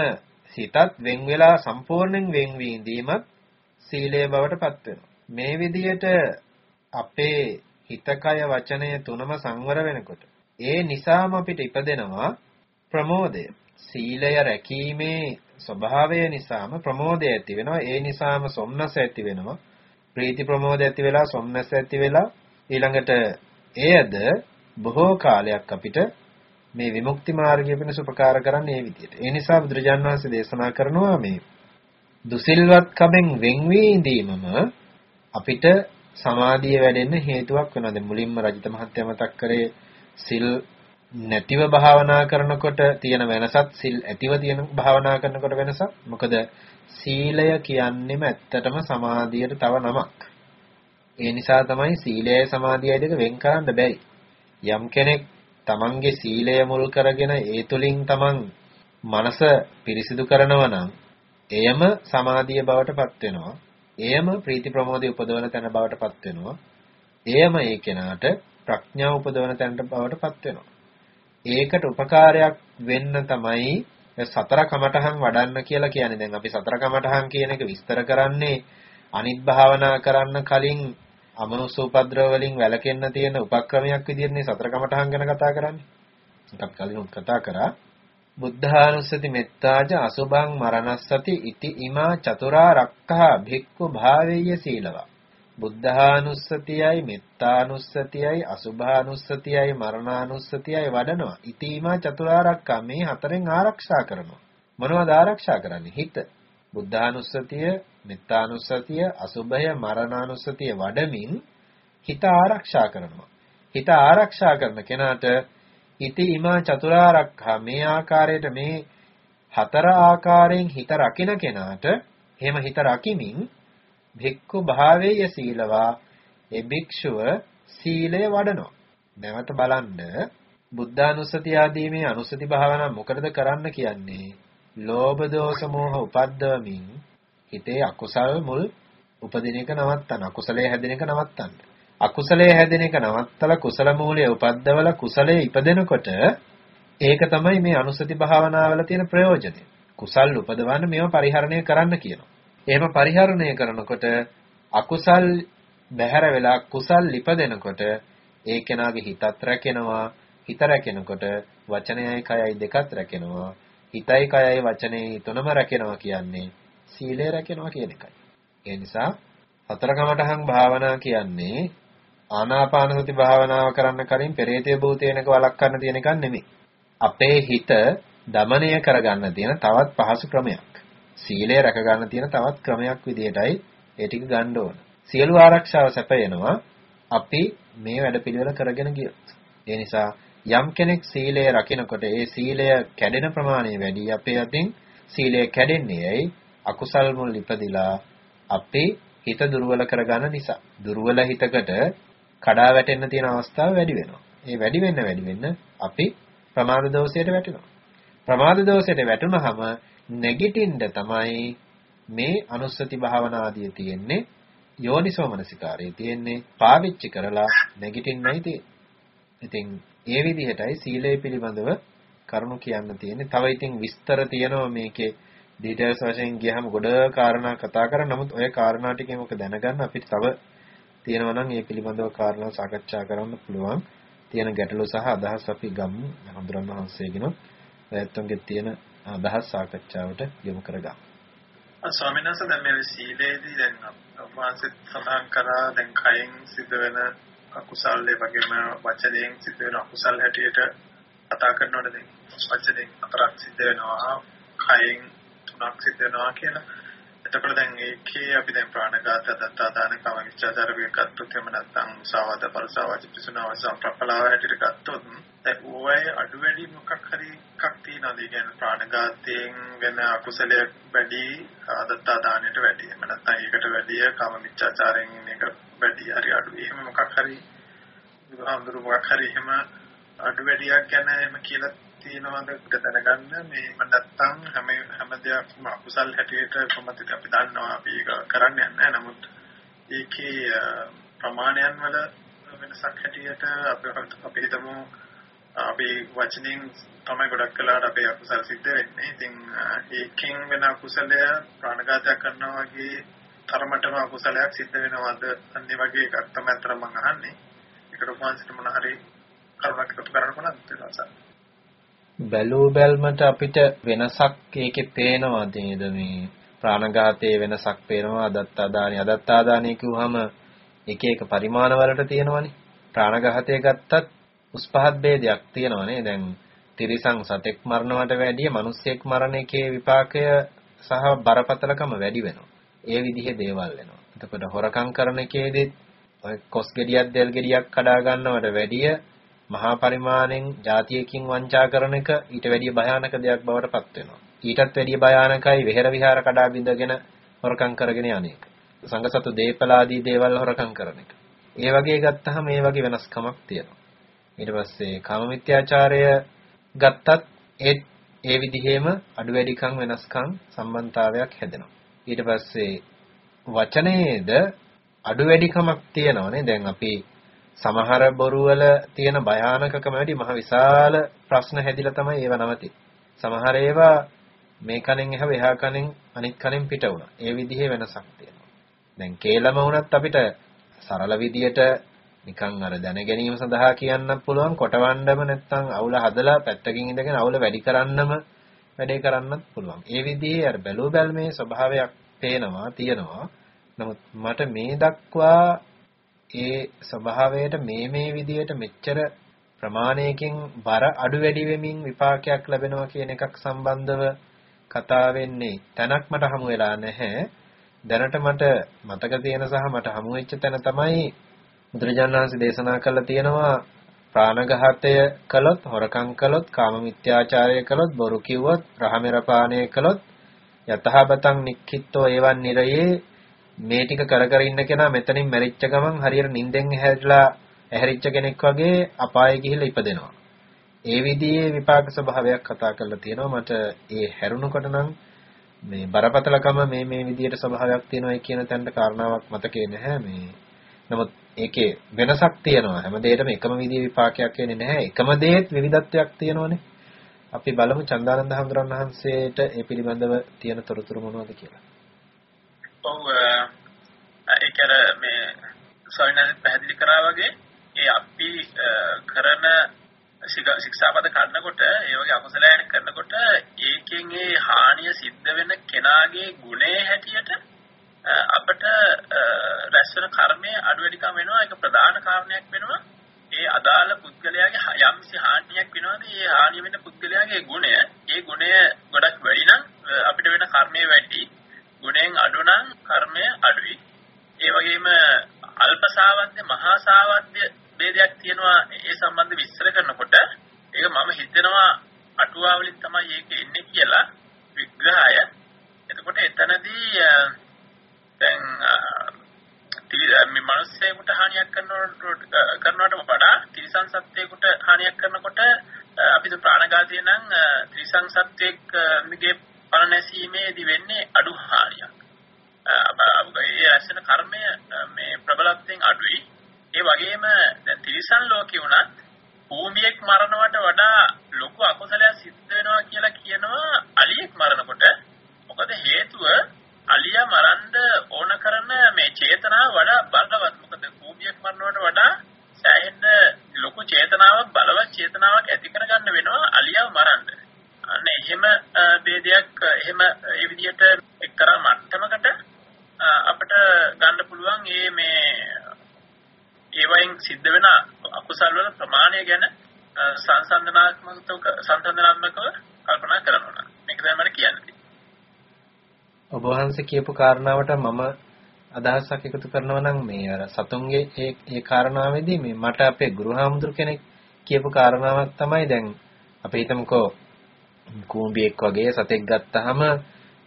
සිතත් වෙන් වෙලා සම්පූර්ණයෙන් වෙන් වීඳීමත් සීලය බවට පත් වෙනවා. මේ විදිහට අපේ හිතකය වචනය තුනම සංවර වෙනකොට ඒ නිසාම අපිට ඉපදෙනවා ප්‍රමෝදය. සීලය රැකීමේ ස්වභාවය නිසාම ප්‍රමෝදය ඇති වෙනවා. ඒ නිසාම සොම්නස ඇති වෙනවා. ප්‍රීති ප්‍රමෝද ඇති වෙලා සොම්නස ඇති වෙලා ඊළඟට එයද බොහෝ කාලයක් අපිට මේ විමුක්ති මාර්ගය වෙනස උපකාර කරන්නේ මේ විදිහට. ඒ නිසා බුදුරජාණන් වහන්සේ දේශනා කරනවා මේ දුසිල්වත්කමෙන් වෙන්වී ඉඳීමම අපිට සමාධිය වැඩෙන්න හේතුවක් වෙනවා. දැන් මුලින්ම රජිත මහත්තයා මතක් කරේ සිල් නැතිව භාවනා කරනකොට තියෙන වෙනසත් සිල් ඇතිව තියෙන භාවනා කරනකොට වෙනසක්. මොකද සීලය කියන්නේම ඇත්තටම සමාධියට තව නමක්. ඒ නිසා තමයි සීලයයි සමාධියයි දෙක වෙන් කරන්න බැරි. යම් කෙනෙක් තමන්ගේ සීලය මුල් කරගෙන ඒ තුලින් තමන් මනස පිරිසිදු කරනවා නම් එයම සමාධිය බවට පත් වෙනවා. එයම ප්‍රීති ප්‍රමෝදය උපදවන තැන බවට පත් වෙනවා. එයම ඒ කෙනාට ප්‍රඥාව උපදවන තැනට බවට පත් වෙනවා. ඒකට උපකාරයක් වෙන්න තමයි සතර කමඨහන් වඩන්න කියලා කියන්නේ. දැන් අපි සතර කමඨහන් කියන එක විස්තර කරන්නේ අනිත් භාවනා කරන්න කලින් අමනුෂ්‍ය උපද්‍රව වලින් වැළකෙන්න තියෙන උපක්‍රමයක් විදිහට සතර කමඨහන් ගැන කතා කරන්නේ. එකක් කලින් කතා කරා. බුද්ධානුස්සති මෙත්තාජ අසුභං මරණස්සති ඉති ඉමා චතුරා රක්ඛා භික්ඛු භාවේය සීලවා. බුද්ධානුස්සතියයි මෙත්තානුස්සතියයි අසුභානුස්සතියයි මරණානුස්සතියයි වඩනවා. ඉති ඉමා චතුරා රක්ඛා මේ හතරෙන් ආරක්ෂා කරනවා. මොනවද ආරක්ෂා කරන්නේ? හිත. බුද්ධානුස්සතිය, මෙත්තානුස්සතිය, අසුභය, මරණානුස්සතිය වඩමින් හිත ආරක්ෂා කරනවා. හිත ආරක්ෂා කරන කෙනාට ඉති ඉමා චතුරාර්යක්ඛා මේ ආකාරයට මේ හතර ආකාරයෙන් හිත රකින්න කෙනාට එහෙම හිත රකිමින් භික්ඛු භාවේය සීලවා ඒ භික්ෂුව සීලය වඩනවා. නැවත බලන්න බුද්ධානුස්සතිය ආදී මේ අනුස්සති භාවනා මොකටද කරන්න කියන්නේ? ලෝභ දෝෂ මෝහ උපද්දවමින් හිතේ අකුසල් මුල් උපදින එක නවත්තන්න. අකුසලයේ හැදෙන එක නවත්තන්න. අකුසලයේ හැදෙන එක නවත්තලා කුසල මූලයේ උපද්දවලා කුසලයේ ඉපදෙනකොට ඒක තමයි මේ අනුසති භාවනාවල තියෙන ප්‍රයෝජනය. කුසල් උපදවන්න මේව පරිහරණය කරන්න කියනවා. එහෙම පරිහරණය කරනකොට අකුසල් බැහැර වෙලා කුසල් ලිපදෙනකොට ඒ කෙනාගේ හිතත් රැකෙනවා හිත රැකෙනකොට වචනයයි කයයි දෙකත් රැකෙනවා හිතයි කයයි වචනේ තුනම රැකෙනවා කියන්නේ සීලය රැකෙනවා කියන එකයි. ඒ නිසා හතරකමටහන් භාවනා කියන්නේ ආනාපාන සති භාවනාව කරන්න කලින් පෙරේතය භූතේනක වළක්වන්න තියෙන එකක් නෙමෙයි. අපේ හිත দমনය කරගන්න තියෙන තවත් පහසු ක්‍රමයක්. සීලය රැක ගන්න තියෙන තවත් ක්‍රමයක් විදිහටයි ඒ ටික ගන්න ඕන. සියලු ආරක්ෂාව සැපයනවා අපි මේ වැඩපිළිවෙල කරගෙන ගියොත්. ඒ නිසා යම් කෙනෙක් සීලය රකිනකොට ඒ සීලය කැඩෙන ප්‍රමාණය වැඩි අපේ අතින් සීලය කැඩෙන්නේ ඇයි අකුසල් මුල් ඉපදිලා අපේ හිත දුර්වල කරගන්න නිසා. දුර්වල හිතකට කඩා වැටෙන්න තියෙන අවස්ථාව වැඩි වෙනවා. ඒ වැඩි වෙන්න වැඩි වෙන්න අපි ප්‍රමාද දෝෂයට වැටෙනවා. ප්‍රමාද දෝෂයට වැටුනහම නැගිටින්න තමයි මේ අනුස්සති භාවනා ආදිය තියෙන්නේ. යෝනිසෝ මනසිකාරයේ තියෙන්නේ පාවිච්චි කරලා නැගිටින්නයි තියෙන්නේ. ඉතින් ඒ විදිහටයි සීලය පිළිබඳව කරුණු කියන්න තියෙන්නේ. තව ඉතින් විස්තර තියෙනවා මේකේ ඩීටේල්ස් වශයෙන් ගියහම ගොඩ කාරණා කතා කරා. නමුත් ඔය කාරණා ටිකෙන් ඔක දැනගන්න අපිට තව තියෙනවා නම් ඒ පිළිබඳව කාරණා සාකච්ඡා කරන්න පුළුවන්. තියෙන ගැටලු සහ අදහස් අපි ගමු. හඳුරන්න වහන්සේගෙන ඔයත්තුන්ගේ තියෙන අදහස් සාකච්ඡාවට යොමු කරගමු. ස්වාමීන් වහන්සේ දැන් මේ සීලේදී දැන් වහන්සේ සඳහන් කරා දැන් කයෙන් සිද්ධ වෙන අකුසල් ඒ වගේම වචනයෙන් සිද්ධ වෙන අකුසල් හැටියට කතා කරනකොට දැන් වචනයෙන් හතරක් සිද්ධ වෙනවා කයෙන් තුනක් සිද්ධ වෙනවා කියලා එතකොට දැන් ඒකේ අපි දැන් ප්‍රාණඝාත දත්තාදාන කවවිච්ඡාචාර වේකත්තුත් එහෙම නැත්නම් සාවාද පරසාවාච පිසුනාව සම්ප්‍රප්පලාව හැටියට ගත්තොත් දැන් ඕවයි අඩු වැඩි මොකක් හරි එකක් තියෙනවද? ඒ කියන්නේ ප්‍රාණඝාතයෙන් වෙන අකුසලයක් වැඩි දත්තාදානයට වැඩි. එහෙම නැත්නම් ඒකට වැඩි කවවිච්ඡාචාරයෙන් මේක වැඩි. හරි අඩු. එහෙම මොකක් හරි බුදුහාමුදුරු මොකක් හරි එහෙම අඩු වැඩියක් ගැන එහෙම කියලා තියෙනවද? දැනගන්න. මේ නැත්තම් හැම හැම දෙයක්ම අකුසල් හැටියට කොහොමද අපි දන්නවා. අපි ඒක කරන්න යන්නේ නමුත් ඒකේ ප්‍රමාණයන් වල වෙනසක් හැටියට අපි අපි හිතමු. අපි වචනින් තමයි ගොඩක් කලාට අපේ අකුසල් සිද්ධ වෙන්නේ. ඉතින් ඒකෙන් වෙන අකුසලය ප්‍රාණඝාතයක් කරනවා වගේ තරමටම අකුසලයක් සිද්ධ වෙනවද? අන්නේ වගේ එකක් තමයි අතර මම අහන්නේ. ඒකට උපවාසිත මොන හරි කරුණක් එකතු කරන්න පුළුවන්ද? බැලූ බැල්මට අපිට වෙනසක් ඒකේ පේනවා නේද මේ ප්‍රාණඝාතයේ වෙනසක් පේනවා අදත්තාදානි අදත්තාදානි කිව්වහම එක එක පරිමාණ වලට තියෙනවනේ ප්‍රාණඝාතය ගත්තත් උස් පහත් ભેදයක් තියෙනවනේ දැන් තිරිසන් සතෙක් මරනවට වැඩිය මිනිස්සෙක් මරණ එකේ විපාකය සහ බරපතලකම වැඩි වෙනවා. ඒ විදිහේ දේවල් වෙනවා. එතකොට හොරකම් කරන එකේදීත් ඔය කොස් ගෙඩියක් දෙල් ගෙඩියක් කඩා ගන්නවට වැඩිය මහා පරිමාණයෙන් જાතියකින් වංචා කරන එක ඊට වැඩිය භයානක දෙයක් බවට පත් වෙනවා. ඊටත් වැඩිය භයානකයි වෙහෙර විහාර කඩා බිඳගෙන හොරකම් කරගෙන යන්නේක. සංගසතු දීපලාදී දේවල් හොරකම් කරන එක. ඒ වගේ ගත්තාම මේ වගේ වෙනස්කමක් තියෙනවා. ඊට පස්සේ කාම මිත්‍යාචාරය ගත්තත් ඒ ඒ විදිහේම අඩු වැඩිකම් වෙනස්කම් සම්බන්ධතාවයක් හැදෙනවා. ඊට පස්සේ වචනයේද අඩු වැඩිකමක් තියෙනවානේ. දැන් අපි සමහර බොරු වල තියෙන භයානකකම වැඩි මහ විශාල ප්‍රශ්න හැදිලා තමයි ඒව නවතින්නේ. සමහර ඒවා මේ කණෙන් එහා එහා කණෙන් අනිත් කණෙන් පිට වුණා. ඒ විදිහේ වෙනසක් තියෙනවා. දැන් කේලම වුණත් අපිට සරල විදියට නිකන් අර දැන ගැනීම සඳහා කියන්නත් පුළුවන් කොටවන්නම නැත්නම් අවුල හදලා පැත්තකින් ඉඳගෙන අවුල වැඩි කරන්නම වැඩේ කරන්නත් පුළුවන්. ඒ විදිහේ අර බැලූ බැල්මේ ස්වභාවයක් පේනවා තියෙනවා. නමුත් මට මේ දක්වා ඒ ස්වභාවයට මේ මේ විදියට මෙච්චර ප්‍රමාණයකින් බර අඩු වැඩි වෙමින් විපාකයක් ලැබෙනවා කියන එකක් සම්බන්ධව කතා වෙන්නේ තැනක් මට හමු වෙලා නැහැ. දැනට මට මතක තියෙන සහ මට හමු වෙච්ච තැන තමයි බුදුරජාණන් වහන්සේ දේශනා කළා තියෙනවා ප්‍රාණඝාතය කළොත් හොරකම් කළොත් කාම මිත්‍යාචාරය කළොත් බොරු කිව්වොත් රහමෙර පානය කළොත් යතහබතං නික්ඛිත්තෝ එවන් නිරයේ මේ ටික කර කර ඉන්න කෙනා මෙතනින් මැරිච්ච ගමන් හරියට නිින්දෙන් ඇහැරිලා ඇහැරිච්ච කෙනෙක් වගේ අපායේ ගිහිල්ලා ඉපදෙනවා. ඒ විදිහේ විපාක ස්වභාවයක් කතා කරලා තියෙනවා මට ඒ හැරුණකොට නම් මේ බරපතලකම මේ මේ විදිහට ස්වභාවයක් තියෙනවායි කියන තැනට කාරණාවක් මතකේ නැහැ මේ නමුත් ඒකේ වෙනසක් තියෙනවා. හැම දෙයකම එකම විදිහේ විපාකයක් වෙන්නේ නැහැ. එකම දෙයත් විවිධත්වයක් තියෙනවනේ. අපි බලමු චන්දානන්ද හඳුරන් වහන්සේට ඒ පිළිබඳව තියෙන තොරතුරු මොනවද කියලා. ඔව් ඒක අර මේ සොයනල් පැහැදිලි කරා වගේ ඒ අපි කරන ශික්ෂාපද කරනකොට ඒ වගේ අකුසලයන් කරනකොට ඒකෙන් ඒ හානිය සිද්ධ වෙන කෙනාගේ ගුණේ හැටියට අපිට රැස් වෙන කර්මය අඩු වැඩිකම් වෙනවා. ඒක ප්‍රධාන කාරණයක් වෙනවා. ඒ අදාළ පුද්ගලයාගේ යම්සි හානියක් වෙනවාද? ඒ හානිය වෙන පුද්ගලයාගේ ගුණය ඒ ගුණය ගොඩක් වැඩි නම් අපිට වෙන කර්මය වැඩි. ගුණයෙන් අඩු නම් කර්මය අඩුයි. ඒ වගේම අල්ප සාවද්‍ය මහා සාවද්‍ය ભેදයක් තියෙනවා ඒ සම්බන්ධ විස්තර කරනකොට ඒක මම හිතනවා අටුවාවලින් තමයි ඒක එන්නේ කියලා විග්‍රහය. එතකොට එතනදී දැන් මේ මිනිස්සෙකුට හානියක් කරනවට කරනවට වඩා තිරිසන් සත්වයකට හානියක් කරනකොට අපිට ප්‍රාණඝාතය නම් තිරිසන් සත්වයකගේ පණ නැසීමේදී වෙන්නේ අඩු හානියක්. ඒ ඇසෙන කර්මය මේ ප්‍රබලත්වයෙන් අඩුයි. ඒ වගේම දැන් තිරිසන් ලෝකේ වුණත් භූමියෙක් මරනවට වඩා ලොකු අකුසලයක් සිද්ධ වෙනවා කියලා කියනවා අලියෙක් මරනකොට. මොකද හේතුව අලියා මරන්න ඕන කරන මේ චේතනාව වඩා බලවත්. මොකද භූමියෙක් මරනවට වඩා සෑහෙන ලොකු චේතනාවක් බලවත් චේතනාවක් ඇති කරගන්න වෙනවා අලියාව මරන්න. අන්න එහෙම ભેදයක් එහෙම ඒ විදිහට එක්තරා මට්ටමකට අපිට ගන්න පුළුවන් මේ මේ ඒවයින් සිද්ධ වෙන අකුසල් වල ප්‍රමාණය ගැන සංසන්දනාත්මකව සංසන්දනාත්මකව කල්පනා කරනවා. මේක තමයි මම කියන්නේ. ඔබ වහන්සේ කියපු කාරණාවට මම අදහසක් එකතු කරනවා නම් මේ අර සතුන්ගේ ඒ ඒ කාරණාවේදී මේ මට අපේ ගෘහාමුදුර කෙනෙක් කියපු කාරණාවක් තමයි දැන් අපි හිතමුකෝ කූඹියෙක් වගේ සතෙක් ගත්තාම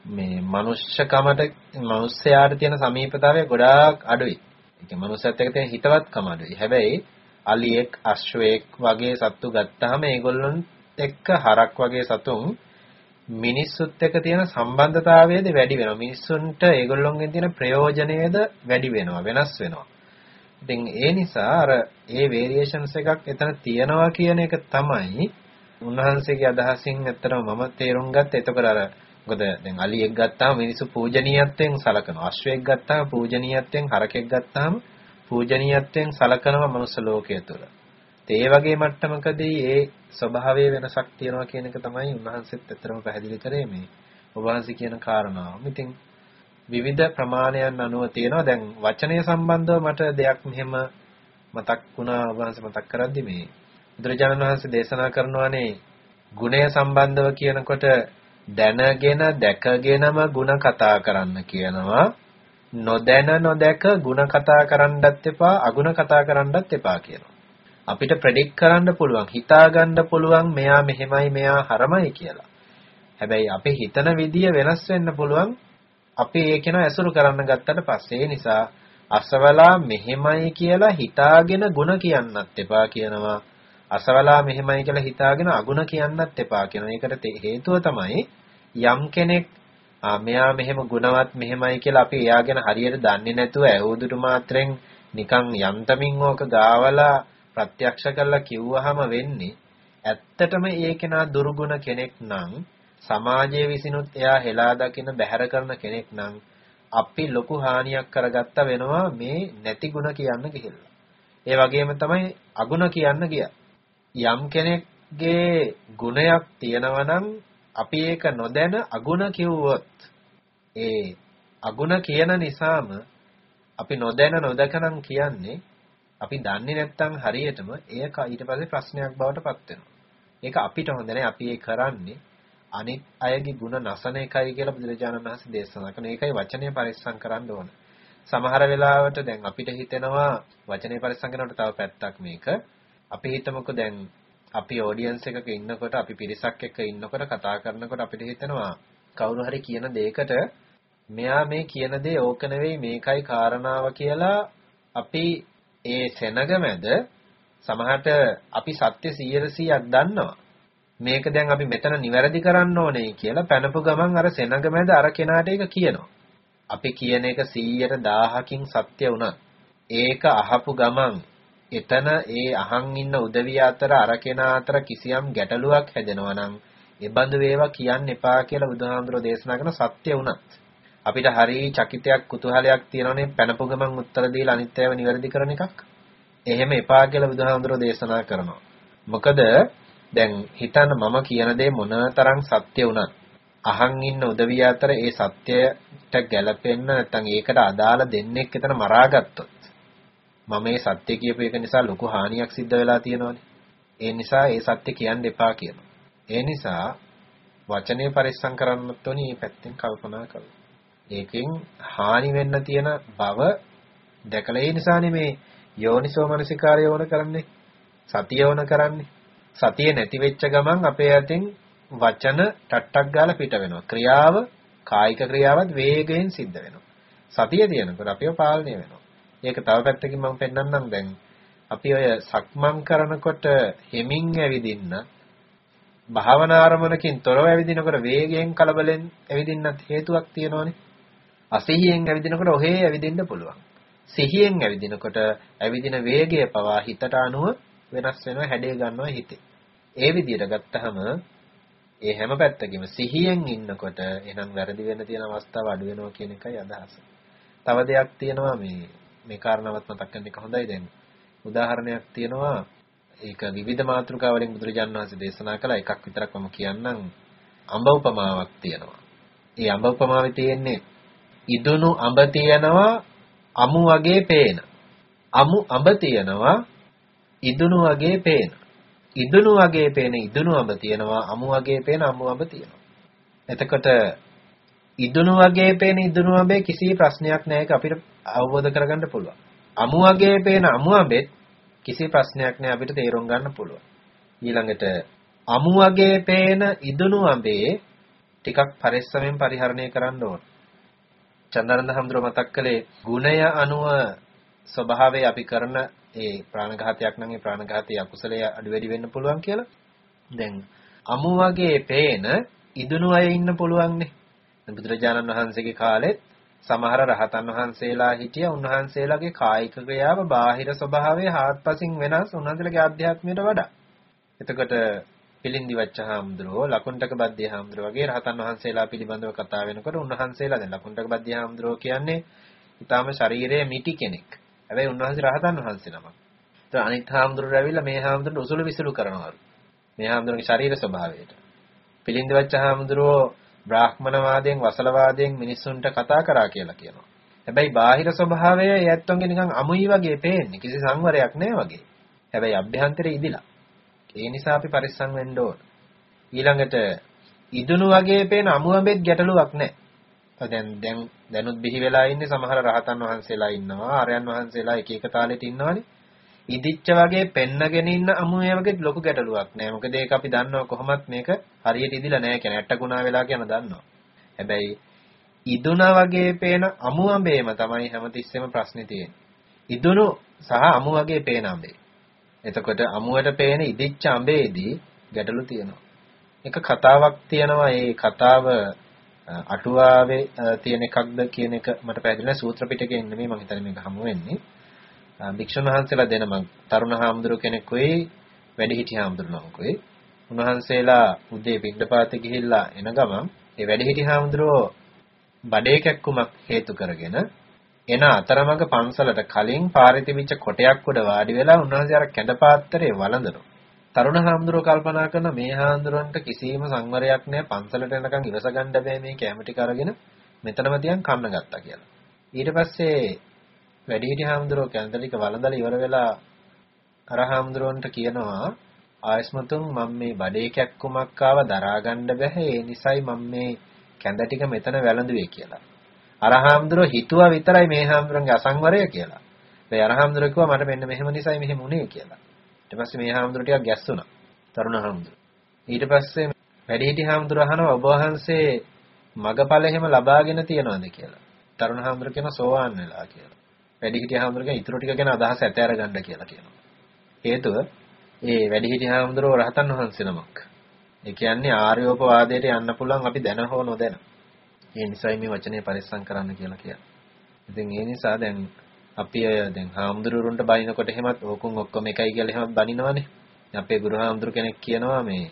මේ මනුෂ්‍යකමට මනුස්සයාට තියෙන සමීපතාවය ගොඩාක් අඩුයි. ඒ කියන්නේ මනුස්සයත් එක්ක තියෙන හිතවත්කම අඩුයි. හැබැයි අලියෙක් අශ්වයෙක් වගේ සත්තු ගත්තාම ඒගොල්ලොන් එක්ක හරක් වගේ සතුන් මිනිස්සුත් එක්ක තියෙන සම්බන්ධතාවයද වැඩි වෙනවා. මිනිස්සුන්ට ඒගොල්ලොන්ගෙන් තියෙන ප්‍රයෝජනයද වැඩි වෙනවා, වෙනස් වෙනවා. ඉතින් ඒ නිසා අර ඒ වේරියේෂන්ස් එකක් එතන තියෙනවා කියන එක තමයි උන්වහන්සේගේ අදහසින් ඇත්තටම මම තේරුම් ගත්තේ. එතකොට අර මොකද දැන් අලියෙක් ගත්තාම මිනිස්සු පූජනීයත්වයෙන් සලකනවා. අශ්වයෙක් ගත්තාම පූජනීයත්වයෙන් හරකෙක් ගත්තාම පූජනීයත්වයෙන් සලකනවා මනුස්ස ලෝකයේ තුල. ඒ වගේ මට්ටමකදී ඒ ස්වභාවයේ වෙනසක් තියෙනවා කියන එක තමයි උන්වහන්සේත් ඇත්තටම පැහැදිලි කරේ මේ ඔබ වහන්සේ කියන කාරණාව. ඉතින් විවිධ ප්‍රමාණයන් අනුව තියෙනවා. දැන් වචනය සම්බන්ධව මට දෙයක් මෙහෙම මතක් වුණා ඔබ වහන්සේ මතක් කරද්දි මේ බුදුරජාණන් වහන්සේ දේශනා කරනවානේ ගුණය සම්බන්ධව කියනකොට දැනගෙන දැකගෙනම ಗುಣ කතා කරන්න කියනවා නොදැන නොදැක ಗುಣ කතා කරන්නත් එපා අගුණ කතා කරන්නත් එපා කියනවා අපිට ප්‍රෙඩික්ට් කරන්න පුළුවන් හිතා ගන්න පුළුවන් මෙයා මෙහෙමයි මෙයා හරමයි කියලා හැබැයි අපි හිතන විදිය වෙනස් වෙන්න පුළුවන් අපි ඒක න ඇසුරු කරන්න ගත්තට පස්සේ නිසා අසවලා මෙහෙමයි කියලා හිතාගෙන ಗುಣ කියන්නත් එපා කියනවා අසවලා මෙහෙමයි කියලා හිතාගෙන අගුණ කියන්නත් එපා කියනවා. ඒකට හේතුව තමයි යම් කෙනෙක් මෙයා මෙහෙම ගුණවත් මෙහෙමයි කියලා අපි එයා ගැන හරියට දන්නේ නැතුව ඇහුදුට මාත්‍රෙන් නිකන් යන්තමින් ඕක ගාවලා ප්‍රත්‍යක්ෂ කරලා කිව්වහම වෙන්නේ ඇත්තටම ඒ කෙනා දුර්ගුණ කෙනෙක් නම් සමාජයේ විසිනුත් එයා හෙලා දකින බැහැර කරන කෙනෙක් නම් අපි ලොකු හානියක් කරගත්ත වෙනවා මේ නැති ಗುಣ කියන්න ගිහිල්ලා. ඒ වගේම තමයි අගුණ කියන්න ගියා. යම් කෙනෙක්ගේ ගුණයක් තියෙනවා නම් අපි ඒක නොදැන අගුණ කිව්වොත් ඒ අගුණ කියන නිසාම අපි නොදැන නොදකනම් කියන්නේ අපි දන්නේ නැත්නම් හරියටම ඒක ඊට පස්සේ ප්‍රශ්නයක් බවට පත් වෙනවා. ඒක අපිට හොඳ නැහැ. අපි ඒ කරන්නේ අනිත් අයගේ ಗುಣ නැසන එකයි කියලා බුදුරජාණන් වහන්සේ දේශනා කරන එකයි වචනය පරිස්සම් කරන්න ඕන. සමහර වෙලාවට දැන් අපිට හිතෙනවා වචනේ පරිස්සම් කරනකොට තව පැත්තක් මේක. අපි හිතමුකෝ දැන් අපි ඔඩියන්ස් එකක ඉන්නකොට අපි පිරිසක් එක්ක ඉන්නකොට කතා කරනකොට අපිට හිතෙනවා කවුරු හරි කියන දෙයකට මෙයා මේ කියන දේ ඕක නෙවෙයි මේකයි කාරණාව කියලා අපි ඒ සෙනග මැද සමහරට අපි සත්‍ය 100%ක් දන්නවා. මේක දැන් අපි මෙතන නිවැරදි කරන්න ඕනේ කියලා පැනපු ගමන් අර සෙනග මැද අර කෙනාට ඒක කියනවා. අපි කියන එක 100ට 1000කින් සත්‍ය වුණත් ඒක අහපු ගමන් එතන ඒ අහන් ඉන්න උදවිය අතර අර කෙනා අතර කිසියම් ගැටලුවක් හැදෙනවා නම් ඒ බඳු වේවා කියන්න එපා කියලා බුදුහාමුදුරෝ දේශනා කරන සත්‍ය වුණත් අපිට හරි චකිතයක් කුතුහලයක් තියෙනවනේ පැනපු ගමන් උත්තර දීලා අනිත් ඒවා නිවැරදි කරන එකක්. එහෙම එපා කියලා බුදුහාමුදුරෝ දේශනා කරනවා. මොකද දැන් හිතන්න මම කියන දේ මොනතරම් සත්‍ය වුණත් අහන් ඉන්න උදවිය අතර ඒ සත්‍යයට ගැලපෙන්න නැත්නම් ඒකට අදාළ දෙන්නෙක් එතන මරාගත්තොත් මම මේ සත්‍ය කියපු එක නිසා ලොකු හානියක් සිද්ධ වෙලා තියෙනවානේ. ඒ නිසා ඒ සත්‍ය කියන්න එපා කියනවා. ඒ නිසා වචනේ පරිස්සම් කරන්නත් ඕනි මේ පැත්තෙන් කල්පනා කරලා. ඒකෙන් හානි වෙන්න තියෙන බව දැකලා ඒ නිසානේ මේ යෝනිසෝ මනසිකාරය වුණ කරන්නේ. සතිය වුණ කරන්නේ. සතිය නැති වෙච්ච ගමන් අපේ අතින් වචන ටට්ටක් ගාලා පිට වෙනවා. ක්‍රියාව කායික ක්‍රියාවත් වේගයෙන් සිද්ධ වෙනවා. සතිය තියෙනකොට අපිව පාලනය වෙනවා. ඒක තව පැත්තකින් මම පෙන්නන්නම් දැන් අපි ඔය සක්මන් කරනකොට හෙමින් ඇවිදින්න භාවනා ආරමුණකින් තොරව ඇවිදිනකොට වේගයෙන් කලබලෙන් ඇවිදින්නත් හේතුවක් තියෙනවනේ. අසිහියෙන් ඇවිදිනකොට ඔහේ ඇවිදින්න පුළුවන්. සිහියෙන් ඇවිදිනකොට ඇවිදින වේගය පවා හිතට අනුව වෙනස් වෙනවා හැඩය ගන්නවා හිතේ. ඒ විදිහට ගත්තහම ඒ හැම පැත්තකින්ම සිහියෙන් ඉන්නකොට එහෙනම් වැරදි වෙන්න තියෙන අවස්ථාව අඩු වෙනවා කියන එකයි අදහස. තව දෙයක් තියෙනවා මේ මේ කාරණාවත් මතක් කරන එක හොඳයි දැන්. උදාහරණයක් තියෙනවා ඒක විවිධ මාතෘකා වලින් බුදුරජාණන් වහන්සේ දේශනා කළා එකක් විතරක් මම කියන්නම් අඹ උපමාවක් තියෙනවා. ඒ අඹ උපමාවේ තියෙන්නේ ඉදුණු අඹ තියෙනවා අමු වගේ පේන. අමු අඹ තියෙනවා ඉදුණු වගේ පේන. ඉදුණු වගේ පේන ඉදුණු අඹ තියෙනවා අමු වගේ පේන අමු අඹ තියෙනවා. එතකොට ඉදුණු වගේ පේන ඉදුණු අඹේ කිසි ප්‍රශ්නයක් නැහැ ඒක අපිට අවබෝධ කරගන්න පුළුවන්. අමු වගේ පේන අමු අඹෙත් කිසි ප්‍රශ්නයක් නැහැ අපිට තේරුම් ගන්න පුළුවන්. ඊළඟට අමු වගේ පේන ඉදුණු අඹේ ටිකක් පරිස්සමෙන් පරිහරණය කරන්න ඕන. චන්දනන්ද හඳුර මතක් කළේ ගුණය අනුව ස්වභාවය අපි කරන ඒ ප්‍රාණඝාතයක් නම් ඒ ප්‍රාණඝාතයේ අකුසලය අඩු වැඩි වෙන්න පුළුවන් කියලා. දැන් අමු වගේ පේන ඉදුණු අය ඉන්න පුළුවන්නේ. බුදුරජාණන් වහන්සේගේ කාලෙත් සමහර රහතන් වහන්සේලා හිටිය උන්වහන්සේලාගේ කායික ක්‍රියාව බාහිර ස්වභාවය හාත්පසින් වෙනස් උන්වහන්සේලාගේ ආධ්‍යාත්මයට වඩා. එතකොට පිළින්දි වච්චහාම්දුරෝ ලකුණ්ඩක බද්දී හාම්දුරෝ වගේ රහතන් වහන්සේලා පිළිබඳව කතා වෙනකොට උන්වහන්සේලා දැන් ලකුණ්ඩක බද්දී හාම්දුරෝ කියන්නේ ඊටාම ශරීරයේ මිටි කෙනෙක්. හැබැයි උන්වහන්සේ රහතන් වහන්සේ නමක්. ඒත් අනිත් හාම්දුරෝ ඇවිල්ලා මේ හාම්දුරට උසුළු විසුළු කරනවලු. මේ හාම්දුරගේ ශරීර ස්වභාවයට. පිළින්දි වච්චහාම්දුරෝ බ්‍රාහ්මණවාදයෙන් වසලවාදයෙන් මිනිස්සුන්ට කතා කරා කියලා කියනවා. හැබැයි බාහිර ස්වභාවය ඇත්තොන්ගේ නිකන් අමුයි වගේ පේන්නේ. කිසි සංවරයක් නැහැ වගේ. හැබැයි අභ්‍යන්තරේ ඉදිලා. ඒ නිසා අපි පරිස්සම් වෙන්න ඕන. ඊළඟට ඉදුණු වගේ පේන අමුඹෙත් ගැටලුවක් නැහැ. දැන් දැන් දැනුත් බිහි වෙලා ඉන්නේ සමහර රහතන් වහන්සේලා ඉන්නවා ආර්යයන් වහන්සේලා එක එක තාලෙට ඉන්නවනේ. ඉදිච්ච වගේ පෙන්නගෙන ඉන්න අමුවේ වගේ ලොකු ගැටලුවක් නෑ. මොකද ඒක අපි දන්නවා කොහොමත් මේක හරියට ඉදිලා නෑ කියන ඇට්ටකුණා වෙලා කියන දන්නවා. හැබැයි ඉදුණා වගේ පේන අමු අඹේම තමයි හැමතිස්සෙම ප්‍රශ්නේ තියෙන්නේ. ඉදුණු සහ අමු වගේ පේන අඹේ. එතකොට අමුවට පේන ඉදිච්ච අඹේදී ගැටලු තියෙනවා. එක කතාවක් තියෙනවා ඒ කතාව අටුවාවේ තියෙන එකක්ද කියන එක මට පැහැදිලි නැහැ සූත්‍ර පිටකේ නෙමෙයි මම හිතන්නේ මේක හමු වෙන්නේ. භික්ෂුන් වහන්සේලා දෙනම තරුණ හාමුදුරු කෙනෙකුයි වැඩිහිටි හාමුදුරු නමකුයි. උන්වහන්සේලා උදේ පිටපාතේ ගිහිල්ලා එන ගමන් ඒ වැඩිහිටි හාමුදුරුවෝ බඩේ කැක්කුමක් හේතු කරගෙන එන අතරමඟ පන්සලට කලින් පාරේ තිබිච්ච කොටයක් උඩ වාඩි වෙලා උන්වහන්සේ අර කැඳ පාත්‍රයේ වළඳනවා. තරුණ හාමුදුරුවෝ කල්පනා කරන මේ හාමුදුරන්ට කිසිම සංවරයක් නැහැ පන්සලට එනකන් ඉවස ගන්න බෑ මේ කැම ටික අරගෙන මෙතනම තියන් කන්න ගත්තා කියලා. ඊට පස්සේ වැඩිහිටි හාමුදුරුවෝ කැඳ ටික වළඳලා ඉවර වෙලා අර හාමුදුරුවන්ට කියනවා ආයස්මතුන් මම මේ බඩේ කැක්කුමක් ආව දරා ගන්න බෑ ඒ නිසයි මම මේ කැඳ ටික මෙතන වැළඳුවේ කියලා. අර හාමුදුරුවෝ හිතුවා විතරයි මේ හාමුදුරන්ගේ අසංවරය කියලා. ඒ අර හාමුදුරුවෝ කිව්වා මට මෙන්න මෙහෙම නිසයි මෙහෙම උනේ කියලා. ඊට පස්සේ මේ හාමුදුරුවෝ ටිකක් ගැස්සුණා. තරුණ හාමුදුරුවෝ. ඊට පස්සේ වැඩිහිටි හාමුදුරුවෝ අහනවා ඔබ වහන්සේ මගපල එහෙම ලබාගෙන තියනවද කියලා. තරුණ හාමුදුරුවෝ කියනවා සෝවාන් වෙලා කියලා. වැඩිහිටි හාමුදුරුවෝ ඊටු ටික ගැන අදහස ඇතෑර ගන්න කියලා කියනවා. හේතුව ඒ වැඩිහිටි හාමුදුරුවෝ රහතන් වහන්සේ නමක්. ඒ කියන්නේ ආර්යෝපවාදයට යන්න පුළුවන් අපි දැන හෝ නොදැන. ඒ නිසයි මේ වචනේ පරිස්සම් කරන්න කියලා කියන්නේ. ඉතින් ඒ නිසා දැන් අපි අය දැන් හාමුදුරුවන්ට බනිනකොට එහෙමත් ඕකුන් ඔක්කොම එකයි කියලා එහෙම බනිනවනේ. අපේ ගුරු හාමුදුරු කෙනෙක් කියනවා මේ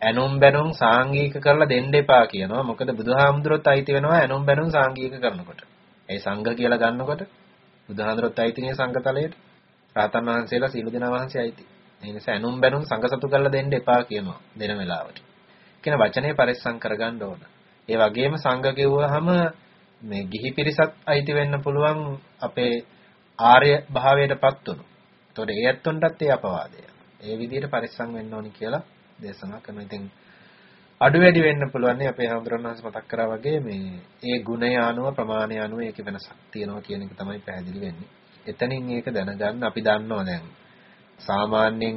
ඇනුම් බැනුම් සාංගික කරලා දෙන්න එපා කියනවා. මොකද බුදුහාමුදුරුවොත් අයිති වෙනවා ඇනුම් බැනුම් සාංගික කරනකොට. ඒ සංඝ කියලා ගන්නකොට බුදුහාමුදුරුවොත් අයිති නේ සංඝතලයට. රාතන් වහන්සේලා සීල දෙනා වහන්සේ අයිති. ඒ නිසා ඇනුම් බැනුම් සංඝසතු කරලා දෙන්න එපා කියනවා දෙන වෙලාවට. කියන වචනේ පරිස්සම් කරගන්න ඕන. ඒ වගේම සංඝ කිව්වහම මේ ගිහි පිරිසත් අයිති වෙන්න පුළුවන් අපේ ආර්ය භාවයටපත් උණු. ඒතකොට ඒ ඇත්තොන්ටත් ඒ අපවාදය. ඒ විදිහට පරිස්සම් වෙන්න ඕනි කියලා දේශනා කරනවා. ඉතින් අඩු වැඩි වෙන්න පුළුවන් නේ අපේ හඳුරන වහන්සේ මතක් කරා වගේ මේ ඒ ගුණය අනුව ප්‍රමාණය අනුව ඒකේ වෙනසක් තියෙනවා කියන එක තමයි පැහැදිලි වෙන්නේ. එතනින් ඒක දැනගන්න අපි දන්නවා දැන් සාමාන්‍යයෙන්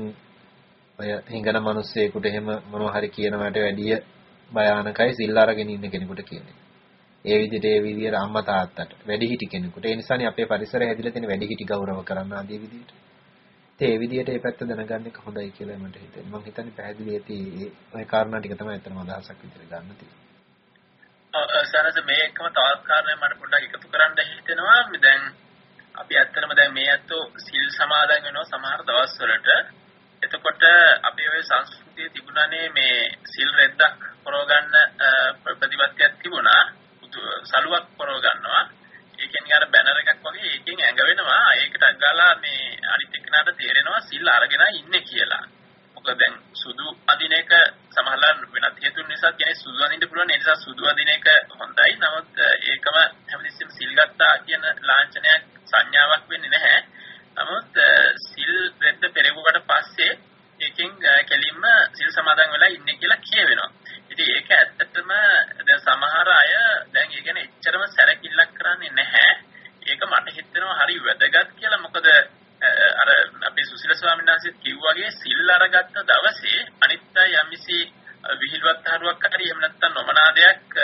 ඔය හිඟන මිනිස්සෙකුට එහෙම මොනවා හරි කියනවට වැඩිය භයානකයි සිල් අරගෙන ඉන්න කෙනෙකුට කියන්නේ. ඒ විදිහට ඒ විදිහට අම්මා තාත්තට වැඩිහිටි කෙනෙකුට ඒ නිසානේ අපේ පරිසරය හැදිලා තියෙන වැඩිහිටි ගෞරව කරන්න ආදී විදිහට. ඉතින් ඒ විදිහට ඒ පැත්ත දැනගන්න එක හොඳයි කියලා මට හිතෙනවා. මම හිතන්නේ පැහැදිලි ඇති ඒ කාරණා ටික තමයි අතනම අදහසක් විදිහට ගන්න තියෙන්නේ. සරස මේ එකම තවත් කාරණයක් මට පොඩ්ඩක් එකතු කරන්න හිතෙනවා. දැන් අපි ඇත්තටම දැන් මේ ඇත්තෝ සිල් සමාදන් වෙනවා සමහර දවස්වලට. එතකොට අපි ওই සංස්කෘතියේ තිබුණානේ මේ සිල් රෙද්දක් පරව ගන්න ප්‍රතිපත්තියක් තිබුණා. සලුවක් පරව ගන්නවා. ඒ කියන්නේ අර බැනර් එකක් වගේ ඒකෙන් ඇඟ වෙනවා. ඒකට අගාලා මේ අනිත් එක්කනට තේරෙනවා සිල් අරගෙන ඉන්නේ කියලා. මොකද දැන් සුදු අදින එක සමහරවල් වෙනත් හේතුන් නිසා කෙනෙක් සුදු අදින්න පුළුවන්. ඒ නිසා සුදු අදින එක හොඳයි. නමුත් ඒකම හැමතිස්සෙම සිල් ගත්තා කියන ලාංඡනයක් සංඥාවක් වෙන්නේ නැහැ. නමුත් සිල් රෙද්ද පෙරෙවුවට පස්සේ ඒකෙන් කෙලින්ම සිල් සමාදන් වෙලා ඉන්නේ කියලා කියවෙනවා. ඉතින් ඒක ඇත්තටම දැන් සමහර අය දැන් ඒ ගැන එච්චරම සැලකිල්ලක් කරන්නේ නැහැ. ඒක මට හිතෙනවා හරි වැදගත් කියලා. මොකද අර අපේ සුසිල ස්වාමීන් වහන්සේ කිව්වාගේ සිල් අරගත්ත දවසේ අනිත් අය යම්සි විහිළුවක් හරුවක් හරි එහෙම නැත්නම් නොමනාදයක්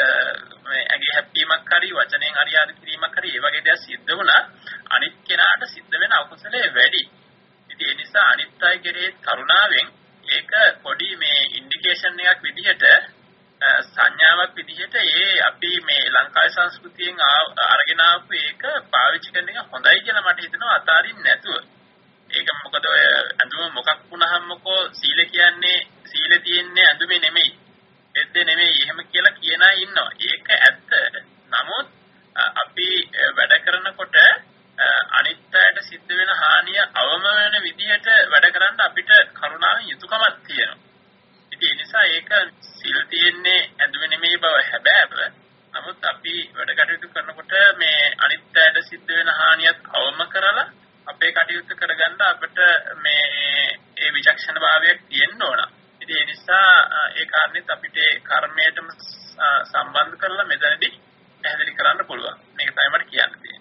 මේ ඇගේ හැප්පීමක් හරි වචනෙන් හරි ආදි කිරීමක් හරි ඒ වගේ දේවල් සිද්ධ වුණා අනිත් කෙනාට සිද්ධ වෙන අකුසලයේ වැඩි. ඉතින් ඒ නිසා අනිත් අය කෙරේ කරුණාවෙන් ඒක පොඩි මේ ඉන්ඩිකේෂන් එකක් විදිහට සංඥාවක් විදිහට ඒ අපි මේ ලංකාවේ සංස්කෘතියෙන් අරගෙන ආපු ඒක පාවිච්චි කරන එක හොඳයි කියලා මට හිතෙනවා අතාරින්න නැතුව. ඒක මොකද ඔය අඳුම මොකක් වුණාමකෝ සීල කියන්නේ සීල තියෙන්නේ අඳුමේ නෙමෙයි. එද්දේ නෙමෙයි එහෙම කියලා කියන අය ඉන්නවා. ඒක ඇත්ත. නමුත් අපි වැඩ කරනකොට අනිත් අයට සිද්ධ වෙන හානිය අවම වෙන විදිහට වැඩ කරන්න අපිට කරුණාවෙන් යුතුයකමක් තියෙනවා. ඉතින් ඒ නිසා ඒක සිල් තියෙන්නේ ඇඳුමේ නෙමෙයි බව හැබෑව. නමුත් අපි වැඩ කටයුතු කරනකොට මේ අනිත් අයට සිද්ධ වෙන හානියත් අවම කරලා අපේ කටයුතු කරගන්න අපිට මේ ඒ විචක්ෂණ භාවයක් තියෙන්න ඕන. ඉතින් ඒ නිසා ඒ කාරණෙත් අපිට කර්මයටම සම්බන්ධ කරලා මෙතනදී පැහැදිලි කරන්න පුළුවන්. මේක තමයි මට කියන්න තියෙන්නේ.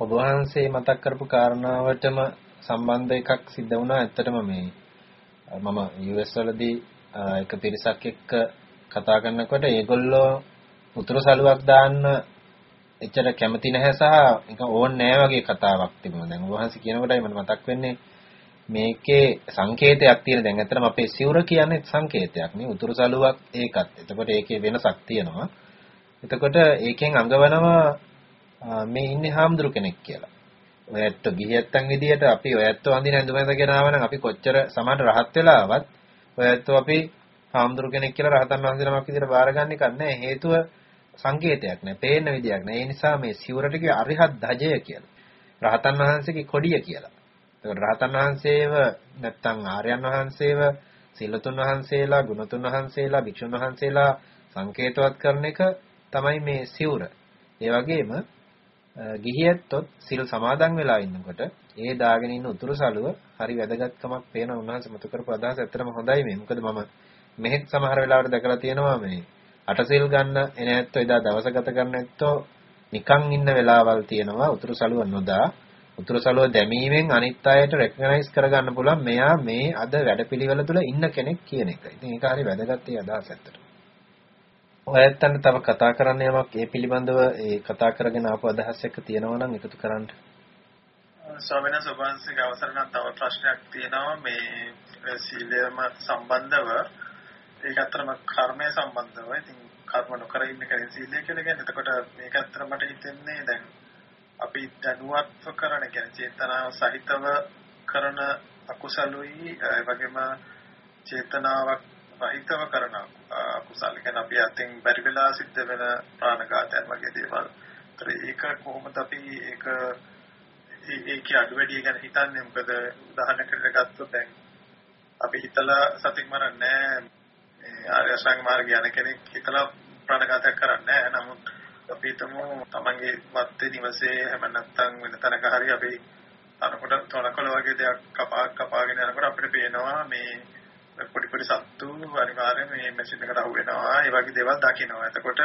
ඔබ වහන්සේ මතක් කරපු කාරණාවටම සම්බන්ධ එකක් සිද්ධ වුණා ඇත්තටම මේ මම US වලදී එක පිරිසක් එක්ක කතා කරනකොට ඒගොල්ලෝ උතුරු සළුවක් දාන්න එච්චර කැමති නැහැ සහ නිකන් ඕන් නෑ වගේ කතාවක් තිබුණා. දැන් ඔබ වහන්සේ කියනකොටයි මට මතක් වෙන්නේ මේකේ සංකේතයක් තියෙන දැන් ඇත්තටම අපේ සිවුර කියන්නේ සංකේතයක් නේ උතුරු සළුවක් ඒකත්. එතකොට ඒකේ වෙනසක් තියෙනවා. එතකොට ඒකෙන් අඟවනවා මේ ඉන්නේ හාමුදුරු කෙනෙක් කියලා. ඔය ඇත්ත ගිහියත්තන් විදියට අපි ඔය ඇත්ත වඳින ඇඳුම ඇඳගෙන ආවනම් අපි කොච්චර සමහර රහත් වෙලාවත් ඔය ඇත්ත අපි හාමුදුරු කෙනෙක් කියලා රහතන් වහන්සේ නමක් විදියට බාරගන්න එක නෑ හේතුව සංකේතයක් නෑ පේන විදියක් නෑ ඒ නිසා මේ සිවුරට කිය අරිහත් ධජය කියලා. රහතන් වහන්සේගේ කොඩිය කියලා. ඒකට රහතන් වහන්සේව නැත්තම් ආර්යයන් වහන්සේව සිල්ලතුන් වහන්සේලා ගුණතුන් වහන්සේලා භික්ෂුන් වහන්සේලා සංකේතවත් කරන එක තමයි මේ සිවුර. ඒ වගේම ගිහියැත්තොත් සිල් සමාදන් වෙලා ඉන්නකොට ඒ දාගෙන ඉන්න උතුරු සළුව හරි වැදගත්කමක් පේන උන්වහන්සේ මතු කරපු අදහස ඇත්තටම හොඳයි මේ. මොකද මම මෙහෙත් සමහර වෙලාවට දැකලා තියෙනවා මේ අටසිල් ගන්න එන ඇත්තෝ එදා දවස ගත කරන ඇත්තෝ නිකන් ඉන්න වෙලාවල් තියෙනවා උතුරු සළුව නොදා උතුරු සළුව දැමීමෙන් අනිත් අයට රෙකග්නයිස් කරගන්න පුළුවන් මෙයා මේ අද වැඩපිළිවෙල තුල ඉන්න කෙනෙක් කියන එක. ඉතින් ඒක හරි වැදගත් ඒ අදහස ඇත්තට. ඔයත්තන්ට තව කතා කරන්න යමක් ඒ පිළිබඳව ඒ කතා කරගෙන ආපු අදහස් එක්ක තියෙනවා නම් එකතු කරන්න. ස්වාමීන් වහන්සේගේ අවසර නම් තව ප්‍රශ්නයක් තියෙනවා මේ සීලයම සම්බන්ධව ඒක අතරම කර්මය සම්බන්ධව. ඉතින් කර්ම නොකර ඉන්න කෙනෙක් සීලය කියලා කියන්නේ. එතකොට මේක අතර මට හිතෙන්නේ දැන් අපි දැනුවත්ව කරන කියන්නේ චේතනාව සහිතව කරන අකුසලුයි ඒ වගේම චේතනාවක් රහිතව කරන අකුසල කියන්නේ අපි අතින් බැරි වෙලා සිද්ධ වෙන ප්‍රාණඝාතයන් වගේ දේවල්. ඒතර ඒක කොහොමද අපි ඒක ඒකේ අඩු වැඩි ගැන හිතන්නේ මොකද උදාහරණයකට ගත්තොත් දැන් අපි හිතලා සතික් මරන්නේ ආර්ය අෂ්ටාංග මාර්ගය යන කෙනෙක් හිතලා ප්‍රාණඝාතයක් කරන්නේ නැහැ. නමුත් අපි හිතමු තමන්ගේ වත්තේ නිවසේ හැම නැත්තම් වෙන තැනක හරි අපි අනකොට තොනකොළ වගේ දෙයක් කපා කපාගෙන යනකොට අපිට පේනවා මේ පොඩි පොඩි සත්තු අනිවාර්යයෙන් මේ මැෂින් එකට අහු වෙනවා. ඒ වගේ දේවල් දකිනවා. එතකොට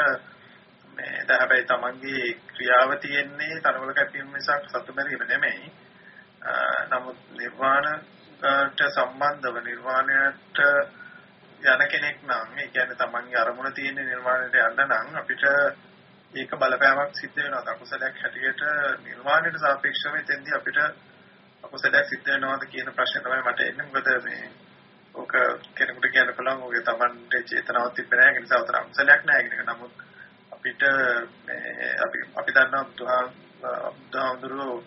මේ දැන් හැබැයි තමන්ගේ ක්‍රියාව තියෙන්නේ තනකොළ කැපීම මිසක් සත්තු මැරීම නෙමෙයි. නමුත් නිර්වාණයට සම්බන්ධව නිර්වාණයට යන කෙනෙක් නම් ඒ කියන්නේ තමන්ගේ අරමුණ තියෙන නිර්වාණයට යන්න නම් අපිට ඒක බලපෑමක් සිද්ධ වෙනවා. අකුසලයක් හැටියට නිර්වාණයට සාපේක්ෂව එතෙන්දී අපිට අකුසලයක් සිද්ධ වෙනවද කියන ප්‍රශ්නේ තමයි මට එන්නේ. මොකද මේ ඕක කෙනෙකුට කියන්න පුළුවන් ඔගේ Tamante චේතනාවක් තිබෙන්නේ නැහැ. ඒ නිසා උතර අකුසලයක් නැහැ කියන එක. නමුත් අපිට මේ අපි අපි දන්නවා බුදුහාමුදුරුවෝ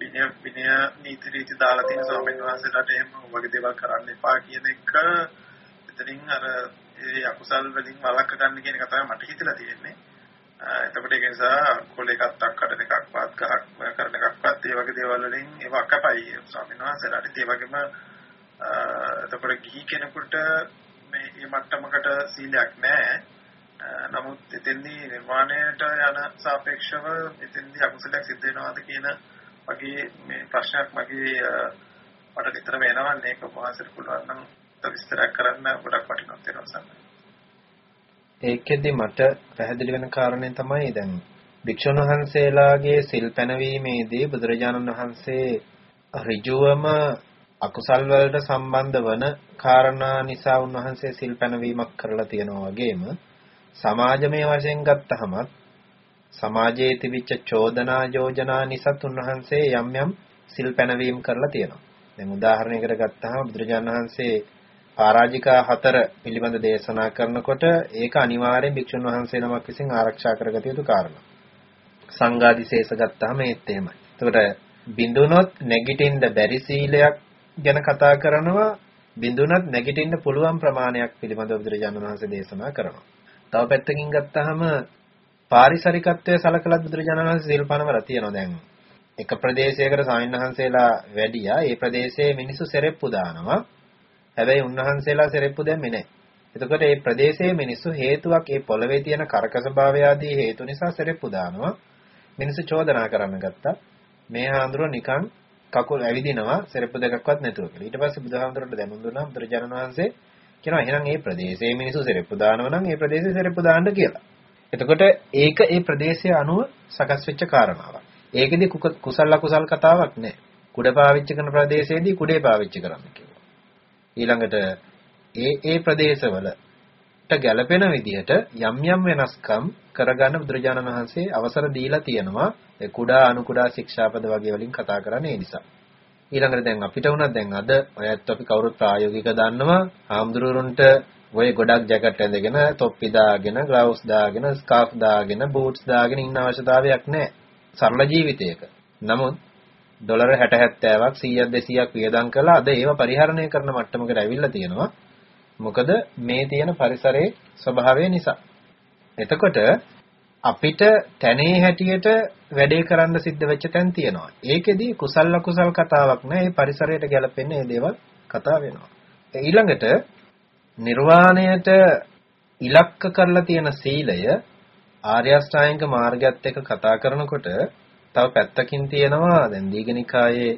විනය විනය නීති රීති දාලා තියෙන ස්වාමීන් වහන්සේලාට එහෙම වගේ දේවල් කරන්න එපා කියන එක එතනින් අර ඒ අකුසල් වලින් වළක්ව ගන්න කියන එක තමයි මට හිතලා තියෙන්නේ. එතකොට ඒක නිසා කොල එකක් තක්කඩ එකක් පාත් ගහක් කරන එකක්වත් ඒ වගේ දේවල් වලින් ඒව අකපයි ස්වාමීන් වහන්සේලාට ඒ වගේම එතකොට ගිහි කෙනෙකුට මේ මේ මට්ටමකට සීලයක් නැහැ. නමුත් එතෙන්දී නිර්වාණයට යන සාපේක්ෂව එතෙන්දී අකුසලයක් සිද්ධ වෙනවද කියන වගේ මේ ප්‍රශ්නයක් මගේ මට නිතරම එනවා මේක වහන්සේට පුළුවන් නම් විස්තර කරන්න ගොඩක් වටිනවා තේරෙනවා ඒකෙදි මට පැහැදිලි වෙන කාරණේ තමයි දැන් භික්ෂුන් වහන්සේලාගේ සිල් පැනවීමේදී බුදුරජාණන් වහන්සේ ඍජුවම අකුසල් වලට සම්බන්ධ වන කාරණා නිසා උන්වහන්සේ සිල් පැනවීමක් කරලා තියෙනවා වගේම සමාජමය වශයෙන් ගත්තහම සමාජයේ තිබිච්ච චෝදනා යෝජනා නිසාත් උන්වහන්සේ යම් යම් සිල් පැනවීම කරලා තියෙනවා. දැන් උදාහරණයකට ගත්තහම බුදුරජාණන් වහන්සේ පරාජිකා හතර පිළිබඳ දේශනා කරනකොට ඒක අනිවාර්යෙන් භික්ෂුන් වහන්සේ නමක් විසින් ආරක්ෂා කරගත යුතු කාරණා. සංඝාදිශේෂ ගත්තාම ඒත් එහෙමයි. එතකොට බිඳුනොත් නැගිටින්න බැරි සීලයක් ගැන කතා කරනවා බිඳුනත් නැගිටින්න පුළුවන් ප්‍රමාණයක් පිළිබඳව බුදුරජාණන් වහන්සේ දේශනා කරනවා. තව පැත්තකින් ගත්තාම පාරිසරිකත්වයේ සලකලත් බුදුරජාණන් වහන්සේ සිල් පනවලා තියෙනවා දැන්. එක ප්‍රදේශයකට සාමින්හන්සේලා වැඩියා. ඒ ප්‍රදේශයේ මිනිස්සු සෙරෙප්පු දානවා. හැබැයි උන්වහන්සේලා සෙරෙප්පු දැම්මේ නැහැ. එතකොට මේ ප්‍රදේශයේ මිනිස්සු හේතුවක් ඒ පොළවේ තියෙන කරකස භාවය ආදී හේතු නිසා සෙරෙප්පු දානවා. මිනිස්සු චෝදනා කරන්න ගත්තා. මේ හාඳුර නිකන් කකුල් ඇවිදිනවා සෙරප්පු දෙකක්වත් නැතුව කියලා. ඊට පස්සේ බුදුහාමුදුරන්ට දැනුම් දුන්නා බුදුරජාණන් වහන්සේ කියනවා එහෙනම් මේ ප්‍රදේශයේ මිනිස්සු සෙරප්පු දානවා නම් මේ ප්‍රදේශයේ සෙරප්පු දාන්න කියලා. එතකොට ඒක ඒ ප්‍රදේශය අනුව සකස් වෙච්ච කාරණාවක්. ඒකෙදි කුසල අකුසල් කතාවක් නෑ. කුඩ පාවිච්චි කරන ප්‍රදේශයේදී කුඩේ පාවිච්චි කරන්න කිව්වා. ඊළඟට ඒ ඒ ප්‍රදේශවලට ගැළපෙන විදිහට යම් යම් වෙනස්කම් කරගන්න බුදුරජාණන් වහන්සේ අවසර දීලා තියෙනවා. ඒ කුඩා අනු කුඩා ශික්ෂාපද වගේ වලින් කතා කරන්නේ ඒ නිසා. ඊළඟට දැන් අපිට වුණත් දැන් අද ඔයත් අපි කවුරුත් ප්‍රායෝගික දන්නවා හාමුදුරුවන්ට ඔය ගොඩක් ජැකට් ඇඳගෙන තොප්පි දාගෙන ග්ලව්ස් දාගෙන ස්කාර්ෆ් දාගෙන බූට්ස් දාගෙන ඉන්න අවශ්‍යතාවයක් නැහැ. සරල ජීවිතයක. නමුත් ඩොලර 60 70ක් 100ක් 200ක් වියදම් කළා අද ඒව පරිහරණය කරන මට්ටමකට ඇවිල්ලා තියෙනවා. මොකද මේ තියෙන පරිසරයේ ස්වභාවය නිසා. එතකොට අපිට තැනේ හැටියට වැඩේ කරන්න සිද්ධ වෙච්ච තැන් තියෙනවා. ඒකෙදි කුසල කුසල් කතාවක් නෑ. ඒ පරිසරයට ගැලපෙන්නේ මේ දේවල් කතා වෙනවා. ඊළඟට නිර්වාණයට ඉලක්ක කරලා තියෙන සීලය ආර්ය අෂ්ටාංගික මාර්ගයත් එක්ක කතා කරනකොට තව පැත්තකින් තියෙනවා දැන් දීඝනිකායේ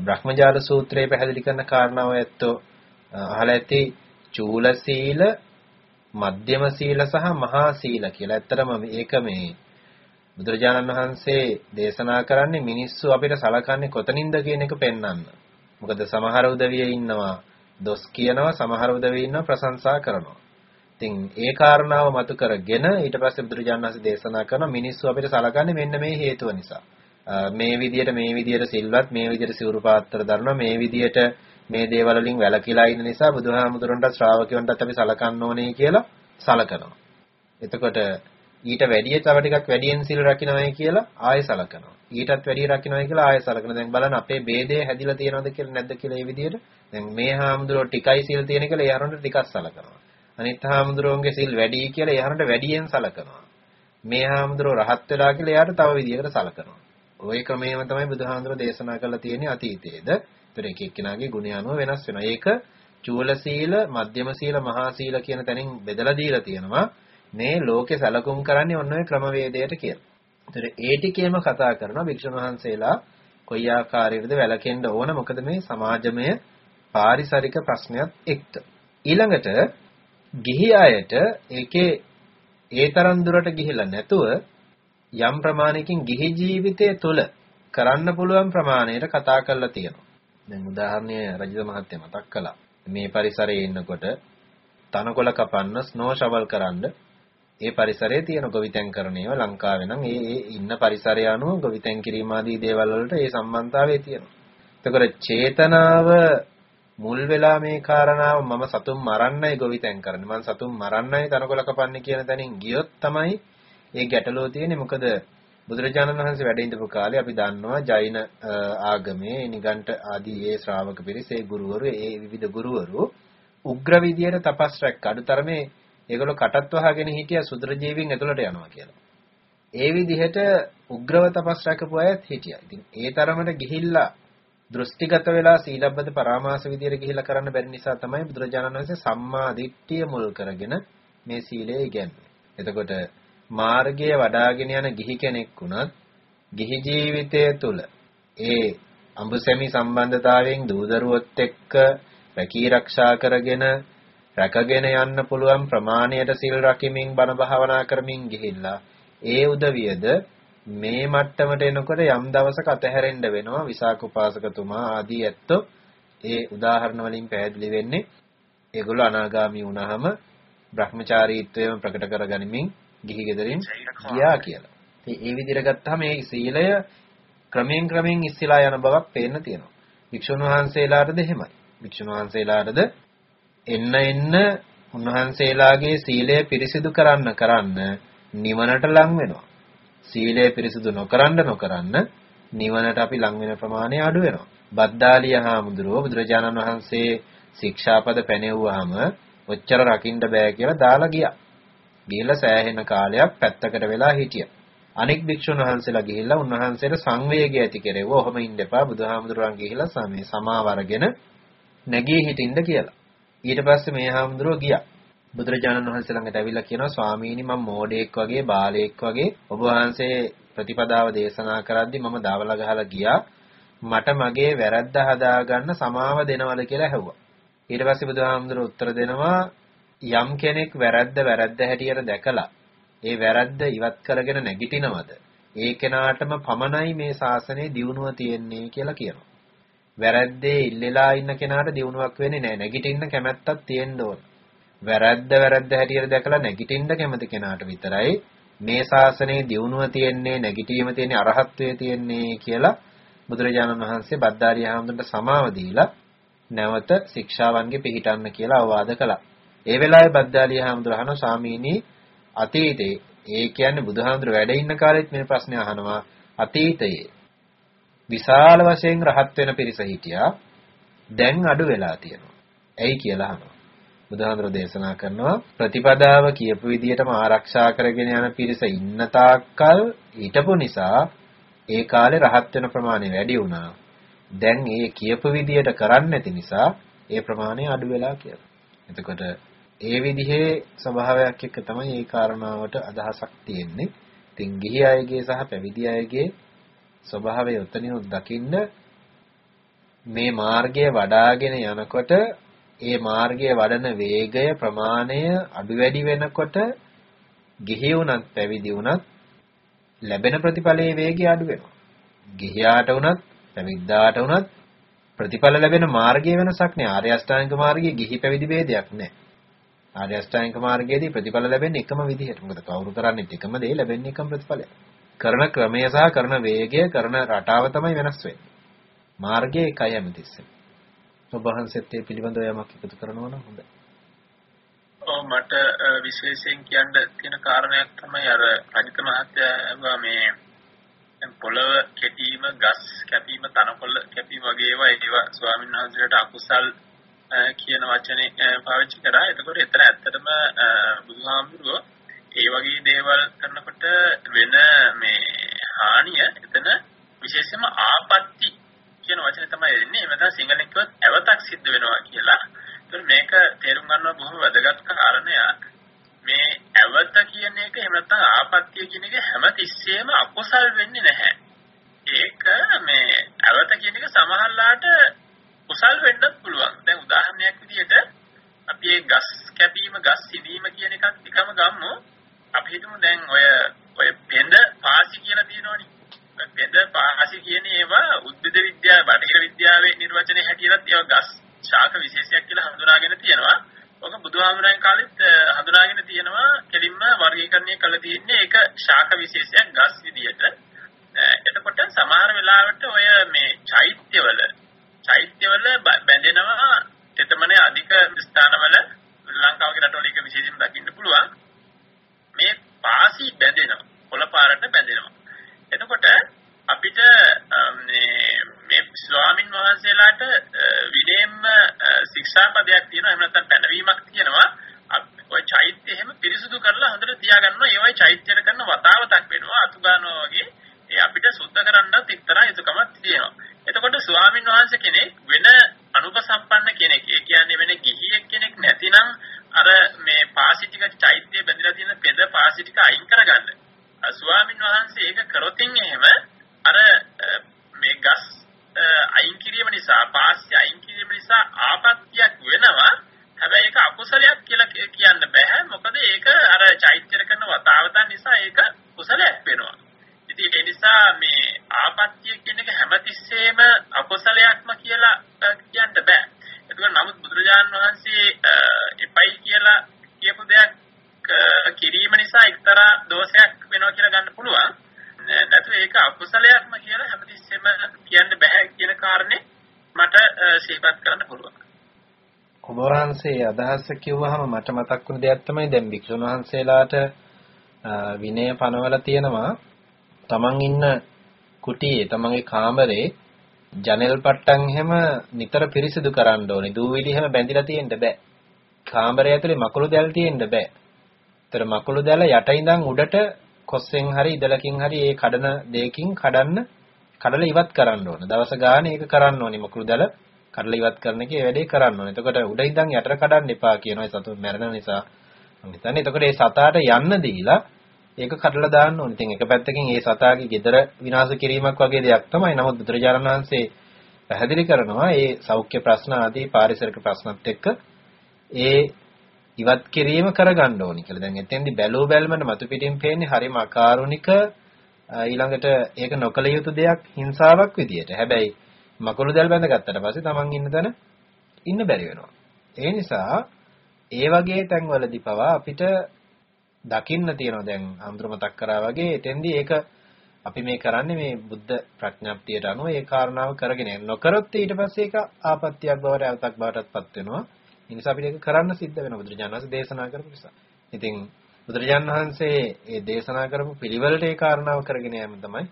බ්‍රහ්මජාල සූත්‍රයේ පැහැදිලි කරන කාරණාව ඇත්තෝ අහලා ඇති චූල සීල මධ්‍යම සීල සහ මහා සීල කියලා. ඇත්තටම මේක මේ බුදුරජාණන් වහන්සේ දේශනා කරන්නේ මිනිස්සු අපිට සලකන්නේ කොතනින්ද කියන එක පෙන්වන්න. මොකද සමහර උදවිය ඉන්නවා දොස් කියනවා සමහර උදවිය ඉන්නවා ප්‍රශංසා කරනවා. ඉතින් ඒ කාරණාව මතු කරගෙන ඊට පස්සේ බුදුරජාණන් වහන්සේ දේශනා කරන මිනිස්සු අපිට සලකන්නේ මෙන්න මේ හේතුව නිසා. මේ විදියට මේ විදියට සිල්වත් මේ විදියට සිවුරු පාත්‍ර දරනවා මේ විදියට මේ දේවල් වලින් වැළකීලා ඉන්න නිසා බුදුහාමුදුරන්ට ශ්‍රාවකයන්ටත් අපි සලකන්න ඕනේ කියලා සලකනවා. එතකොට ඊට වැඩිය තව ටිකක් වැඩියෙන් සිල් රකින්නයි කියලා ආයෙ සලකනවා. ඊටත් වැඩිය රකින්නයි කියලා ආයෙ සලකනවා. දැන් බලන්න අපේ ભેදේ හැදිලා තියෙනවද කියලා නැද්ද කියලා මේ විදිහට. දැන් මේ හාමුදුරුවෝ ටිකයි සිල් තියෙන කියලා ඒ හරොන්ට ටිකක් සලකනවා. අනිත් හාමුදුරුවන්ගේ සිල් වැඩි කියලා ඒ හරොන්ට වැඩියෙන් සලකනවා. මේ හාමුදුරුවෝ රහත් වෙලා කියලා එයාට තව විදිහකට සලකනවා. ওই ක්‍රමයේම තමයි බුදුහාමුදුරුවෝ දේශනා කරලා තියෙන්නේ අතීතයේද ඒතර එක එක්කෙනාගේ ගුණ අනුව වෙනස් වෙනවා. ඒක චූල සීල, මධ්‍යම සීල, මහා සීල කියන තැනින් බෙදලා දීලා තියෙනවා. මේ ලෝකේ සැලකුම් කරන්නේ ඔන්න ඔය ක්‍රමවේදයට කියලා. ඒතර ඒ ටිකේම කතා කරනවා භික්ෂුන් වහන්සේලා කොයි ආකාරයකද වැළකෙන්න ඕන මොකද මේ සමාජමය පාරිසරික ප්‍රශ්නයත් එක්ක. ඊළඟට ගිහි අයට ඒකේ ඒ තරම් දුරට ගිහිලා නැතුව යම් ප්‍රමාණයකින් ගිහි ජීවිතය තුළ කරන්න පුළුවන් ප්‍රමාණයට කතා කරලා තියෙනවා. දැන් උදාහරණය රජිත මහත්තයා මතක් කළා. මේ පරිසරයේ ඉන්නකොට තනකොළ කපන්න ස්නෝ ෂවල් කරන්න ඒ පරිසරයේ තියෙන ගොවිතැන් කරන ඒවා ලංකාවේ නම් ඒ ඒ ඉන්න පරිසරය අනුව ගොවිතැන් කිරීම ආදී දේවල් වලට ඒ සම්බන්ධතාවය තියෙනවා. එතකොට චේතනාව මුල් වෙලා මේ කාරණාව මම සතුන් මරන්නයි ගොවිතැන් කරන්නේ. මම සතුන් මරන්නයි තනකොළ කපන්නේ කියන තැනින් ගියොත් තමයි ඒ ගැටලුව තියෙන්නේ. මොකද බුදුරජාණන් වහන්සේ වැඩ ඉඳපු කාලේ අපි දන්නවා ජෛන ආගමේ නිගණ්ඨ ආදී ඒ ශ්‍රාවක පිරිස ඒ ගුරුවරු ඒ විවිධ ගුරුවරු උග්‍ර විදියට තපස් රැක්ක අඩුතරමේ ඒගොල්ලෝ කටත් වහගෙන හිටියා සුදර ජීවීන් ඇතුළට යනවා කියලා. ඒ විදිහට උග්‍රව තපස් රැකපු අයත් හිටියා. ඉතින් ඒ තරමට ගිහිල්ලා දෘෂ්ටිගත වෙලා සීලබ්බත පරාමාස විදියට ගිහිල්ලා කරන්න බැරි නිසා තමයි බුදුරජාණන් වහන්සේ සම්මා දිට්ඨිය මුල් කරගෙන මේ සීලය ඉගැන්වන්නේ. එතකොට මාර්ගය වඩාගෙන යන ගිහි කෙනෙක් වුණත් ගිහි ජීවිතය තුළ ඒ අඹසැමි සම්බන්ධතාවයෙන් දූදරුවොත් එක්ක රැකී ආරක්ෂා කරගෙන රැකගෙන යන්න පුළුවන් ප්‍රමාණයට සිල් රකිමින් බණ භාවනා කරමින් ගිහිල්ලා ඒ උදවියද මේ මට්ටමට එනකොට යම් දවසක අතහැරෙන්න වෙනවා. විසාක උපාසකතුමා ආදී ඇත්තෝ ඒ උදාහරණ වලින් පැහැදිලි වෙන්නේ ඒගොල්ලෝ අනාගාමී වුණාම Brahmachariත්වයම ප්‍රකට කරගනිමින් ගිහි ගෙදරින් ගියා කියලා. ඉතින් ඒ විදිහට ගත්තාම මේ සීලය ක්‍රමයෙන් ක්‍රමයෙන් ඉස්සලා යන බවක් පේන්න තියෙනවා. වික්ෂුන් වහන්සේලාටද එහෙමයි. වික්ෂුන් වහන්සේලාටද එන්න එන්න උන්වහන්සේලාගේ සීලය පිරිසිදු කරන්න කරන්න නිවනට ලං වෙනවා. සීලය පිරිසිදු නොකරන්න නොකරන්න නිවනට අපි ලං වෙන ප්‍රමාණය අඩු වෙනවා. බද්දාලිය හාමුදුරුව බුදුරජාණන් වහන්සේ ශික්ෂාපද පැනෙව්වාම ඔච්චර රකින්න බෑ කියලා දාලා ගියා. ගිහිල්ලා සෑහෙන කාලයක් පැත්තකට වෙලා හිටියා. අනෙක් භික්ෂුන් වහන්සේලා ගිහිල්ලා උන්වහන්සේට සංවේගය ඇති කෙරෙව්වා. ඔහොම ඉන්න එපා. බුදුහාමුදුරුවන් ගිහිල්ලා සමේ සමාව අරගෙන නැගී හිටින්න කියලා. ඊට පස්සේ මේ හාමුදුරුවෝ ගියා. බුදුරජාණන් වහන්සේ ළඟට ඇවිල්ලා කියනවා ස්වාමීනි මම මෝඩයෙක් වගේ බාලයෙක් වගේ ඔබ වහන්සේ ප්‍රතිපදාව දේශනා කරද්දි මම දවල ගහලා ගියා. මට මගේ වැරද්ද හදාගන්න සමාව දෙනවද කියලා ඇහුවා. ඊට පස්සේ බුදුහාමුදුරුවෝ උත්තර දෙනවා යම් කෙනෙක් වැරද්ද වැරද්ද හැටියට දැකලා ඒ වැරද්ද ඉවත් කරගෙන නැගිටිනවද? ඒ කෙනාටම පමණයි මේ ශාසනයේ දියුණුව තියෙන්නේ කියලා කියනවා. වැරද්දේ ඉල්ලලා ඉන්න කෙනාට දියුණුවක් වෙන්නේ නැහැ. නැගිටින්න කැමැත්තක් තියෙන්න ඕන. වැරද්ද වැරද්ද හැටියට දැකලා නැගිටින්න කැමති කෙනාට විතරයි මේ ශාසනයේ දියුණුව තියෙන්නේ නැගිටීම තියෙන්නේ අරහත්ත්වයේ තියෙන්නේ කියලා බුදුරජාණන් වහන්සේ බද්දාරිය හාමුදුරන්ට සමාව දීලා නැවත ශික්ෂාවන්ගේ පිළිටන්න කියලා අවවාද කළා. ඒ වෙලාවේ බද්දාලිය හාමුදුර අහන ස්වාමීනි අතීතේ ඒ කියන්නේ බුදුහාමුදුර වැඩ ඉන්න කාලෙත් මේ ප්‍රශ්නේ අහනවා අතීතයේ විශාල වශයෙන් රහත් වෙන පිරිස හිටියා දැන් අඩු වෙලා තියෙනවා. ඇයි කියලා අහනවා. බුදුහාමුදුර දේශනා කරනවා ප්‍රතිපදාව කියපු විදිහටම ආරක්ෂා කරගෙන යන පිරිස ඉන්න තාක්කල් හිටපු නිසා ඒ කාලේ රහත් වෙන ප්‍රමාණය වැඩි වුණා. දැන් ඒ කියපු විදිහට කරන්නේ නැති නිසා ඒ ප්‍රමාණය අඩු වෙලා කියලා. එතකොට ඒ විදිහේ ස්වභාවයක් එක්ක තමයි මේ කාරණාවට අදහසක් තියෙන්නේ. ඉතින් ගිහි අයගේ සහ පැවිදි අයගේ ස්වභාවය උතනිනුත් දකින්න මේ මාර්ගය වඩාගෙන යනකොට ඒ මාර්ගයේ වඩන වේගය ප්‍රමාණය අඩු වැඩි වෙනකොට ගිහි වුණත් පැවිදි වුණත් ලැබෙන ප්‍රතිඵලයේ වේගය අඩු වෙනවා. ගිහියාට වුණත් පැවිද්දාට වුණත් ප්‍රතිඵල ලැබෙන මාර්ගයේ වෙනසක් නෑ. ආර්ය අෂ්ටාංගික මාර්ගයේ ගිහි පැවිදි ભેදයක් නෑ. ආර්ය අෂ්ටාංගික මාර්ගයේදී ප්‍රතිඵල ලැබෙන්නේ එකම විදිහට. මොකද කවුරු කරන්නේ එකම දේ ලැබෙන්නේ එකම ප්‍රතිඵලයක්. කරන ක්‍රමය සහ කරන වේගය කරන රටාව තමයි වෙනස් වෙන්නේ. මාර්ගය එකයි හැමතිස්සෙම. ඔබ වහන්සේත් මේ පිළිබඳව යමක් එකතු කරනවා නම් හොඳයි. ඔව් මට විශේෂයෙන් කියන්න තියෙන කාරණයක් තමයි අර අනිත මහත්තයා මේ පොළව කැපීම, ගස් කැපීම, තනකොළ කැපීම වගේ ඒවා ඒවා ස්වාමීන් වහන්සේලාට අකුසල් කියන වචනේ පාවිච්චි කරා. එතකොට එතන ඇත්තටම බුදුහාමුදුරුවෝ ඒ වගේ දේවල් කරනකොට වෙන මේ හානිය එතන විශේෂයෙන්ම ආපත්‍ති කියන වචනේ තමයි එන්නේ. එහෙම නැත්නම් සිංහලෙන් කිව්වොත් ඇවතක් සිද්ධ වෙනවා කියලා. ඒතර මේක තේරුම් ගන්නවා බොහොම වැදගත් කාරණයක්. මේ ඇවත කියන එක එහෙම නැත්නම් ආපත්‍ය කියන එක හැම තිස්සෙම අකුසල් වෙන්නේ නැහැ. ඒක මේ ඇවත කියන එක සමහරලාට කුසල් වෙන්නත් පුළුවන්. දැන් උදාහරණයක් විදිහට අපි ඒ ගස් කැපීම, ගස් සිදීම කියන එකත් එකම ගමු. අපි හිතමු දැන් ඔය ඔය පෙඳ පාසි කියලා තියෙනවනේ. පෙඳ පාසි කියන ඒවා උද්භිද විද්‍යාව, බටහිර විද්‍යාවේ නිර්වචනයේ හැටියටත් ඒවා ගස් ශාක විශේෂයක් කියලා හඳුනාගෙන තියෙනවා. ඔක බුදුහාමුදුරන් කාලෙත් හඳුනාගෙන තියෙනවා කෙලින්ම වර්ගීකරණය කළ තියෙන්නේ ඒක ශාක විශේෂයක් ගස් විදියට. එතකොට සමහර වෙලාවට ඔය මේ චෛත්‍යවල චෛත්‍යවල බැඳෙනවා. තෙතමනේ අධික ස්ථානවල ලංකාවේ රටවල එක විශේෂයෙන් දකින්න පුළුවන්. මේ පාසි බැඳෙනවා. කොළපාරට බැඳෙනවා. එතකොට අපිට මේ මේ ස්වාමින් වහන්සේලාට විනයෙන්ම ශික්ෂාපදයක් තියෙනවා. එහෙම නැත්නම් පැනවීමක් තියෙනවා. ඔය චෛත්‍ය එහෙම පිරිසුදු කරලා හොඳට තියාගන්නවා. ඒවයි චෛත්‍යයට කරන වතාවතක් වෙනවා. අතු ගන්නවා වගේ. ඒ අපිට සුද්ධ කරන්නත් එක්තරා යුතුයකමක් තියෙනවා. එතකොට ස්වාමින් වහන්සේ කෙනෙක් වෙන අනුපසම්පන්න කෙනෙක් ඒ කියන්නේ වෙන ගිහියෙක් කෙනෙක් නැතිනම් අර මේ පාසි ටික චෛත්‍යය බැඳලා තියෙන පෙද පාසි ටික අයින් කරගන්න. ස්වාමින් වහන්සේ ඒක කරොතින් එහෙම අර මේ ගස් අයින් කිරීම නිසා පාස්‍ය අයින් කිරීම නිසා ආපත්‍යක් වෙනවා. හැබැයි ඒක අකුසලයක් කියලා කියන්න බෑ. මොකද ඒක අර චෛත්‍යර කරන වතාවතන් නිසා ඒක කුසලයක් වෙනවා. ඉතින් ඒ නිසා මේ ආපත්‍ය කියන එක හැමතිස්සෙම අකුසලයක්ම කියලා කියන්න බෑ. ඒකෝ නමුත් බුදුරජාන් වහන්සේ එපයි කියලා කියපු දෙයක් කිරීම නිසා එක්තරා දෝෂයක් වෙනවා කියලා ගන්න පුළුවන්. නැතු ඒක අකුසලයක්ම කියලා හැමතිස්සෙම කියන්න බෑ කියන කාරණේ මට සිහිපත් කරන්න පුළුවන්. ඔබ වහන්සේ අදහස කිව්වහම මට මතක් වුණ දෙයක් තමයි දැන් භික්ෂුන් වහන්සේලාට විනය පනවල තියෙනවා. තමන් ඉන්න කුටියේ තමන්ගේ කාමරේ ජනෙල් පට්ටම් හැම නිතර පිරිසිදු කරන්න ඕනේ. දූවිලි හැම බැඳිලා තියෙන්න බෑ. කාමරය ඇතුලේ මකුළු දැල් තියෙන්න බෑ. ඒතර මකුළු දැල යට ඉඳන් උඩට කොස්සෙන් හරි ඉදලකින් හරි ඒ කඩන දෙයකින් කඩන්න කඩලා ඉවත් කරන්න ඕන. දවස ගානේ ඒක කරන්න ඕනේ මකුළු දැල කඩලා ඉවත් කරන එකේ වැඩේ කරන්න ඕනේ. එතකොට උඩ ඉඳන් යටට කඩන්න එපා කියනවා සතුන් මැරෙන නිසා. මම හිතන්නේ එතකොට ඒ සතාට යන්න දීලා ඒක කඩලා දාන්න ඕනේ. ඉතින් එක පැත්තකින් ඒ සතාගේ gedara විනාශ කිරීමක් වගේ දෙයක් තමයි. නමුත් බුදුරජාණන් වහන්සේ පැහැදිලි කරනවා මේ සෞඛ්‍ය ප්‍රශ්න ආදී පාරිසරික ප්‍රශ්නත් එක්ක ඒ ඉවත් කිරීම කරගන්න ඕනි කියලා. දැන් එතෙන්දි බැලූ බැලමට මතු පිටින් පේන්නේ හරිම අකාරුණික ඊළඟට ඒක නොකල යුතු දෙයක් හිංසාවක් විදියට. හැබැයි මකුළු දැල් බැඳගත්තට පස්සේ Taman ඉන්න තැන ඉන්න බැරි වෙනවා. ඒ නිසා ඒ වගේ තැන්වලදී පවා අපිට දකින්න තියෙනවා දැන් අඳුර මතක් කරා වගේ එතෙන්දී ඒක අපි මේ කරන්නේ මේ බුද්ධ ප්‍රඥාප්තියට අනුව ඒ කාරණාව කරගෙන නොකරොත් ඊට පස්සේ ඒක ආපත්‍යක් බවට අවතක් බවටත්පත් වෙනවා. ඒ නිසා අපිට ඒක කරන්න සිද්ධ වෙනවා බුදුරජාණන් වහන්සේ දේශනා කරපු නිසා. ඉතින් බුදුරජාණන් වහන්සේ ඒ දේශනා කරපු පිළිවෙලට ඒ කාරණාව කරගෙන යෑම තමයි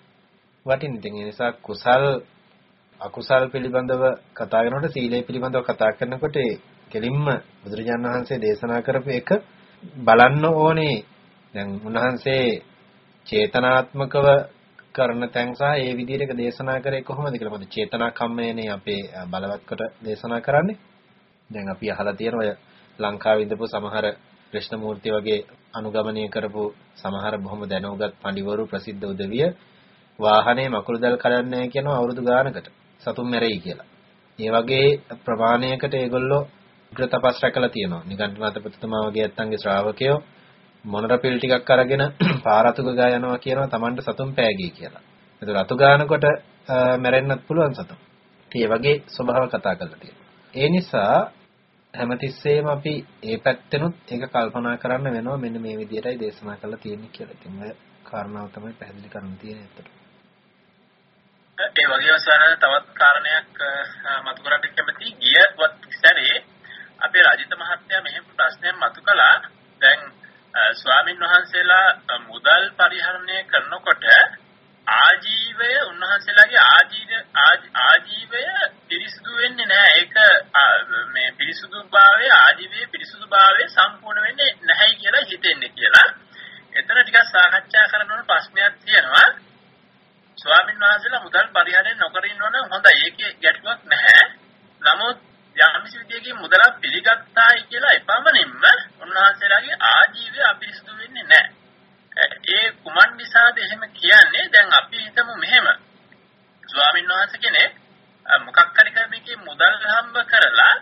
වටින්නේ. ඉතින් ඒ නිසා කුසල් අකුසල් පිළිබඳව කතා කරනකොට සීලය පිළිබඳව කතා කරනකොට කෙලින්ම බුදුරජාණන් වහන්සේ දේශනා කරපු එක බලන්න ඕනේ. දැන් උන්වහන්සේ චේතනාත්මකව කරන තැන් සහ ඒ විදිහට දේශනා කරේ කොහොමද කියලා මොකද චේතනා කම්මයනේ අපේ බලවත් කොට දේශනා කරන්නේ. දැන් අපි අහලා තියෙන ඔය ලංකාවේ ඉඳපු සමහර ක්‍රිෂ්ණමූර්ති වගේ අනුගමනය කරපු සමහර බොහොම දැනුගත් පඬිවරු ප්‍රසිද්ධ උදවිය වාහනේ මකුළුදල් කඩන්නේ කියනවා අවුරුදු ගානකට සතුන් මැරෙයි කියලා. ඒ වගේ ප්‍රමාණයකට ඒගොල්ලෝ උග්‍ර තපස් රැකලා තියෙනවා. නිගණ්ඨනාත ප්‍රතිතුමා වගේ ඇත්තන්ගේ ශ්‍රාවකයෝ මොනර පිල් ටිකක් අරගෙන පාරතුක ගා යනවා කියනවා Tamanට සතුන් පෑගී කියලා. ඒතර අතු ගානකොට මැරෙන්නත් පුළුවන් සතුන්. ඒ වගේ ස්වභාව කතා කරලා තියෙනවා. ඒ නිසා හැමතිස්සෙම අපි ඒ පැත්තෙනුත් ඒක කල්පනා කරන්න වෙනවා මෙන්න මේ විදිහටයි දේශනා කරලා තියෙන්නේ කියලා. ඉතින් ඔය කාරණාව තමයි පැහැදිලි කරන්න තියෙන්නේ ඇත්තට. ඒ වගේම සාන තවත් කාරණයක් මතු කරන්න කැමති ගියවත් ඉස්සරේ අපේ රජිත මහත්තයා මෙහෙම ප්‍රශ්නයක් මතු කළා. දැන් ස්වාමින් වහන්සේලා මුදල් පරිහරණය කරනකොට ආජීවය උන්වහන්සේලාගේ ආජීව ආජීවය පිරිසුදු වෙන්නේ නැහැ. ඒක මේ පිරිසුදුභාවය ආජීවයේ පිරිසුදුභාවය සම්පූර්ණ වෙන්නේ නැහැයි කියලා හිතෙන්නේ කියලා. එතන ටිකක් සාකච්ඡා කරන්න ඕන ප්‍රශ්නයක් තියෙනවා. ස්වාමීන් වහන්සේලා මුදල් පරිහරණය නොකර ඉන්නවනම් හොඳයි. ඒකේ ගැටලුවක් නැහැ. නමුත් යම්කිසි විදියකින් මුදලක් පිළිගත්තායි කියලා එපමණින්ම උන්වහන්සේලාගේ ආජීවය අපිරිසුදු වෙන්නේ නැහැ. ඒ කුමන් නිසාද එහෙම කියන්නේ? දැන් අපි හිතමු මෙහෙම. ස්වාමීන් වහන්සේ කෙනෙක් මොකක් හරි කමකින් මුදල් හම්බ කරලා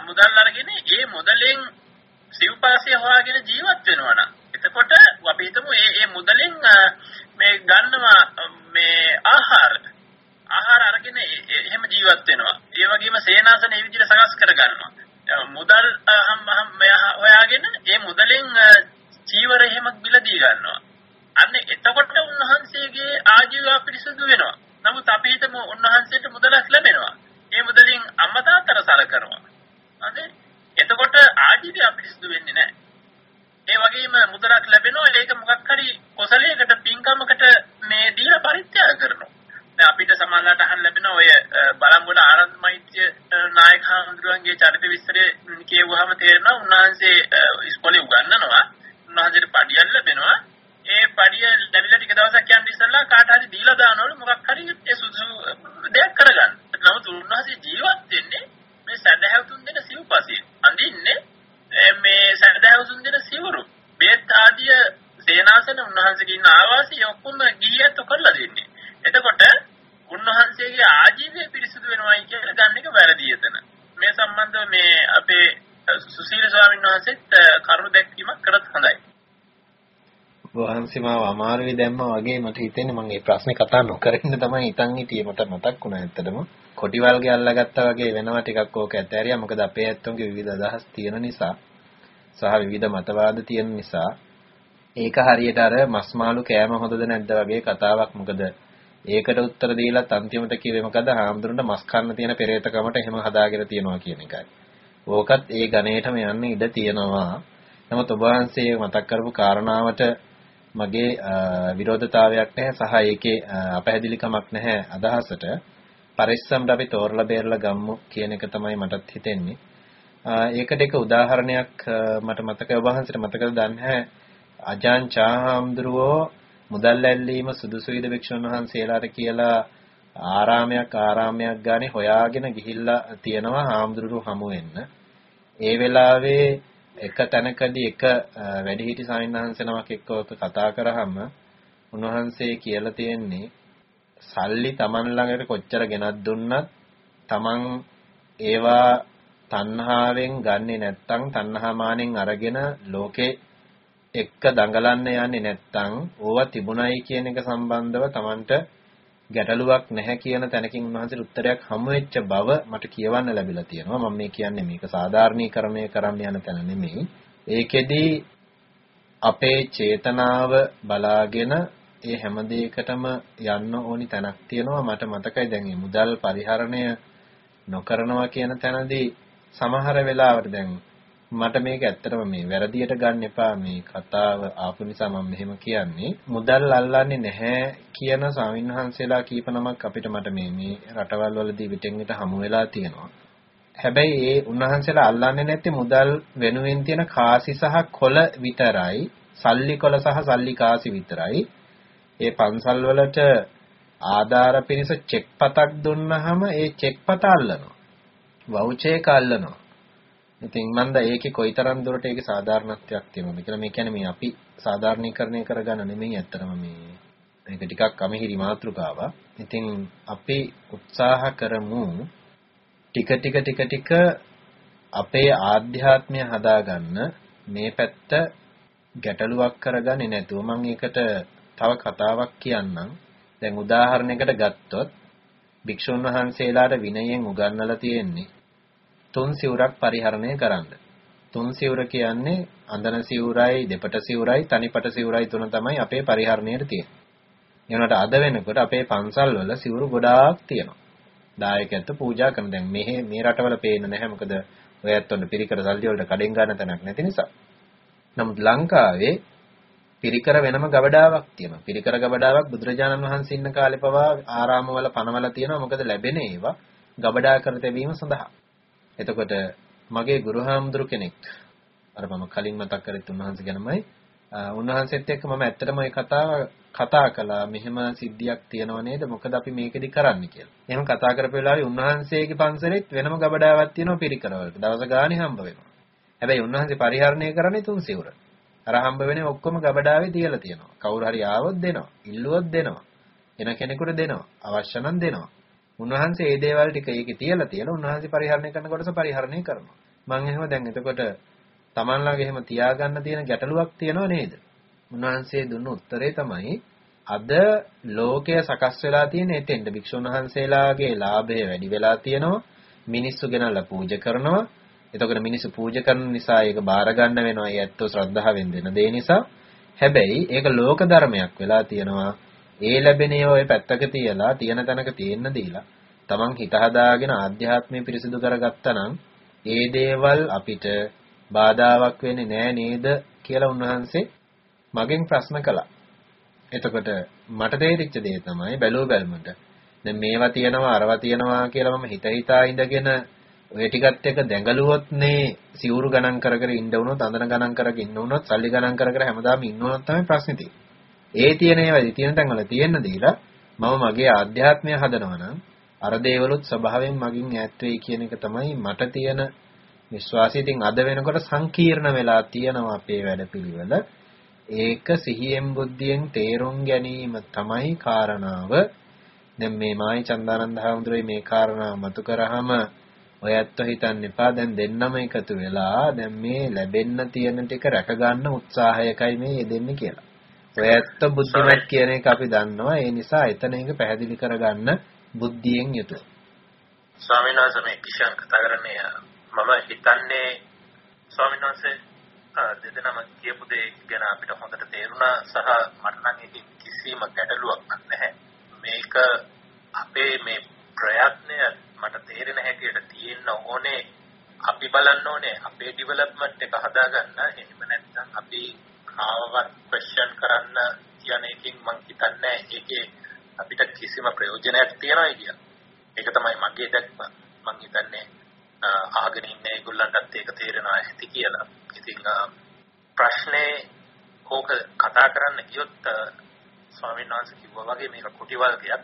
මුදල් අරගෙන ඒ මුදලෙන් සිව්පාසය හොයාගෙන ජීවත් වෙනවා නම් එතකොට අපි හිතමු මේ මේ මුදලෙන් මේ ගන්නවා මේ ආහාර ආහාර අරගෙන එහෙම ජීවත් වෙනවා. ඒ වගේම සේනාසන ඒ විදිහට සකස් කර ගන්නවා. මුදල් හොයාගෙන ඒ මුදලෙන් චීවර එහෙම බිලදී ගන්නවා. අන්න එතකොට උන්වහන්සේගේ ආජීව පිරිසුදු වෙනවා. නමුත් අපි හිතමු උන්වහන්සේට මුදලක් ලැබෙනවා. ඒ මුදලින් අම්මා තාත්තට සලකනවා. හරි? එතකොට ආජීවය පිරිසුදු වෙන්නේ නැහැ. ඒ වගේම මුදලක් ලැබෙනවා ඒක මොකක් හරි කොසලයකට පින්කමකට මේ දීලා පරිත්‍යාග කරනවා. දැන් අපිට සමාජලට අහන්න ලැබෙන ඔය බලංගොඩ ආනන්ද මෛත්‍රිය නායක හඳුරන්ගේ චරිත විස්තරය කියවුවාම තේරෙනවා උන්වහන්සේ ඉස්කෝලේ උගන්වනවා. උන්වහන්සේට පඩියක් ලැබෙනවා. ඒ පඩිය ලැබිලා ටික දවසක් යන ඉස්සෙල්ලා කාට හරි දීලා දානවලු මොකක් හරි ඒ සුදුසු දෙයක් කරගන්න. නමුත් උන්වහන්සේ ජීවත් වෙන්නේ මේ සදහැවතුන් දෙන සිව්පසින්. අඳින්නේ මේ සදහැවතුන් දෙන සිවුරු. බේත් ආදිය සේනාසන උන්වහන්සේගේ ඉන්න ආවාසය ඔක්කොම ගිහියත් කරලා දෙන්නේ. එතකොට උන්වහන්සේගේ ආජීවය පිරිසිදු වෙනවයි කියලා ගන්න එක වැරදි එතන. මේ සම්බන්ධව මේ අපේ සුසීල ස්වාමීන් වහන්සේත් කරුණු දැක්වීමක් කරත් හොඳයි. වහන්සේ මාව අමාරුවේ දැම්මා වගේ මට හිතෙන්නේ මම මේ ප්‍රශ්නේ කතා නොකරින්න තමයි හිතන් හිටියේ මට මතක් වුණා ඇත්තටම. කොටිවල්ගේ අල්ලගත්තා වගේ වෙනවා ටිකක් ඕක ඇතෑරියා මොකද අපේ ඇත්තොන්ගේ විවිධ අදහස් තියෙන නිසා සහ විවිධ මතවාද තියෙන නිසා ඒක හරියට අර මස් මාළු කෑම හොඳද නැද්ද වගේ කතාවක් මොකද ඒකට උත්තර දීලත් අන්තිමට කිව්වේ මොකද හාමුදුරන්ට මස් කන්න තියෙන පෙරේතකමට එහෙම හදාගෙන තියනවා කියන එකයි. ඕකත් ඒ ගණේටම යන්න ඉඩ තියෙනවා. නමුත් ඔබ වහන්සේ මතක් කරපු කාරණාවට මගේ විරෝධතාවයක් නැහැ සහ ඒකේ අපැහැදිලිකමක් නැහැ අදහසට පරිස්සම්ට අපි තෝරලා බේරලා ගම්මු කියන එක තමයි මටත් හිතෙන්නේ. ඒකට එක උදාහරණයක් මට මතකයි ඔබ වහන්සේට මතකද දන්නේ අජාන් චාහම්දුරෝ මුදල් ඇල්ලීම සුදුසුයිද වික්ෂුන් වහන්සේලාට කියලා ආරාමයක් ආරාමයක් ගානේ හොයාගෙන ගිහිල්ලා තියෙනවා හාමුදුරුවෝ හමු වෙන්න. ඒ වෙලාවේ එක තැනකදී එක වැඩිහිටි ස්වාමීන් වහන්සේ නමක් එක්ක ඔක කතා කරාම උන්වහන්සේ කියලා තියෙන්නේ සල්ලි Taman ළඟට කොච්චර ගෙනත් දුන්නත් Taman ඒවා තණ්හාවෙන් ගන්නෙ නැත්තම් තණ්හා මානෙන් අරගෙන ලෝකේ එක්ක දඟලන්න යන්නේ නැත්තම් ඕවා තිබුණයි කියන එක සම්බන්ධව Tamanට ගැටලුවක් නැහැ කියන තැනකින් උන්වහන්සේට උත්තරයක් හමු වෙච්ච බව මට කියවන්න ලැබිලා තියෙනවා. මම මේ කියන්නේ මේක සාධාරණීකරණය කරන්න යන තැන නෙමෙයි. ඒකෙදි අපේ චේතනාව බලාගෙන ඒ හැම දෙයකටම යන්න ඕනි තැනක් තියෙනවා. මට මතකයි දැන් මේ මුදල් පරිහරණය නොකරනවා කියන තැනදී සමහර වෙලාවට දැන් මට මේක ඇත්තටම මේ වැරදියට ගන්න එපා. මේ කතාව ආපු නිසා මම මෙහෙම කියන්නේ. මුදල් අල්ලන්නේ නැහැ කියන ස්වාමින්වහන්සේලා කීප නමක් අපිට මට මේ මේ රටවල් වලදී විටෙන් විට හමු වෙලා තියෙනවා. හැබැයි ඒ උන්වහන්සේලා අල්ලන්නේ නැත්තේ මුදල් වෙනුවෙන් තියෙන කාසි සහ කොළ විතරයි. සල්ලි කොළ සහ සල්ලි කාසි විතරයි. ඒ පන්සල් වලට ආධාර පිරිස චෙක් පතක් දුන්නාම ඒ චෙක් පත අල්ලනවා. වවුචර් එක අල්ලනවා. ඉතින් මන්ද ඒකේ කොයිතරම් දුරට ඒකේ සාධාරණත්වයක් තියෙනවද කියලා මේ කියන්නේ මේ අපි සාධාරණීකරණය කරගන්න නෙමෙයි ඇත්තටම මේ මේක ටිකක් අමහිරි මාතෘකාවක්. ඉතින් අපි උත්සාහ කරමු ටික ටික ටික ටික අපේ ආධ්‍යාත්මය හදාගන්න මේ පැත්ත ගැටලුවක් කරගන්නේ නැතුව මම ඒකට තව කතාවක් කියන්නම්. දැන් උදාහරණයකට ගත්තොත් භික්ෂුන් වහන්සේලාට විනයෙන් උගන්වලා තියෙන්නේ තුන් සිවුරක් පරිහරණය කරන්න. තුන් සිවුර කියන්නේ අඳන සිවුරයි, දෙපට සිවුරයි, තනිපට සිවුරයි තුන තමයි අපේ පරිහරණයට තියෙන්නේ. ඒනට අද වෙනකොට අපේ පන්සල් වල සිවුරු ගොඩාක් තියෙනවා. දායකයන්ට පූජා කරන දැන් මෙහෙ මේ රටවල පේන්නේ නැහැ මොකද ඔය ඇත්තොන්ට පිරිකර සල්ලි වලට කඩෙන් ගන්න තැනක් නැති නිසා. නමුත් ලංකාවේ පිරිකර වෙනම ගබඩාවක් තියෙනවා. පිරිකර ගබඩාවක් බුදුරජාණන් වහන්සේ ඉන්න කාලේ පවා ආරාමවල පනවල තියෙනවා. මොකද ලැබෙන ඒවා ගබඩා කර තැබීම සඳහා. එතකොට මගේ ගුරුහාමුදුරු කෙනෙක් අර මම කලින් මතක් කරත් උන්වහන්සේ ගැනමයි උන්වහන්සේත් එක්ක මම ඇත්තටම මේ කතාව කතා කළා මෙහෙම සිද්ධියක් තියෙනව නේද මොකද අපි මේකෙදි කරන්නේ කියලා. එහෙම කතා කරපු වෙලාවේ උන්වහන්සේගේ පන්සලෙත් වෙනම ගබඩාවක් තියෙනවා පිරිකරවලට. දවස ගානේ හම්බ වෙනවා. හැබැයි උන්වහන්සේ පරිහරණය කරන්නේ තුන් සිවුර. අර හම්බ වෙන්නේ ඔක්කොම ගබඩාවේ තියලා තියෙනවා. කවුරු හරි ආවොත් දෙනවා. ඉල්ලුවොත් දෙනවා. එන කෙනෙකුට දෙනවා. අවශ්‍ය නම් දෙනවා. උන්වහන්සේ මේ දේවල් ටික ඒකේ තියලා තියලා උන්වහන්සේ පරිහරණය කරන කොටස පරිහරණය කරනවා. මම එහෙම දැන් එතකොට Taman ළඟ එහෙම තියාගන්න තියෙන ගැටලුවක් තියෙනව නේද? උන්වහන්සේ දුන්න උත්තරේ තමයි අද ලෝකය සකස් වෙලා තියෙන එතෙන්ද භික්ෂුන් වහන්සේලාගේ ලාභය වැඩි වෙලා තියෙනවා. මිනිස්සු ගෙනල්ලා පූජා කරනවා. එතකොට මිනිස්සු පූජා කරන නිසා ඒක බාර ගන්න වෙනවා. ඒ ඇත්තෝ ශ්‍රද්ධාවෙන් දෙන දේ නිසා. හැබැයි ඒක ලෝක ධර්මයක් වෙලා තියෙනවා. ඒ ලැබෙන ඒවා ඔය පැත්තක තියලා තියෙන තැනක තියෙන්න දීලා තමන් හිත හදාගෙන ආධ්‍යාත්මය පිරිසිදු කරගත්තා නම් ඒ දේවල් අපිට බාධාවක් වෙන්නේ නෑ නේද කියලා උන්වහන්සේ මගෙන් ප්‍රශ්න කළා. එතකොට මට තේරිච්ච දේ තමයි බැලුව බැලමට දැන් මේවා තියෙනවා අරවා තියෙනවා කියලා මම හිත හිතා ඉඳගෙන ඔය ටිකත් එක දැඟලුවොත් නේ සිවුරු ගණන් කර කර ඉන්න වුණොත් අඳන ගණන් කරගෙන ඉන්න වුණොත් සල්ලි ගණන් කර කර හැමදාම ඉන්න වුණොත් තමයි ප්‍රශ්නේ තියෙන්නේ. ඒ තියෙන ඒවා තියෙන තැන්වල තියෙන්න දීලා මම මගේ ආධ්‍යාත්මය හදනවා නම් අර දේවලුත් ස්වභාවයෙන් මගින් ඈත් වෙයි කියන එක තමයි මට තියෙන විශ්වාසය. ඉතින් අද වෙනකොට සංකීර්ණ වෙලා තියෙනවා අපේ වැඩපිළිවෙල. ඒක සිහියෙන් බුද්ධියෙන් තේරුම් ගැනීම තමයි කාරණාව. දැන් මේ මායි චන්දානන්ද හාමුදුරුවෝ මේ කාරණා මතු කරාම ඔය ඇත්ත හිතන්න එපා දැන් දෙන්නම එකතු වෙලා දැන් මේ ලැබෙන්න තියෙන ටික රැක ගන්න උත්සාහයකයි මේ යෙදෙන්නේ කියලා. ඔය ඇත්ත බුද්ධිමත් කියන එක අපි දන්නවා. ඒ නිසා එතන එක පැහැදිලි කරගන්න බුද්ධියෙන් යුතුව. ස්වාමීන් වහන්සේ මේ කිසියම් කතා කරන්නේ මම හිතන්නේ ස්වාමීන් වහන්සේ දෙදෙනාම කියපු දේ ගැන අපිට හොඳට තේරුණා සහ මට නම් ඒකේ කිසිම ගැටලුවක් නැහැ. මේක අපේ මේ ප්‍රයත්නය මට තේරෙන හැටියට තියෙන්න ඕනේ අපි බලන්න ඕනේ අපේ ඩෙවලොප්මන්ට් එක හදාගන්න. එහෙම නැත්නම් අපි කාවවත් ක්වෙස්චන් කරන්න කියන එකෙන් මම හිතන්නේ ඒකේ අපිට කිසිම ප්‍රයෝජනයක් තියනවා කියලා. ඒක තමයි මගේ දැක්ම. මම හිතන්නේ ආගෙන ඉන්න ඒගොල්ලන්ටත් ඒක තේරෙනවා ඇති කියලා. ඉතින් ප්‍රශ්නේ ඕක කතා කරන්න ගියොත් ස්වාමීන් වහන්සේ කිව්වා වගේ මේක කුටි වර්ගයක්.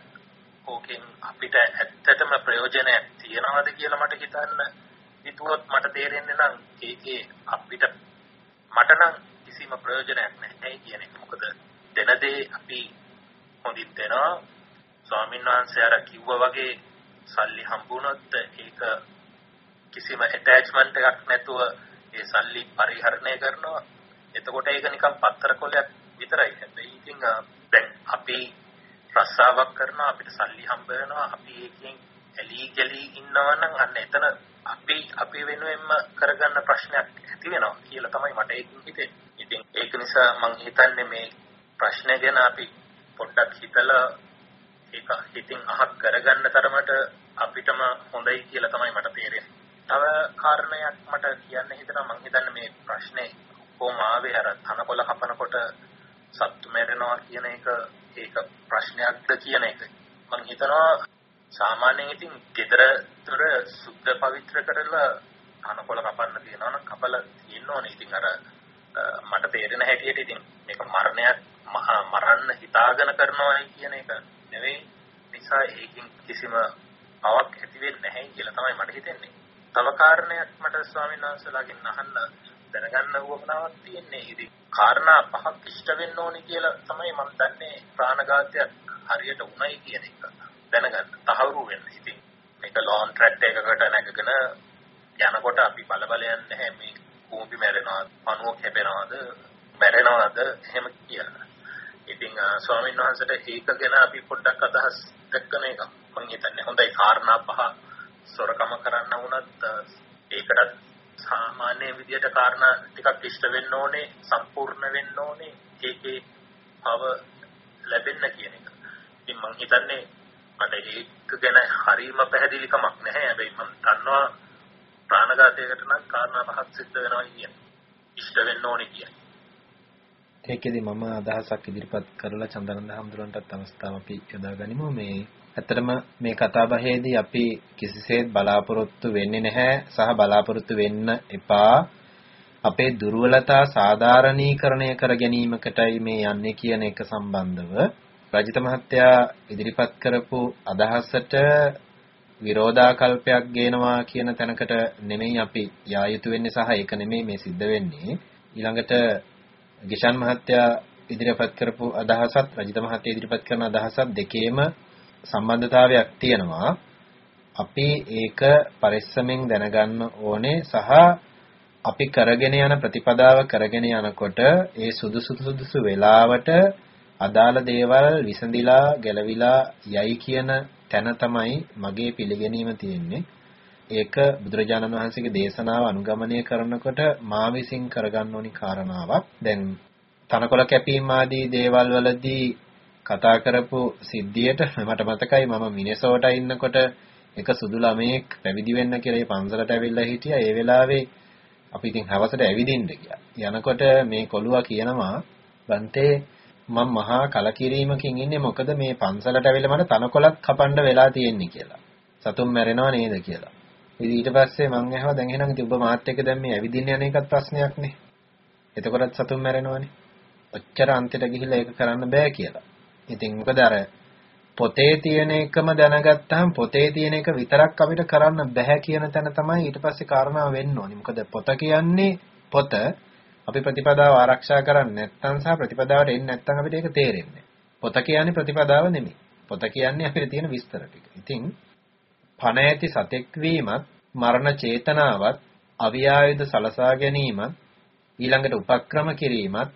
ඕකෙන් අපිට ඇත්තටම ප්‍රයෝජනයක් තියනවද කියලා මට හිතන්න හිතුවොත් මට තේරෙන්නේ නම් ඒකේ අපිට මට නම් කිසිම ප්‍රයෝජනයක් නැහැ කියන එක. මොකද දෙන දේ අපි හොඳින් දෙනවා. ස්වාමීන් වහන්සේ අර කිව්වා වගේ සල්ලි හම්බුනොත් ඒක කිසිම ඇටැච්මන්ට් එකක් නැතුව ඒ සල්ලි පරිහරණය කරනවා. එතකොට ඒක නිකන් පත්තර කොලයක් විතරයි. හැබැයි ඉතින් දැන් අපි රස්සාවක් කරනවා අපිට සල්ලි හම්බ වෙනවා අපි ඒකෙන් ඇලී ගලී ඉන්නවා නම් අන්න එතන අපි අපි වෙනුවෙන්ම කරගන්න ප්‍රශ්නයක් ඇති වෙනවා කියලා තමයි මට ඒකින් හිතෙන්නේ. ඉතින් ඒක නිසා මම හිතන්නේ මේ ප්‍රශ්න ගැන අපි පොඩ්ඩක් හිතලා ඒක හිතින් අහක් කරගන්න තරමට අපිටම හොඳයි කියලා තමයි මට තේරෙන්නේ. තව කාරණයක් මට කියන්න හිතනවා මම හිතන්නේ මේ ප්‍රශ්නේ කොහොම ආවේ අර තනකොළ කපනකොට සත්තු මැරෙනවා කියන එක ඒක ප්‍රශ්නයක්ද කියන එක. මම හිතනවා සාමාන්‍යයෙන් ඉතින් ගෙදර දොර සුද්ධ පවිත්‍ර කරලා තනකොළ කපන්න තියනවා නම් කපලා තියෙන්න ඕනේ. ඉතින් අර මට තේරෙන හැටියට ඉතින් මේක මරණයක් මරන්න හිතාගෙන කරනවා කියන එක නෙවෙයි. නිසා ඒකින් කිසිම අවක් ඇති වෙන්නේ නැහැ කියලා තමයි මට හිතෙන්නේ. තව කාරණයක් මට ස්වාමීන් වහන්සේලාගෙන් අහන්න දැනගන්න උවමනාවක් තියෙන්නේ. ඉතින් කාරණා පහක් ඉෂ්ට වෙන්න ඕනි කියලා තමයි මම දන්නේ ප්‍රාණඝාතයක් හරියට උණයි කියන එක. දැනගන්න. තහවුරු වෙන්න. ඉතින් මේක ලොන් ට්‍රැක් එකකට නැගගෙන යනකොට අපි බල බල යන්නේ නැහැ මේ කූඹි මැරෙනවද, පණුව කැපෙනවද, මැරෙනවද එහෙම කියලා. ඉතින් ස්වාමීන් වහන්සේට ඒක ගැන අපි පොඩ්ඩක් අදහස් දක්වන එක මම හිතන්නේ හොඳයි කාරණා පහ සොරකම කරන්න වුණත් ඒකටත් සාමාන්‍ය විදියට කාරණා ටිකක් ඉෂ්ට වෙන්න ඕනේ සම්පූර්ණ වෙන්න ඕනේ ඒකේ පව ලැබෙන්න කියන එක. ඉතින් මම හිතන්නේ මට ඒක ගැන හරීම පැහැදිලිකමක් නැහැ. හැබැයි මම දන්නවා ප්‍රාණඝාතයකට නම් කාරණා පහක් සිද්ධ වෙනවා කියන්නේ. ඉෂ්ට වෙන්න ඕනේ කියන්නේ. ඒකෙදි මම අදහසක් ඉදිරිපත් කරලා චන්දනන්ද හඳුරන්ටත් අවස්ථාව අපි යොදා ගනිමු මේ ඇත්තටම මේ කතා බහේදී අපි කිසිසේත් බලාපොරොත්තු වෙන්නේ නැහැ සහ බලාපොරොත්තු වෙන්න එපා අපේ දුර්වලතා සාධාරණීකරණය කර ගැනීමකටයි මේ යන්නේ කියන එක සම්බන්ධව රජිත මහත්තයා ඉදිරිපත් කරපු අදහසට විරෝධාකල්පයක් ගේනවා කියන තැනකට නෙමෙයි අපි යා යුතු වෙන්නේ සහ ඒක නෙමෙයි මේ සිද්ධ වෙන්නේ. ඊළඟට ගිෂාන් මහත්තයා ඉදිරිපත් කරපු අදහසත් රජිත මහත්තයා ඉදිරිපත් කරන අදහසත් දෙකේම සම්බන්ධතාවයක් තියෙනවා. අපි ඒක පරිස්සමෙන් දැනගන්න ඕනේ සහ අපි කරගෙන යන ප්‍රතිපදාව කරගෙන යනකොට ඒ සුදුසු සුදුසු වෙලාවට අදාළ දේවල් විසඳිලා ගැලවිලා යයි කියන තැන තමයි මගේ පිළිගැනීම තියෙන්නේ. ඒක බුදුරජාණන් වහන්සේගේ දේශනාව අනුගමනය කරනකොට මා විසින් කරගන්න ඕනි කාරණාවක්. දැන් තනකොළ කැපීම ආදී දේවල් වලදී කතා කරපු සිද්ධියට මට මතකයි මම මිනසෝටා ඉන්නකොට එක සුදු ළමයෙක් පැවිදි වෙන්න කියලා ඒ පන්සලට ඇවිල්ලා හිටියා. ඒ වෙලාවේ අපි ඉතින් හවසට ඇවිදින්න ගියා. යනකොට මේ කොළුවා කියනවා බන්තේ මම මහා කලකිරීමකින් ඉන්නේ මොකද මේ පන්සලට ඇවිල්ලා මට තනකොළක් කපන්න වෙලා තියෙන්නේ කියලා. සතුන් මැරෙනව නේද කියලා. ඉතින් ඊට පස්සේ මං ඇහුවා දැන් එහෙනම් ඉතින් ඔබ මාත් එක්ක දැන් මේ ඇවිදින්න යන එකත් ප්‍රශ්නයක් නේ. එතකොටත් සතුන් මැරෙනවනේ. ඔච්චර අන්තිට ගිහිල්ලා ඒක කරන්න බෑ කියලා. ඉතින් මොකද අර පොතේ තියෙන එකම දැනගත්තාම පොතේ තියෙන එක විතරක් අපිට කරන්න බෑ කියන තැන තමයි ඊට පස්සේ කාරණා වෙන්න ඕනේ. මොකද පොත කියන්නේ පොත අපි ප්‍රතිපදාව ආරක්ෂා කරන්නේ නැත්නම් සහ ප්‍රතිපදාවට එන්නේ නැත්නම් අපිට ඒක තේරෙන්නේ පොත කියන්නේ ප්‍රතිපදාව නෙමෙයි. පොත කියන්නේ අපිට තියෙන විස්තර ටික. ඉතින් පණ ඇති සතෙක් වීමත් මරණ චේතනාවත් අවියායුධ සලසා ගැනීමත් ඊළඟට උපක්‍රම කිරීමත්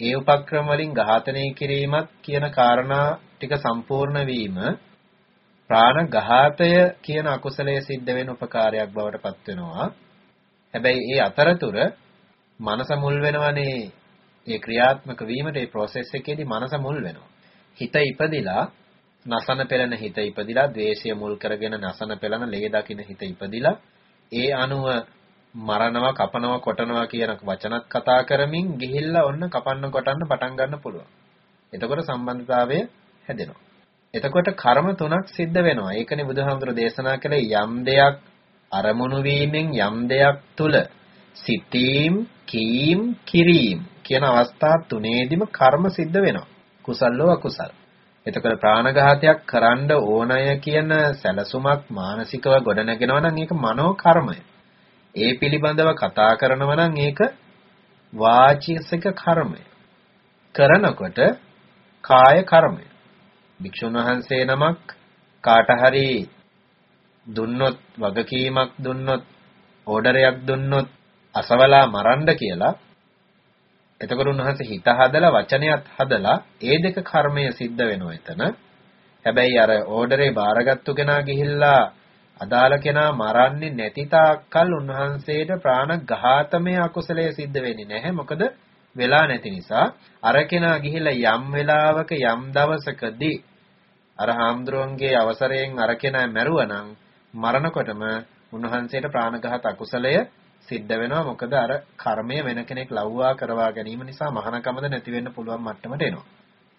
ඒ උපක්‍රම වලින් ඝාතනය කිරීමත් කියන කාරණා ටික සම්පූර්ණ වීම ප්‍රාණඝාතය කියන අකුසලයේ සිද්ධ වෙන උපකාරයක් බවට පත් වෙනවා. හැබැයි ඒ අතරතුර මනස මුල් වෙනවනේ ඒ ක්‍රියාත්මක වීමට ඒ process එකේදී මනස මුල් වෙනවා. හිත ඉපදිලා නසන පෙළන හිත ඉපදිලා ද්වේෂය මුල් කරගෙන නසන පෙළන ලේ දකින්න හිත ඉපදිලා ඒ අනුව මරනවා කපනවා කොටනවා කියන වචනත් කතා කරමින් ගිහිල්ලා ඔන්න කපන්න කොටන්න පටන් ගන්න පුළුවන්. එතකොට සම්බන්ධතාවය හැදෙනවා. එතකොට කර්ම තුනක් සිද්ධ වෙනවා. ඒකනේ බුදුහාමුදුර දේශනා කළේ යම් දෙයක් අරමුණු වීමෙන් යම් දෙයක් තුල සිතීම්, කීම්, කිරීම් කියන අවස්ථා තුනේදීම කර්ම සිද්ධ වෙනවා. කුසල්ලෝ අකුසල්. එතකොට ප්‍රාණඝාතයක් කරන්න ඕනය කියන සැලසුමක් මානසිකව ගොඩනගෙනවා නම් ඒක මනෝ කර්මය. ඒ පිළිබඳව කතා කරනවා නම් ඒක වාචික කර්මය. කරනකොට කාය කර්මය. භික්ෂුන් වහන්සේ නමක් කාට හරි දුන්නොත් වගකීමක් දුන්නොත් ඕඩරයක් දුන්නොත් අසවලා මරන්න කියලා එතකොට උන්වහන්සේ හිත හදලා වචනයත් හදලා ඒ දෙක කර්මය සිද්ධ වෙනවා එතන. හැබැයි අර ඕඩරේ බාරගත්තු කෙනා ගිහිල්ලා අදාළ කෙනා මරන්නේ නැති තාක්කල් උන්වහන්සේට ප්‍රාණඝාතමය අකුසලයේ සිද්ධ වෙන්නේ නැහැ. මොකද වෙලා නැති නිසා අර කෙනා ගිහිල්ලා යම් වෙලාවක යම් දවසකදී අර හාමුදුරුවන්ගේ අවසරයෙන් අර කෙනා මැරුවනම් මරණකොටම උන්වහන්සේට ප්‍රාණඝාත අකුසලය සිද්ධ වෙනවා මොකද අර කර්මය වෙන කෙනෙක් ලව්වා කරවා ගැනීම නිසා මහානකමද නැති වෙන්න පුළුවන් මට්ටමට එනවා.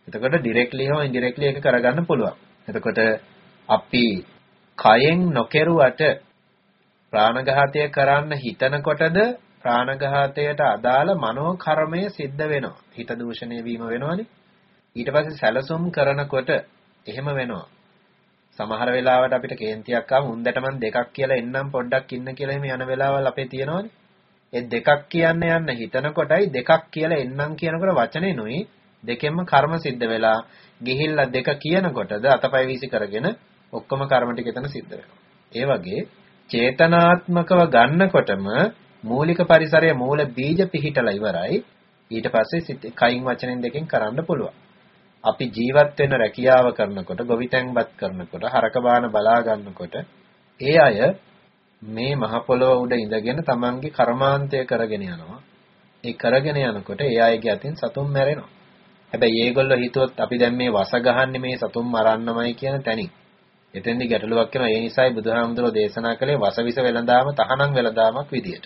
එතකොට ඩිරෙක්ට්ලි හෝ ඉන්ඩිරෙක්ට්ලි ඒක කරගන්න පුළුවන්. එතකොට අපි කයෙන් නොකෙරුවට ප්‍රාණඝාතය කරන්න හිතනකොටද ප්‍රාණඝාතයට අදාළ මනෝ කර්මය සිද්ධ වෙනවා. හිත දූෂණය වීම වෙනවනේ. ඊට පස්සේ සැලසුම් කරනකොට එහෙම වෙනවා. සමහර වෙලාවට අපිට කේන්තියක් ආව උන්දට මන් දෙකක් කියලා එන්නම් පොඩ්ඩක් ඉන්න කියලා එහෙම යන වෙලාවල් අපේ තියෙනවනේ. ඒ දෙකක් කියන්න යන්න හිතනකොටයි දෙකක් කියලා එන්නම් කියනකොට වචනේ නුයි දෙකෙන්ම කර්ම සිද්ධ වෙලා ගිහිල්ලා දෙක කියනකොටද අතපය වීසි කරගෙන ඔක්කොම කර්ම ටික එතන සිද්ධ වෙනවා. ඒ වගේ චේතනාත්මකව ගන්නකොටම මූලික පරිසරයේ මූල බීජ පිහිටලා ඉවරයි. ඊට පස්සේ කයින් වචනෙන් දෙකෙන් කරන්න පුළුවන්. අපි ජීවත් වෙන රැකියාව කරනකොට, ගොවිතැන්පත් කරනකොට, හරක බාන බලා ගන්නකොට ඒ අය මේ මහ පොළොව උඩ ඉඳගෙන තමන්ගේ කර්මාන්තය කරගෙන යනවා. ඒ කරගෙන යනකොට ඒ අයගේ අතින් සතුන් මැරෙනවා. හැබැයි ඒගොල්ලෝ හිතුවොත් අපි දැන් මේ වස ගහන්නේ මේ සතුන් මරන්නමයි කියන තැනින්. එතෙන්දි ගැටලුවක් වෙනවා. ඒ නිසායි බුදුහාමුදුරෝ දේශනා කළේ වසවිස වෙළඳාම තහනම් වෙළඳාමක් විදියට.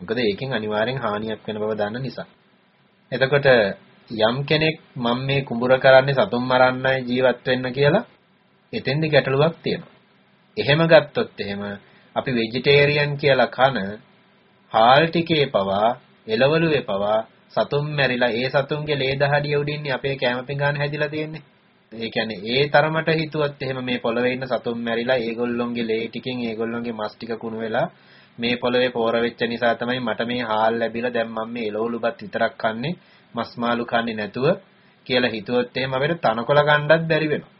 මොකද ඒකෙන් අනිවාර්යෙන් හානියක් වෙන බව දන්න නිසා. එතකොට යම් කෙනෙක් මම මේ කුඹුර කරන්නේ සතුන් මරන්නයි ජීවත් වෙන්න කියලා එතෙන්දි ගැටලුවක් තියෙනවා. එහෙම ගත්තොත් එහෙම අපි ভেජිටේරියන් කියලා කන හාල් ටිකේ පවා එළවලුවේ පවා සතුන් මැරිලා ඒ සතුන්ගේ ලේ දහඩිය උඩින්නේ අපේ කැම පිඟාන හැදිලා තියෙන්නේ. ඒ කියන්නේ ඒ තරමට හිතුවත් එහෙම මේ පොළවේ ඉන්න සතුන් මැරිලා ඒගොල්ලොන්ගේ ලේ ටිකෙන් ඒගොල්ලොන්ගේ මස් ටික කුණු වෙලා මේ පොළවේ පෝර වෙච්ච නිසා තමයි මට මේ හාල් ලැබිලා දැන් මම මේ එළවලුබත් විතරක් කන්නේ මස් මාළු කන්නේ නැතුව කියලා හිතුවොත් එහෙම අපිට තනකොළ ගන්නවත් බැරි වෙනවා.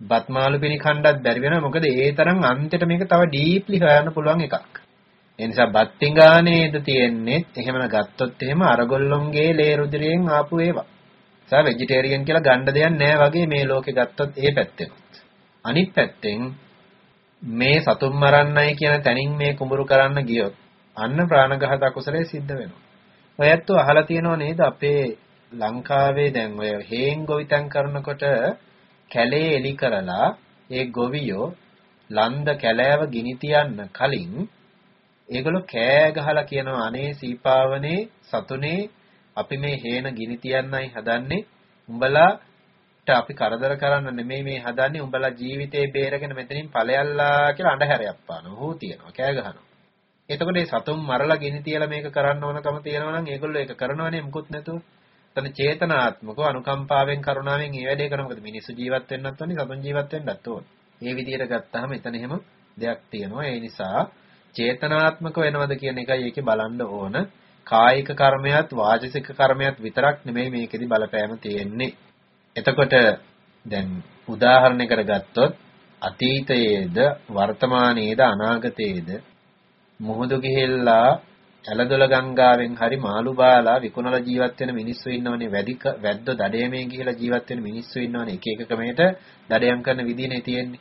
බත් මාළු පිණි කන්නවත් බැරි වෙනවා. මොකද ඒ තරම් අන්තිමට මේක තව ඩීප්ලි හොයන්න පුළුවන් එකක්. ඒ නිසා බත් පිඟානේද තියෙන්නේ එහෙමන ගත්තොත් එහෙම අරගොල්ලොන්ගේ ලේ රුධිරයෙන් ආපු ඒවා. සා වෙජිටේරියන් කියලා ගන්න දෙයක් නැහැ වගේ මේ ලෝකේ ගත්තොත් ඒ පැත්තෙන්. අනිත් පැත්තෙන් මේ සතුන් මරන්නයි කියන තැනින් මේ කුඹුරු කරන්න ගියොත් අන්න ප්‍රාණඝාත අකුසලයේ සිද්ධ වෙනවා. ඔයත් අහලා තියෙනව නේද? අපේ ලංකාවේ දැන් ඔය හේන් ගොවිතැන් කරනකොට කැලේ එලි කරලා ඒ ගොවියෝ ලන්ද කැලෑව ගිනි තියන්න කලින් ඒගොල්ලෝ කෑ ගහලා කියනවා අනේ සීපාවනේ සතුනේ අපි මේ හේන ගිනි තියන්නයි හදන්නේ. උඹලාට අපි කරදර කරන්න නෙමෙයි මේ හදන්නේ. උඹලා ජීවිතේ බේරගෙන මෙතනින් ඵලයල්ලා කියලා අඬහැරයක් පානවා හූ තියනවා කෑ ගහනවා. එතකොට මේ සතුන් මරලා ගිනි තියලා මේක කරන්න ඕනකම තියෙනවා නම් ඒගොල්ලෝ ඒක කරනවනේ මුකුත් නැතුව. එතන චේතනාත්මකව අනුකම්පාවෙන් කරුණාවෙන් මේ වැඩේ කරන මොකද මිනිස්සු ජීවත් වෙන්නත් ඕනේ සතුන් ජීවත් වෙන්නත් ඕනේ. මේ විදිහට ගත්තාම එතන එහෙම දෙයක් තියෙනවා. ඒ නිසා චේතනාත්මක වෙනවද කියන එකයි ඒකේ බලන්න ඕන. කායික කර්මයක් වාචික කර්මයක් විතරක් නෙමෙයි මේකෙදි බලපෑම තියෙන්නේ. එතකොට දැන් උදාහරණයකට ගත්තොත් අතීතයේද වර්තමානයේද අනාගතයේද මුහුදු ගිහිල්ලා ඇලදොල ගංගාවෙන් හරි මාළු බාලා විකුණලා ජීවත් වෙන මිනිස්සු ඉන්නවනේ වැඩි වැද්දෝ දඩයමේ ගිහිලා ජීවත් වෙන මිනිස්සු ඉන්නවනේ එක එක ක්‍රමයකට දඩයම් කරන විදිහනේ තියෙන්නේ.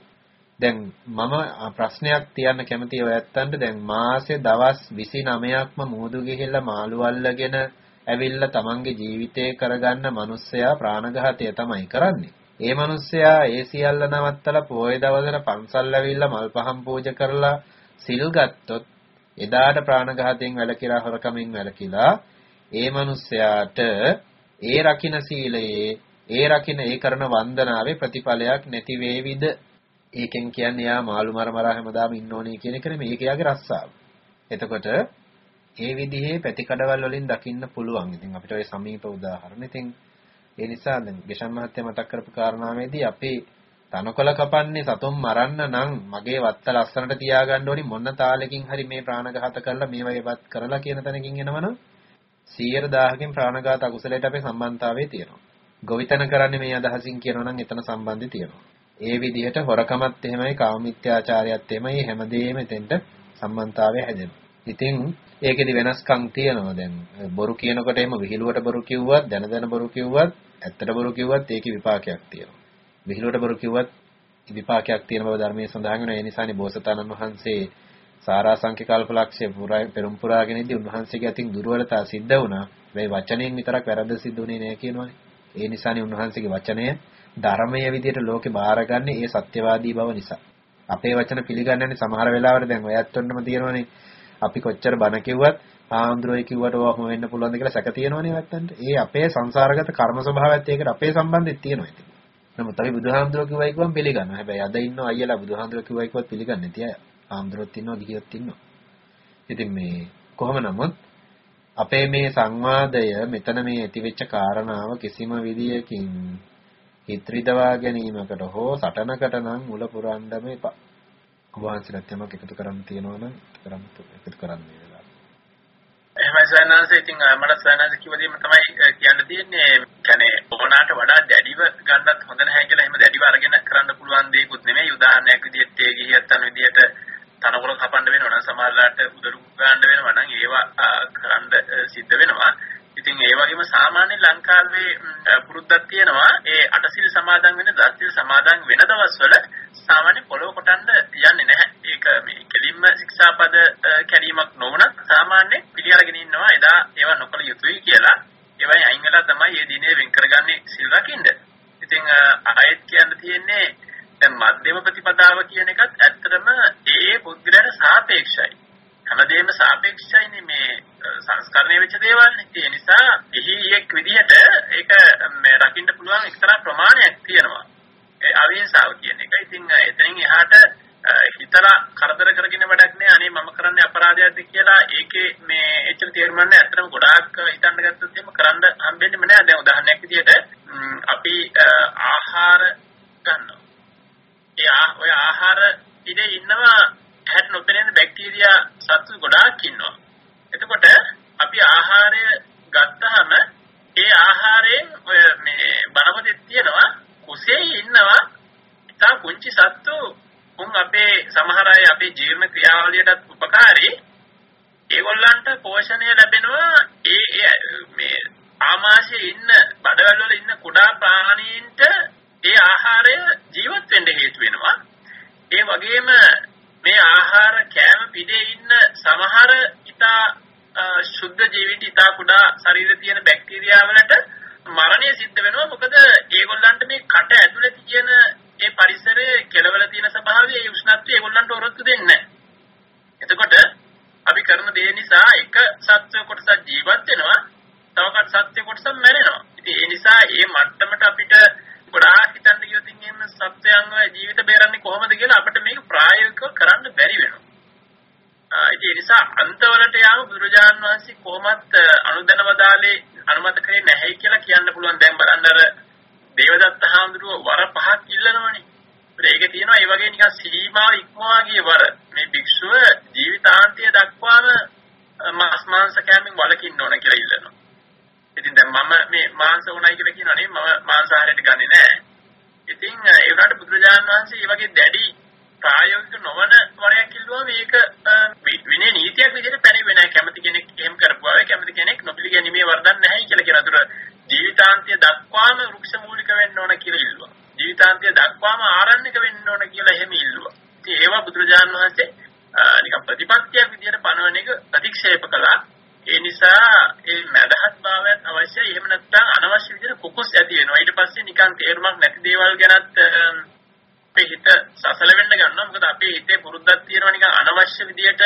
දැන් මම ප්‍රශ්නයක් තියන්න කැමතියි ඔයත්තන්ට දැන් මාසේ දවස් 29ක්ම මුහුදු ගිහිල්ලා මාළු අල්ලගෙන ඇවිල්ලා තමන්ගේ ජීවිතේ කරගන්න මිනිස්සයා ප්‍රාණඝාතය තමයි කරන්නේ. ඒ මිනිස්සයා ඒ සියල්ල නවත්තලා පොය දවසට පන්සල් ඇවිල්ලා මල් පහන් පූජා කරලා සිල් ගත්තොත් එදාට ප්‍රාණඝාතයෙන් වැළකීලා හොරකමින් වැළකීලා ඒ මිනිස්සයාට ඒ රකින්න සීලයේ ඒ රකින්න ඒ කරන වන්දනාවේ ප්‍රතිඵලයක් නැති වේවිද ඒකෙන් කියන්නේ යා මාළු මර මර හැමදාම ඉන්න ඕනේ කියන එක නෙමෙයි ඒක යාගේ රස්සාව. එතකොට ඒ විදිහේ පැතිකඩවල් වලින් දකින්න පුළුවන්. ඉතින් අපිට ඔය සමීප උදාහරණ. ඉතින් ඒ නිසා දැන් ගෙෂන් මහත්තයා මතක් කරපු කාරණාවේදී අපේ තනකොළ කපන්නේ සතුන් මරන්න නම් මගේ වත්ත ලස්සනට තියාගන්න ඕනි මොන තාලෙකින් හරි මේ ප්‍රාණඝාත කරලා මේ වගේපත් කරලා කියන තැනකින් එනවනම් 100,000කින් ප්‍රාණඝාත අකුසලයට අපේ සම්බන්ධතාවය තියෙනවා. ගොවිතැන කරන්නේ මේ අදහසින් කියනවා නම් එතන සම්බන්ධය තියෙනවා. ඒ විදිහට හොරකමත් එහෙමයි කාමමිත්‍යාචාරයත් එහෙමයි හැමදේම එතෙන්ට සම්බන්ධතාවය හැදෙනවා. ඉතින් ඒකෙදි වෙනස්කම් තියෙනවා දැන් බොරු කියනකොට එහෙම විහිළුවට බොරු කිව්වත් දැන දැන බොරු කිව්වත් ඇත්තට බොරු කිව්වත් ඒකේ විපාකයක් තියෙනවා. විහිළුවට බොරු කිව්වත් විපාකයක් තියෙන බව ධර්මයේ සඳහන් වෙනවා. ඒ නිසානේ බෝසතාණන් වහන්සේ සාරාංශික කල්පලක්ෂය පුරා පෙරම් පුරාගෙන ඉදී උන්වහන්සේගේ අතින් දුර්වලතා සිද්ධ වුණා. මේ වචනයෙන් විතරක් වැරද්ද සිද්ධ වුණේ නෑ කියනවනේ. ඒ නිසානේ උන්වහන්සේගේ වචනය ධර්මයේ විදියට ලෝකේ බාරගන්නේ ඒ සත්‍යවාදී බව නිසා. අපේ වචන පිළිගන්නන්නේ සමහර වෙලාවට දැන් ඔයත් ඔන්නම තියෙනවනේ. අපි කොච්චර බන කිව්වත් ආන්ද්‍රෝයි කිව්වට ඔහොම වෙන්න පුළුවන්ද කියලා සැක තියෙනවනේ නැත්තන්ට. ඒ අපේ සංසාරගත කර්ම ස්වභාවයත් ඒකට අපේ සම්බන්ධෙත් තියෙනවා ඉතින්. නමුත් අපි බුදුහාමුදුරුවෝ කිව්වයි කිව්වම පිළිගන්නවා. හැබැයි අද ඉන්න අයියලා බුදුහාමුදුරුවෝ කිව්වයි කිව්වත් පිළිගන්නේ නැති අය. ආන්ද්‍රොත් ඉන්නවා ගිහියොත් ඉන්නවා. ඉතින් මේ කොහොම නමුත් අපේ මේ සංවාදය මෙතන මේ ඇතිවෙච්ච කාරණාව කිසිම විදියකින් හිත්‍රිදවා ගැනීමකට හෝ සටනකට නම් මුල පුරන්නම එපා. ඔබ වහන්සේලාත් යමක් එකතු කරන්න තියෙනවා නම් කරන්න එකතු කරන්න මේ වෙලාව. එහෙමයි සයන්ස් ඉතින් මට සයන්ස් කිව්ව දෙයක්ම තමයි කියන්න තියෙන්නේ. කියන්නේ ඕනාට වඩා දැඩිව ගන්නත් හොඳ නැහැ කියලා එහෙම දැඩිව අරගෙන කරන්න පුළුවන් දෙයක්ුත් නෙමෙයි. උදාහරණයක් විදිහට ඒ ගිහියත් අන විදිහට තනකොළ කපන්න වෙනවා නම් සමහරලාට උදළු ගන්න වෙනවා නම් ඒවා කරන්න සිද්ධ වෙනවා. ඉතින් ඒ වගේම සාමාන්‍ය ලංකාවේ පුරුද්දක් තියෙනවා ඒ අටසිල් සමාදන් වෙන දස්සිල් සමාදන් වෙන දවස්වල සාමාන්‍ය පොළොව කොටන්න යන්නේ නැහැ. ඒක මේ කෙලින්ම ශික්ෂාපද කැඩීමක් නොවන සාමාන්‍ය පිළිඅරගෙන ඉන්නවා එදා ඒවා නොකළ යුතුයි කියලා. ඒවයි අයින් වෙලා තමයි මේ දිනේ වෙන් කරගන්නේ සිල් රකින්න. ඉතින් ආයෙත් කියන්න තියෙන්නේ දැන් මධ්‍යම ප්‍රතිපදාව කියන එකත් ඇත්තටම ඒ පුද්ගලයාට සාපේක්ෂයි. හැමදේම සාපේක්ෂයිනේ මේ සංස්කරණය වෙච්ච දේවල්නේ. ඒ නිසා එහි එක් විදිහට ඒක මේ රකින්න පුළුවන් එක්තරා ප්‍රමාණයක් තියෙනවා. ඒ අවිහිංසාව කියන එක. ඉතින් එතනින් එහාට හිතලා කරදර කරගෙන වැඩක් නෑ. අනේ මම කරන්නේ අපරාධයක්ද කියලා ඒකේ මේ එච්චර තේරුම් ගන්න ඇත්තටම ගොඩාක් හිතන්න ගත්තොත් එහෙම කරන්න හම්බෙන්නේ නැහැ. දැන් උදාහරණයක් විදිහට අපි ආහාර ගන්නවා. ඒ ඔය ආහාර ඉදේ ඉන්නවා හැට නොපෙනෙන බැක්ටීරියා සත්තු ගොඩාක් ඉන්නවා. එතකොට අපි ආහාරය ගත්තාම ඒ ආහාරයෙන් ඔය මේ බනපතේ තියෙනවා කුසේ ඉන්නවා ඉතා කුංචි සත්තු උන් අපේ සමහර අය අපේ ජීර්ණ ක්‍රියාවලියටත් උපකාරී ඒගොල්ලන්ට පෝෂණය ලැබෙනවා ඒ මේ ආමාශයේ ඉන්න බඩවැල් වල ඉන්න කුඩා ප්‍රාණීන්ට ඒ ආහාරය ජීවත් වෙන්න හේතු වෙනවා. ඒ වගේම මේ ආහාර කෑම පිටේ ඉන්න සමහර ඉතා ශුද්ධ ජීවිත ඉතා කුඩා ශරීරේ තියෙන බැක්ටීරියා වලට මරණය සිද්ධ වෙනවා. මොකද ඒගොල්ලන්ට මේ කට ඇතුලේ තියෙන ඒ පරිසරයේ කෙලවල තියෙන ස්වභාවය ඒ උෂ්ණත්වය ඒගොල්ලන්ට ඔරොත්තු දෙන්නේ එතකොට අපි කරන දේ නිසා එක සත්ව කොටසක් ජීවත් වෙනවා. තව සත්ව කොටසක් මැරෙනවා. ඉතින් ඒ නිසා මේ මට්ටමට අපිට ගොඩාක් හිතන්න ගියොත් එහෙම සත්‍යයන්ව ජීවිත බේරන්නේ කොහොමද කියලා අපිට මේක ප්‍රායෝගිකව කරන්න බැරි වෙනවා. ඒ නිසා අන්තවලට යාම බුදුරජාන් වහන්සේ කොහොමත් අනුදැන වදාලේ අනුමත කරේ නැහැ කියලා කියන්න පුළුවන්. දැන් බලන්න අර දේවදත්ත හාමුදුරුව වර පහක් ඉල්ලනවනේ. ඒක තියෙනවා ඒ වගේ නිකන් සීමාව ඉක්මවා ගිය වර. මේ භික්ෂුව ජීවිතාන්තය දක්වාම මාස් මාංශ කෑමෙන් වළකින්න ඕන කියලා ඉල්ලනවා. ඉතින් දැන් මම මේ මාංශ උණයි කියලා කියනවනේ මම මාංශාහාරයට ගන්නේ නැහැ. ඉතින් ඒ වුණාට බුදුරජාණන් වහන්සේ මේ වගේ දැඩි ප්‍රායෝගික නොවන වරයක් කිල්ලුවා මේක විනය නීතියක් විදිහට පැනෙන්නේ නැහැ. කැමති කෙනෙක් එහෙම කරපුවා කැමති කෙනෙක් නොපිළිගැනීමේ වරදක් නැහැ කියලා කියන අතර ජීවිතාන්තය දක්වාම වෘක්ෂ මූලික වෙන්න ඕන කියලා ඉල්ලුවා. ජීවිතාන්තය දක්වාම ආරණ්‍යක වෙන්න ඕන කියලා එහෙම ඉල්ලුවා. ඉතින් ඒවා බුදුරජාණන් වහන්සේ නිකන් ප්‍රතිපත්තියක් විදිහට පනවන එක ප්‍රතික්ෂේප කළා. ඒ නිසා ඒ මදහත් භාවයත් අවශ්‍යයි. එහෙම නැත්නම් අනවශ්‍ය විදිහට කුකුස් ඇති වෙනවා. ඊට පස්සේ නිකන් තේරුමක් නැති දේවල් ගැනත් අපේ හිත සසල වෙන්න ගන්නවා. මොකද අපේ හිතේ පුරුද්දක් තියෙනවා නිකන් අනවශ්‍ය විදිහට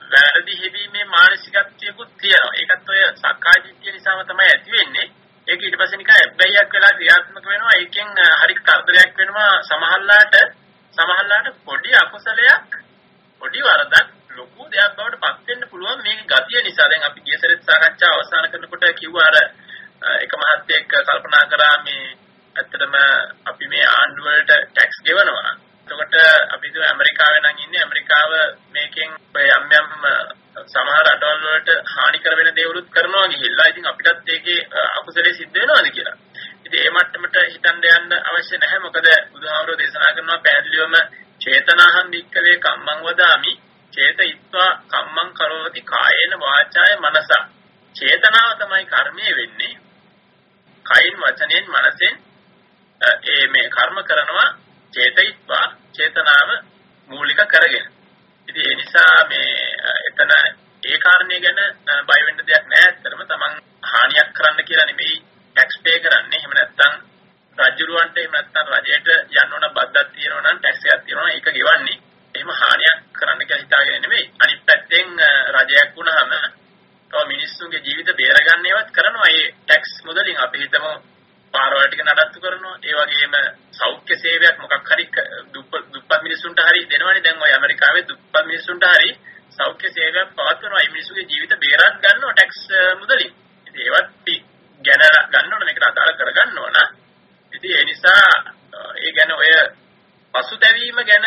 වැරදි හැදීමේ මානසිකත්වයකුත් තියෙනවා. ඒකත් ඔය සක්කාය දිට්ඨිය නිසාම තමයි ඇති වෙන්නේ. ඒක ඊට පස්සේ නිකන් ඇබ්බැහියක් වෙලා ක්‍රියාත්මක වෙනවා. ඒකෙන් හරි කරදරයක් වෙනවා සමහරලාට සමහරලාට පොඩි අකුසලයක් පොඩි වරදක් ලොකු දෙයක් බවට පත් වෙන්න පුළුවන් මේක ගතිය නිසා. දැන් අපි ගිය සැරේ සාකච්ඡා අවසන් කරනකොට කිව්වා අර එක මහත්තයෙක් කල්පනා කරා මේ ඇත්තටම අපි මේ ආණ්ඩුව වලට ටැක්ස් ගෙවනවා. එතකොට අපි හිතුව ඇමරිකාවේ නම් ඉන්නේ ඇමරිකාව මේකෙන් ඔය යම් යම් සමහර රටවල් වලට හානි කර වෙන දේවලුත් කරනවා ගිහිල්ලා. ඉතින් අපිටත් ඒකේ අකුසලයේ සිද්ධ වෙනවාද කියලා. ඉතින් ඒ මට්ටමට හිතන්න යන්න අවශ්‍ය නැහැ. මොකද බුදුහාමුදුරෝ දේශනා කරනවා පැහැදිලිවම චේතනාහං වික්කවේ කම්මං වදාමි චේතයිත්වා කම්මං කරෝති කායේන වාචාය මනසා. චේතනාව තමයි කර්මය වෙන්නේ. කයින් වචනෙන් මනසෙන් ඒ මේ කර්ම කරනවා චේතයිත්වා චේතනාව මූලික කරගෙන. ඉතින් ඒ නිසා මේ එතන ඒ කාරණේ ගැන බය වෙන්න දෙයක් නැහැ. ඇත්තටම තමන් හානියක් කරන්න කියලා නෙමෙයි ටැක්ස් පේ කරන්නේ. එහෙම නැත්නම් රජුරවන්ට එහෙම නැත්නම් රජයට යන්න ඕන බද්දක් තියෙනවා නම් ටැක්ස් එකක් තියෙනවා නම් ඒක ගෙවන්නේ. එහෙම හානියක් කරන්න කියලා හිතාගෙන නෙමෙයි. අනිත් පැත්තෙන් රජයක් වුණාම තව මිනිස්සුන්ගේ ජීවිත බේරගන්නේවත් කරනවා. ඒ ටැක්ස් මුදලින් අපි හිතමු පාරවල් ටික නඩත්තු කරනවා. ඒ වගේම සෞඛ්‍ය සේවයක් මොකක් හරි දුප්පත් මිනිස්සුන්ට හරි දෙනවනේ. දැන් ඔය ඇමරිකාවේ දුප්පත් මිනිස්සුන්ට හරි සෞඛ්‍ය සේවයක් පවත්වනවා. මේ මිනිස්සුගේ ජීවිත බේරත් ගන්නවා ටැක්ස් මුදලින්. ඉතින් ඒවත් ගැන ගන්න ඕන මේකට අදාළ කරගන්න ඕන. ඉතින් ඒ නිසා ඒ ගැන ඔය පසුතැවීම ගැන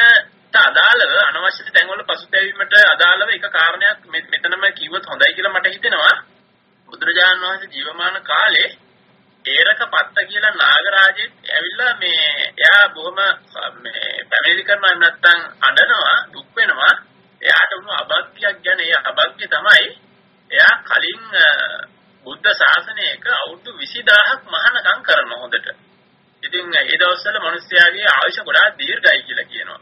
අදාළව අනවශ්‍ය තැන්වල පසුතැවීමට අදාළව එක කාරණයක් මෙතනම කිව්වොත් හොඳයි කියලා මට හිතෙනවා. බුදුරජාණන් වහන්සේ ජීවමාන කාලේ ඒරක පත්ත කියලා නාගරාජෙත් ඇවිල්ලා මේ එයා බොහොම මේ පැමිණිලි කරනවා නැත්තම් අඬනවා දුක් වෙනවා එයාට වුණු අභක්තියක් ගැන ඒ අභක්තිය තමයි එයා කලින් බුද්ධ ශාසනයක අවුරුදු 20000ක් මහානකම් කරන හොඳට. ඉතින් ඒ දවස්වල මිනිස්යාගේ ආයුෂ ගොඩාක් දීර්ඝයි කියලා කියනවා.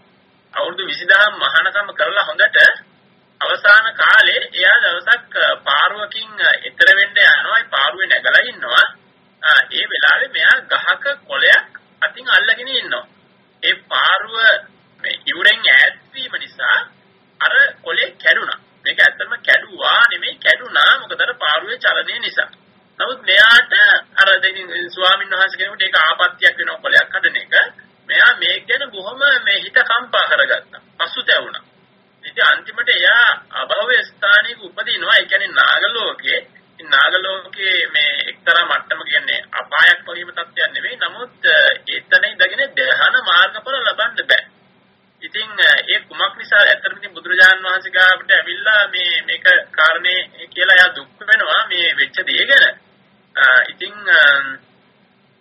අවුරුදු 20000 මහානකම් කරලා හොඳට අවසාන කාලේ එයා දවසක් පාරුවකින් එතර වෙන්න යනවා. ඒ පාරුවේ නැගලා ඉන්නවා. ඒ වෙලාවේ මෙයා ගහක කොළයක් අතින් අල්ලගෙන ඉන්නවා. ඒ පාරුව මේ ඉවුරෙන් ඈත් වීම නිසා අර කොළේ කැඩුනා. මේක ඇත්තම කැඩුවා නෙමෙයි කැඩුනා මොකද අර පාරුවේ චලනය නිසා. නමුත් මෙයාට අර දෙකින් ස්වාමීන් වහන්සේ කෙනෙකුට ඒක ආපත්‍යක් වෙන කොළයක් හදන එක මෙයා මේක ගැන බොහොම මේ හිත කම්පා කරගත්තා. පසුතැවුණා. ඉතින් අන්තිමට එයා අභව්‍ය ස්ථානයක උපදිනවා. ඒ කියන්නේ නාගලෝකේ නාගලෝකයේ මේ එක්තරා මට්ටම කියන්නේ අපායක් වගේම තත්ත්වයක් නෙවෙයි. නමුත් එතන ඉඳගෙන ධ්‍යාන මාර්ගඵල ලබන්න බෑ. ඉතින් ඒ කුමක් නිසා ඇත්තටම ඉතින් බුදුරජාන් වහන්සේ ගාවට ඇවිල්ලා මේ මේක කාරණේ කියලා එයා දුක් වෙනවා මේ වෙච්ච දේ ගැන. ඉතින්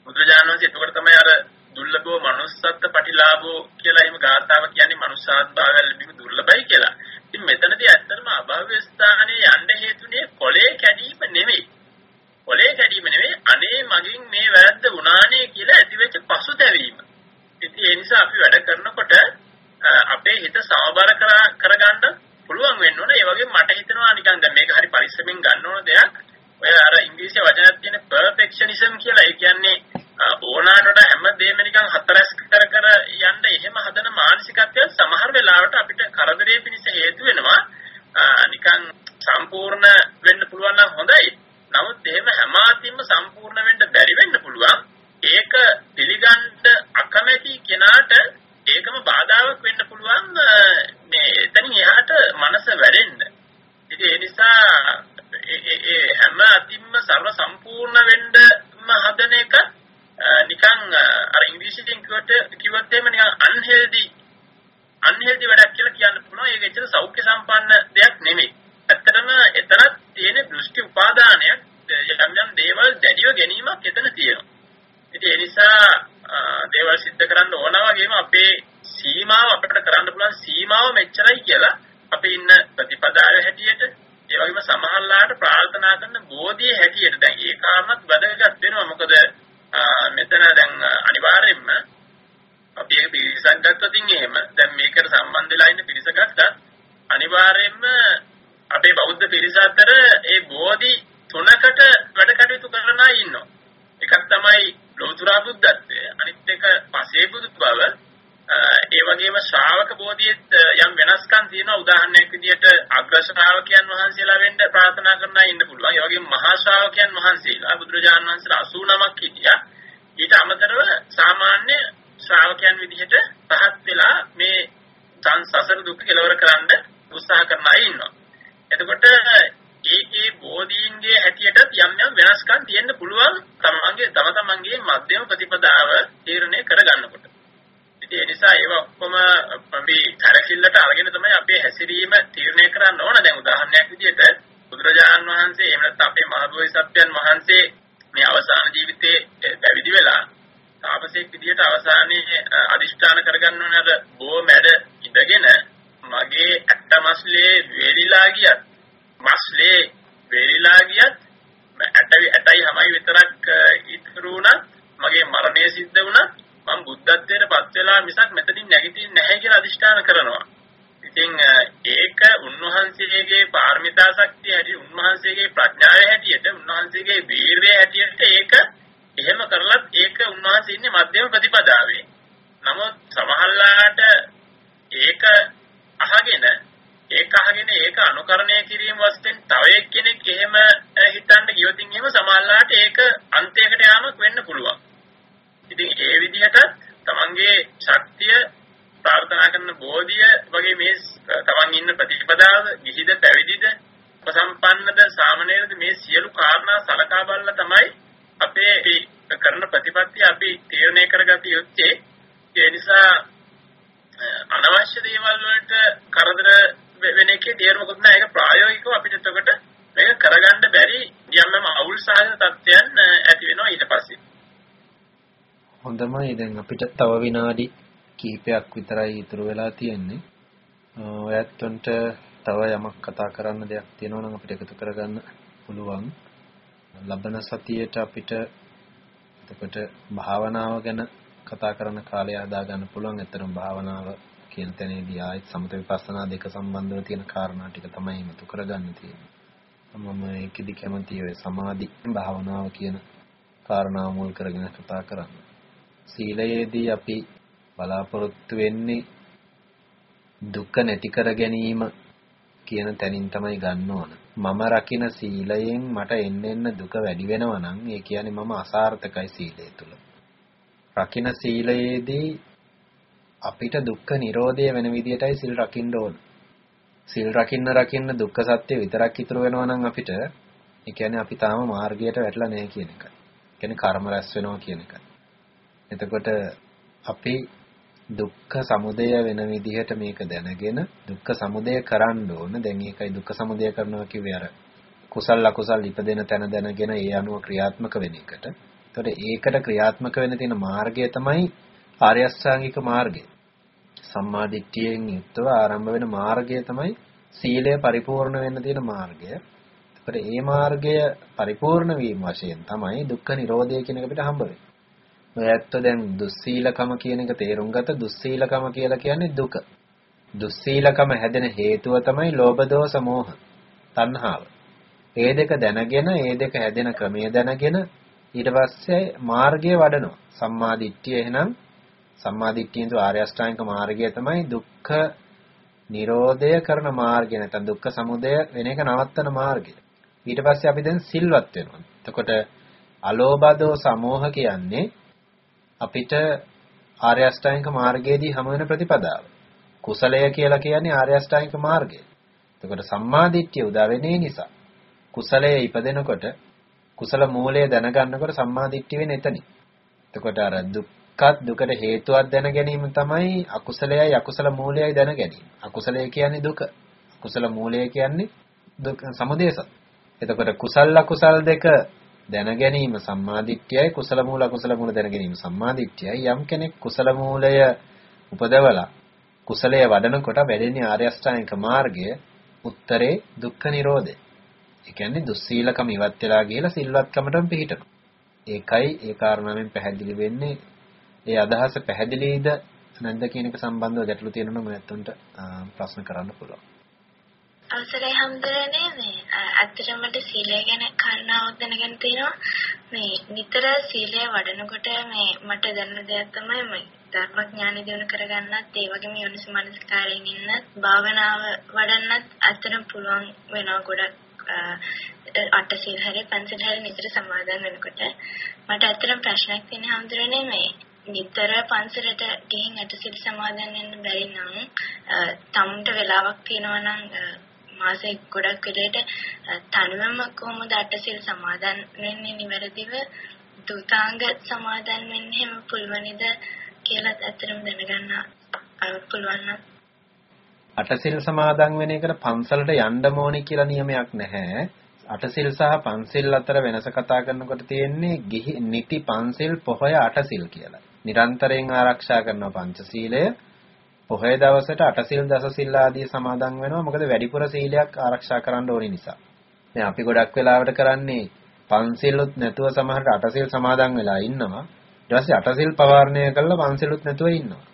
බුදුරජාන් වහන්සේ එතකොට තමයි අර දුර්ලභෝ manussත්ත්ව පටිලාභෝ කියලා එහෙම ගාථාව කියන්නේ manussාත් භාවය ලැබීම දුර්ලභයි කියලා. ඉතින් මෙතනදී ඇත්තටම අභාව්‍ය ස්ථානයේ යන්න හේතුනේ කොලේ කැඩීම නෙවෙයි. කොලේ කැඩීම නෙවෙයි අනේ මගින් මේ වැරද්ද වුණානේ කියලා ඇතිවෙච්ච පසුතැවීම. ඉතින් ඒ නිසා අපි වැඩ කරනකොට අපේ හිත සමබර කරගන්න පුළුවන් වෙන්න ඕන. ඒ වගේම අපිට තව විනාඩි කිහිපයක් විතරයි ඉතුරු වෙලා තියෙන්නේ. ඔයත්ොන්ට තව යමක් කතා කරන්න දෙයක් තියෙනවා නම් අපිට එකතු කරගන්න පුළුවන්. ලබන සතියේට අපිට එතකොට භාවනාව ගැන කතා කරන කාලය හදා ගන්න පුළුවන්. ඇත්තටම භාවනාව කියන තැනේදී ආයෙත් සමත විපස්සනා දෙක සම්බන්ධව තියෙන කාරණා ටික තමයි මතු කරගන්න තියෙන්නේ. මම ඒකෙදි කැමතියි ඔය සමාධි භාවනාව කියන කාරණාව මුල් කරගෙන කතා කරන්න. සීලයේදී අපි බලාපොරොත්තු වෙන්නේ දුක නැති කර ගැනීම කියන තැනින් තමයි ගන්න ඕන. මම රකින සීලයෙන් මට එන්න එන්න දුක වැඩි වෙනවා නම් ඒ කියන්නේ මම අසාර්ථකයි සීලය තුල. රකින සීලයේදී අපිට දුක්ඛ නිරෝධය වෙන විදියටයි සිල් රකින්න ඕන. සිල් රකින්න රකින්න දුක්ඛ සත්‍ය විතරක් ඉතුරු වෙනවා නම් අපිට ඒ කියන්නේ අපි තාම මාර්ගයට වැටලා නැහැ කියන එකයි. කියන්නේ කර්ම රැස් වෙනවා කියන එකයි. එතකොට අපි දුක්ඛ සමුදය වෙන විදිහට මේක දැනගෙන දුක්ඛ සමුදය කරන්න ඕන. දැන් ඒකයි දුක්ඛ සමුදය කරනවා කිව්වේ අර කුසල් අකුසල් ඉපදෙන තැන දැනගෙන ඒ අනුව ක්‍රියාත්මක වෙන එකට. එතකොට ඒකට ක්‍රියාත්මක වෙන තියෙන මාර්ගය තමයි ආර්ය අෂ්ටාංගික මාර්ගය. සම්මා දිට්ඨියෙන් යුක්තව ආරම්භ වෙන මාර්ගය තමයි සීලය පරිපූර්ණ වෙන්න තියෙන මාර්ගය. එතකොට මේ මාර්ගය පරිපූර්ණ වීම වශයෙන් තමයි දුක්ඛ නිරෝධය කියන එක අපිට හම්බ වෙන්නේ. ඔයත්ත දැන් දුස්සීලකම කියන එක තේරුම් ගත දුස්සීලකම කියලා කියන්නේ දුක. දුස්සීලකම හැදෙන හේතුව තමයි ලෝභ දෝෂ මෝහ තණ්හාව. ඒ දෙක දැනගෙන ඒ දෙක හැදෙන ක්‍රමය දැනගෙන ඊට පස්සේ මාර්ගය වඩනවා. සම්මා දිට්ඨිය එහෙනම් සම්මා දිට්ඨියෙන් තු ආර්ය අෂ්ටාංගික මාර්ගය තමයි දුක්ඛ නිරෝධය කරන මාර්ගය නැත්නම් දුක්ඛ සමුදය වෙන එක නවත්තන මාර්ගය. ඊට පස්සේ අපි දැන් සිල්වත් වෙනවා. එතකොට අලෝභ දෝෂ සමෝහ කියන්නේ අපිට ආර්ය අෂ්ටාංගික මාර්ගයේදී හමු වෙන ප්‍රතිපදාව. කුසලය කියලා කියන්නේ ආර්ය අෂ්ටාංගික මාර්ගය. එතකොට සම්මා දිට්ඨිය උදා වෙන්නේ නිසා. කුසලයේ ඉපදෙනකොට කුසල මූලය දැනගන්නකොට සම්මා දිට්ඨිය වෙන්නේ එතනින්. එතකොට අර දුක්ඛත් දුකට හේතුවක් දැන ගැනීම තමයි අකුසලයයි අකුසල මූලයයි දැන ගැනීම. අකුසලය කියන්නේ දුක. කුසල මූලය කියන්නේ දුක් සමුදයස. එතකොට කුසල අකුසල් දෙක දැන ගැනීම සම්මාදිට්ඨියයි කුසල මූල අකුසල මූල දැන ගැනීම සම්මාදිට්ඨියයි යම් කෙනෙක් කුසල මූලය උපදවලා කුසලය වඩනකොට වැඩෙන්නේ ආර්ය අෂ්ටාංගික මාර්ගය උත්තරේ දුක්ඛ නිරෝධය. ඒ කියන්නේ දුස්සීලකම ඉවත් වෙලා ගිහලා සිල්වත්කමටම පිහිටනවා. ඒකයි ඒ කාරණාවෙන් පැහැදිලි වෙන්නේ ඒ අදහස පැහැදිලිද නැද්ද කියන එක සම්බන්ධව ගැටලු තියෙනවා නම් ඔයත්තුන්ට ප්‍රශ්න කරන්න පුළුවන්. අවසරයි හම්දුරනේ මේ ඇත්තටම මට සීලය ගැන කාරණාවක් දැනගන්න තියෙනවා. මේ නිතර සීලය වඩනකොට මේ මට දැනෙන දෙයක් තමයි මේ ධර්මඥානෙ දිනු කරගන්නත් ඒ වගේම යොනිස මනස්කාරයෙන් ඉන්නත් භාවනාව වඩන්නත් ඇත්තටම පුළුවන් වෙනවා ගොඩක් අට සීල් හැරේ පන්සල් හැරේ නිතර සමාදන් වෙනකොට. මට ඇත්තටම ප්‍රශ්නයක් තියෙන හම්දුරනේ මේ නිතර පන්සලට ගිහින් අට සීල් සමාදන් වෙන්න බැරි නම් තමුන්ට වෙලාවක් තියෙනවා නම් මාසෙ ගොඩක් වෙලට තනිවම කොහොමද අටසිල් සමාදන් වෙන්නේ නිවැරදිව දුතාංග සමාදන් වෙන්න එහෙම පුළුවනිද කියලා ඇත්තටම දැනගන්න පුළුවන් නම් අටසිල් සමාදන් වෙන එකට පන්සලට යන්න ඕනේ කියලා නියමයක් නැහැ. අටසිල් සහ පන්සිල් අතර වෙනස කතා කරනකොට තියෙන්නේ ගිහි නිති පන්සිල් පොහොය අටසිල් කියලා. නිරන්තරයෙන් ආරක්ෂා කරන පංචශීලය පොහොය දවසට අටසිල් දසසිල් ආදී සමාදන් වෙනවා. මොකද වැඩිපුර සීලයක් ආරක්ෂා කරන්න ඕනි නිසා. දැන් අපි ගොඩක් වෙලාවට කරන්නේ පන්සිල්ුත් නැතුව සමහරට අටසිල් සමාදන් වෙලා ඉන්නවා. ඊට පස්සේ අටසිල් පවාරණය කරලා පන්සිල්ුත් නැතුව ඉන්නවා.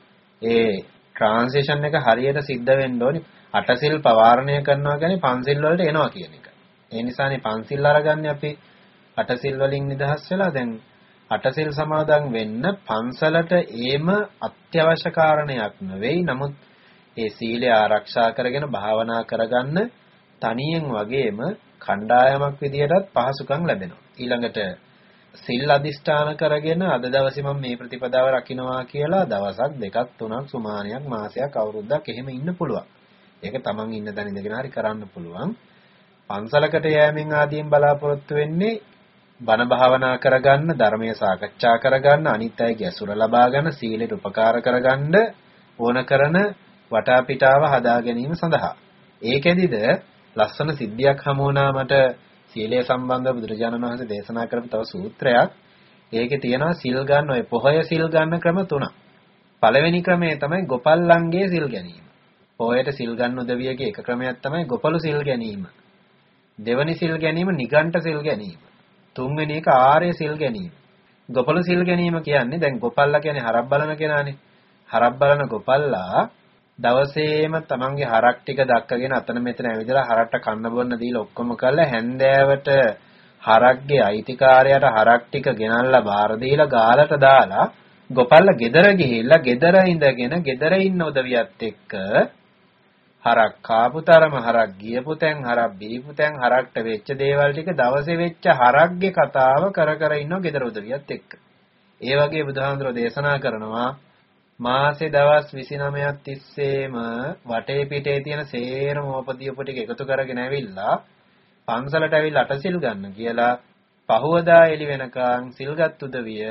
ඒ ට්‍රාන්සිෂන් එක හරියට සිද්ධ වෙන්න ඕනි. අටසිල් පවාරණය කරනවා කියන්නේ පන්සිල් වලට එනවා කියන එක. ඒ නිසානේ පන්සිල් අරගන්නේ අපි අටසිල් වලින් නිදහස් වෙලා දැන් අටසිල් සමාදන් වෙන්න පන්සලට ඒම අත්‍යවශ්‍ය කාරණයක් නෙවෙයි. නමුත් ඒ සීලය ආරක්ෂා කරගෙන භාවනා කරගන්න තනියෙන් වගේම කණ්ඩායමක් විදියටත් පහසුකම් ලැබෙනවා. ඊළඟට සිල් අදිෂ්ඨාන කරගෙන අද දවසේ මම මේ ප්‍රතිපදාව රකින්නවා කියලා දවසක් දෙකක් තුනක් සුමානයක් මාසයක් අවුරුද්දක් එහෙම ඉන්න පුළුවන්. ඒක තමන් ඉන්න තැන ඉඳගෙන හරි කරන්න පුළුවන්. පන්සලකට යෑමෙන් ආදීන් බලාපොරොත්තු වෙන්නේ බණ භාවනා කරගන්න, ධර්මයේ සාකච්ඡා කරගන්න, අනිත් අයගේ ඇසුර ලබා ගන්න, සීලයට උපකාර කරගන්න ඕන කරන වටාපිටාව හදා ගැනීම සඳහා. ඒකෙදිද ලස්සන සිද්ධියක් හමු වුණා මට සීලය සම්බන්ධව බුදුරජාණන් වහන්සේ දේශනා කරපු තව සූත්‍රයක්. ඒකේ තියෙනවා සිල් ගන්න ඔය පොහොය සිල් ගන්න ක්‍රම තුනක්. පළවෙනි ක්‍රමය තමයි ගොපල්ලන්ගේ සිල් ගැනීම. පොහොයට සිල් ගන්න උදවියගේ එක ක්‍රමයක් තමයි ගොපලු සිල් ගැනීම. දෙවනි සිල් ගැනීම නිගණ්ඨ සිල් ගැනීම. තුන්වෙනි එක ආර්ය සිල් ගැනීම. ගොපලු සිල් ගැනීම කියන්නේ දැන් ගොපල්ලා කියන්නේ හරක් බලන කෙනානේ. හරක් බලන ගොපල්ලා දවසේම තමන්ගේ හරක් ටික දක්කගෙන අතන මෙතන ඇවිදලා හරක්ට කන්න බොන්න දීලා ඔක්කොම කරලා හැන්දෑවට හරක්ගේ අයිතිකාරයාට හරක් ටික ගෙනල්ලා බාර දීලා ගාලට දාලා ගොපල්ලා ගෙදර ගිහිල්ලා ගෙදර ඉඳගෙන ගෙදර ඉන්න උදවියත් එක්ක හරක් කාපු තරම හරක් ගියපු තැන් හරක් බීපු තැන් හරක්ට වෙච්ච දේවල් ටික දවසේ වෙච්ච හරක්ගේ කතාව කර කර ඉන්නව ගෙදර උදවියත් එක්ක. ඒ වගේ බුදුහාඳුරෝ දේශනා කරනවා මාසේ දවස් 29ක් තිස්සේම වටේ පිටේ තියෙන සේරම උපදීපු ටික එකතු කරගෙන ඇවිල්ලා පන්සලට ඇවිල්ලා අටසිල් ගන්න කියලා පහවදා එළි වෙනකන් සිල්ගත් උදවිය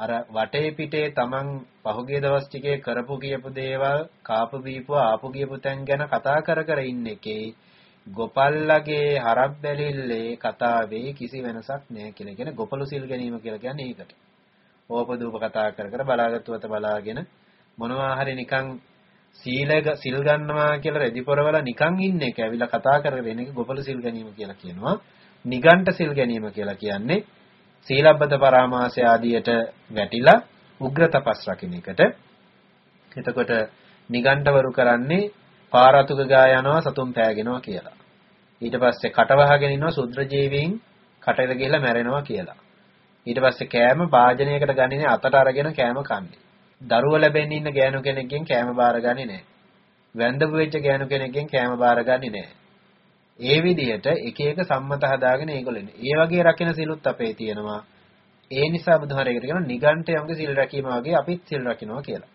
අර වටේ පිටේ Taman පහුගිය දවස් ටිකේ කරපු කියපු දේවල් කාපු බීපු ආපු කියපු තැන් ගැන කතා කර කර ඉන්න එකේ ගොපල්ලගේ හරක් බැලිල්ලේ කතාවේ කිසි වෙනසක් නැහැ කියලා කියන ගොපලු සිල් ගැනීම කියලා කියන්නේ ඒකට. ඕපදූප කතා කර කර බලාගත්තුවත බලාගෙන මොනවා හරි නිකන් සීල සිල් ගන්නවා කියලා රෙදි පොරවල නිකන් ඉන්න එක ඇවිල්ලා කතා කරගෙන එක ගොපල සිල් ගැනීම කියලා කියනවා. නිගණ්ඨ සිල් ගැනීම කියලා කියන්නේ සීලබ්බත පරාමාසය ආදියට වැටිලා උග්‍ර තපස් රකින්න එකට. එතකොට නිගණ්ඨවරු කරන්නේ පාරතුක ගා යනවා සතුන් පෑගෙනවා කියලා. ඊට පස්සේ කටවහගෙන ඉන්නවා සුද්‍ර ජීවීන් කටට ගිහිල්ලා මැරෙනවා කියලා. ඊට පස්සේ කෑම වාජනයකට ගන්නේ අතට අරගෙන කෑම කන්නේ. දරුව ලැබෙන්න ඉන්න ගෑනු කෙනෙක්ගෙන් කෑම බාරගන්නේ නැහැ. වැන්දපු වෙච්ච ගෑනු කෙනෙක්ගෙන් කෑම බාරගන්නේ නැහැ. ඒ විදිහට එක එක සම්මත හදාගෙන ඒගොල්ලෝ ඉන්නේ. ඒ වගේ රකින්න සිලුත් අපේ තියෙනවා. ඒ නිසා බුදුහාරයකට කියන නිගණ්ඨයන්ගේ සිල් රැකීම වගේ අපිත් සිල් රකින්නවා කියලා.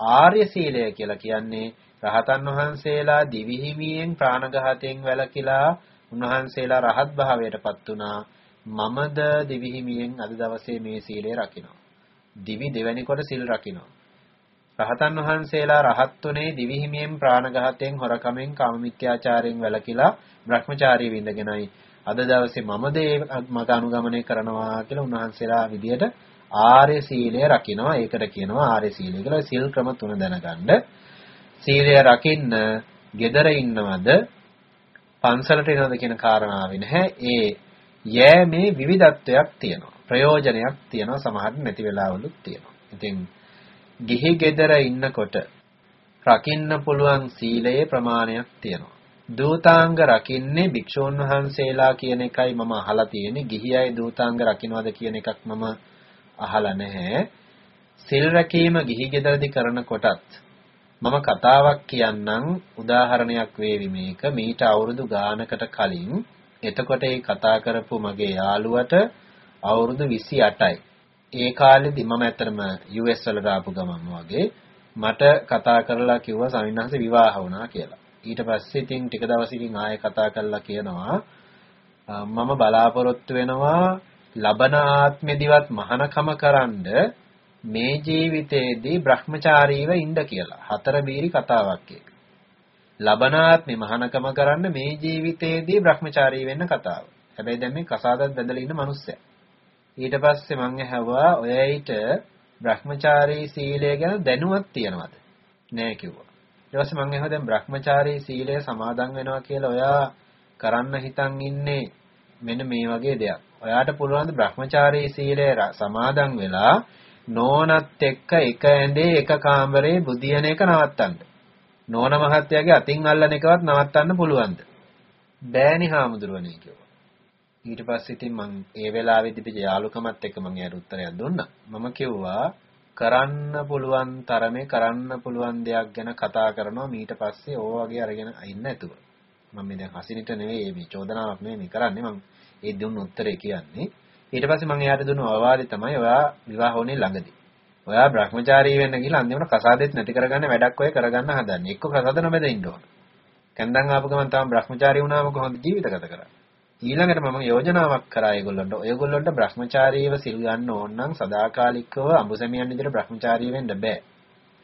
ආර්ය සීලය කියලා කියන්නේ රහතන් වහන්සේලා දිවිහිමියෙන් ප්‍රාණඝාතයෙන් වැළකීලා උන්වහන්සේලා රහත් භාවයටපත් වුණා. මමද දිවිහිමියෙන් අද දවසේ මේ සීලය රකින්නවා. දිවි දෙවැනි කොට සිල් රකින්නවා. රහතන් වහන්සේලා රහත්තුනේ දිවිහිමියෙන් ප්‍රාණඝාතයෙන් හොරකමෙන් කාමමිත්‍යාචාරයෙන් වැළකීලා Brahmachari විඳගෙනයි අද දවසේ මම දේ මග අනුගමනය කරනවා කියලා උන්වහන්සේලා විදියට ආර්ය සීලය රකින්නවා. ඒකට කියනවා ආර්ය සීලය කියලා. සිල් ක්‍රම තුන දැනගන්න. සීලය රකින්න gedara ඉන්නවද පන්සලට එනවද කියන කාරණාව නැහැ. ඒ යෑමේ විවිධත්වයක් තියෙනවා. ප්‍රයෝජනයක් තියෙනවා සමහරට නැති වෙලාවලුත් තියෙනවා. ඉතින් ගිහි ගෙදර ඉන්නකොට රකින්න පුළුවන් සීලයේ ප්‍රමාණයක් තියෙනවා. දූතාංග රකින්නේ භික්ෂූන් වහන්සේලා කියන එකයි මම අහලා තියෙන්නේ. ගිහි අය දූතාංග රකින්නවද කියන එකක් මම අහලා නැහැ. සිල් රැකීම ගිහි ගෙදරදී කරනකොටත් මම කතාවක් කියන්නම් උදාහරණයක් වේවි මේක මීට අවුරුදු ගානකට කලින් එතකොට ඒ කතා කරපු මගේ යාළුවට අවුරුදු 28යි. ඒ කාලෙදි මම ඇත්තටම US වලට ආපු ගමන් වගේ මට කතා කරලා කිව්වා සමින්හන්ස විවාහ වුණා කියලා. ඊට පස්සේ ඉතින් ටික දවසකින් ආයෙ කතා කරලා කියනවා මම බලාපොරොත්තු වෙනවා ලබන ආත්මෙදිවත් මහානකම කරන්ඩ මේ ජීවිතේදී Brahmachariව ඉන්න කියලා. හතර බීරි කතාවක් ඒක. ලබන ආත්මේ මහානකම කරන්න මේ ජීවිතේදී Brahmachari වෙන්න කතාව. හැබැයි දැන් මේ කසාදත් බැඳලා ඉන්න මිනිස්සයා. ඊට පස්සේ මං ඇහුවා ඔයයිට Brahmachari සීලය ගැන දැනුවත් තියනවද? නෑ කිව්වා. ඊට පස්සේ මං ඇහුවා දැන් Brahmachari සීලය සමාදන් වෙනවා කියලා ඔයා කරන්න හිතන් ඉන්නේ මෙන්න මේ වගේ දෙයක්. ඔයාට පුළුවන් ද Brahmachari සීලය සමාදන් වෙලා නෝනත් එක්ක එක ඇඳේ එක කාමරේ බුදියන එක නවත්තන්න. නෝන මහත්තයාගේ අතින් අල්ලන එකවත් නවත්තන්න පුළුවන්ද? බෑනි හාමුදුරුවනේ කිව්වා. ඊට පස්සේ ඉතින් මං ඒ වෙලාවේදී පිට යාළුකමත් එක්ක මං එයාට උත්තරයක් දුන්නා. මම කිව්වා කරන්න පුළුවන් තරමේ කරන්න පුළුවන් දෙයක් ගැන කතා කරනවා ඊට පස්සේ ඕ වගේ අරගෙන ඉන්න නැතුව. මම මේ දැන් හසිනිට නෙවෙයි මේ චෝදනාවක් නෙවෙයි කරන්නේ මං ඒ දුන්න උත්තරේ කියන්නේ. ඊට පස්සේ මම එයාට දුන්න අවවාදේ තමයි ඔයා විවාහ වුණේ ළඟදී. ඔයා Brahmachari වෙන්න ගිහලා අන්තිමට කසාදෙත් නැති කරගන්න වැඩක් ඔය කරගන්න හදන්නේ. එක්ක කසාද නොබැද ඉන්න ඕන. කන්දන් ආපු ගමන් තාම Brahmachari වුණාම කොහොමද ජීවිත ගත කරන්නේ? ඊළඟට මම යෝජනාවක් කරා ඒගොල්ලන්ට. ඔයගොල්ලන්ට Brahmachariව සිල් ගන්න ඕන නම් සදාකාලිකව අඹසැමියන් විදිහට Brahmachari වෙන්න බෑ.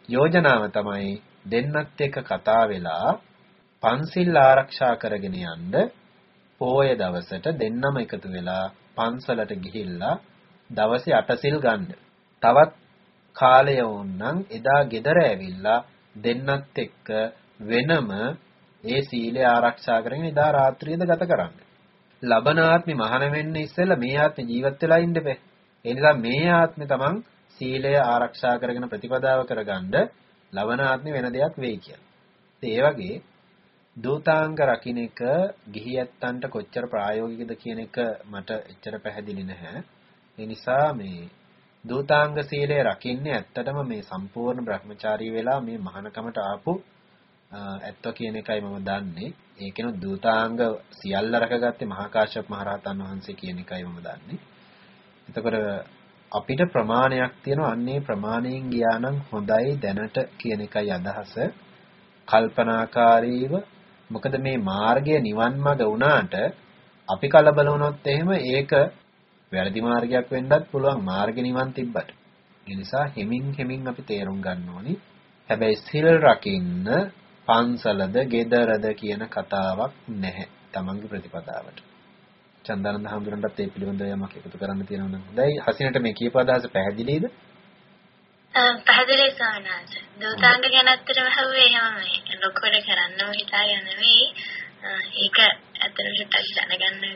යෝජනාව තමයි දෙන්නත් එක්ක කතා වෙලා පන්සිල් ආරක්ෂා කරගෙන යන්න පෝය දවසට දෙන්නම එකතු වෙලා පන්සලට ගිහිල්ලා දවසේ අටසිල් ගන්න. තවත් කාලය වුණනම් එදා ගෙදර ඇවිල්ලා දෙන්නත් එක්ක වෙනම ඒ සීලය ආරක්ෂා කරගෙන එදා රාත්‍රියද ගත කරන්න. ලබන ආත්මේ මහාන වෙන්න ඉස්සෙල්ලා මේ ආත්මේ ජීවත් වෙලා ඉන්න බෑ. ඒ නිසා මේ ආත්මේ තමන් සීලය ආරක්ෂා කරගෙන ප්‍රතිපදාව කරගන්න ලබන ආත්මේ වෙන දෙයක් වෙයි කියලා. ඒ වගේ දූතාංග රකින්න එක ගිහි ඇත්තන්ට කොච්චර ප්‍රායෝගිකද කියන එක මට එච්චර පැහැදිලි නැහැ. ඒ නිසා මේ දූතාංග සීලය රකින්නේ ඇත්තටම මේ සම්පූර්ණ Brahmachari වෙලා මේ මහානකමට ආපු ඇත්ත කියන එකයි මම දන්නේ. ඒකෙනු දූතාංග සියල්ල රැකගත්තේ මහා කාශ්‍යප මහරහතන් වහන්සේ කියන එකයි මම දන්නේ. එතකොට අපිට ප්‍රමාණයක් තියෙනවා අන්නේ ප්‍රමාණයෙන් ගියා නම් හොඳයි දැනට කියන එකයි අදහස. කල්පනාකාරීව මොකද මේ මාර්ගය නිවන් මඟ වුණාට අපි කලබල වුණොත් එහෙම ඒක වැරදි මාර්ගයක් වෙන්නත් පුළුවන් මාර්ග නිවන් තිබ්බට. ඒ නිසා හිමින් හිමින් අපි තේරුම් ගන්න ඕනි. හැබැයි සිල් රකින්න පන්සලද, ගෙදරද කියන කතාවක් නැහැ. තමන්ගේ ප්‍රතිපදාවට. චන්දනන්ද හඳුරන්නත් ඒ පිළිබඳව යමක් එකතු කරන්න තියෙනවා නම් හොඳයි. හසිනට මේ කියපු අදහස පැහැදිලිද? පැහැදිලි සානස. දූතාංග ගැන අත්‍තරම හවුවේ එහෙම ලොකුවට කරන්නම හිතාගෙන නෙවෙයි. ඒක.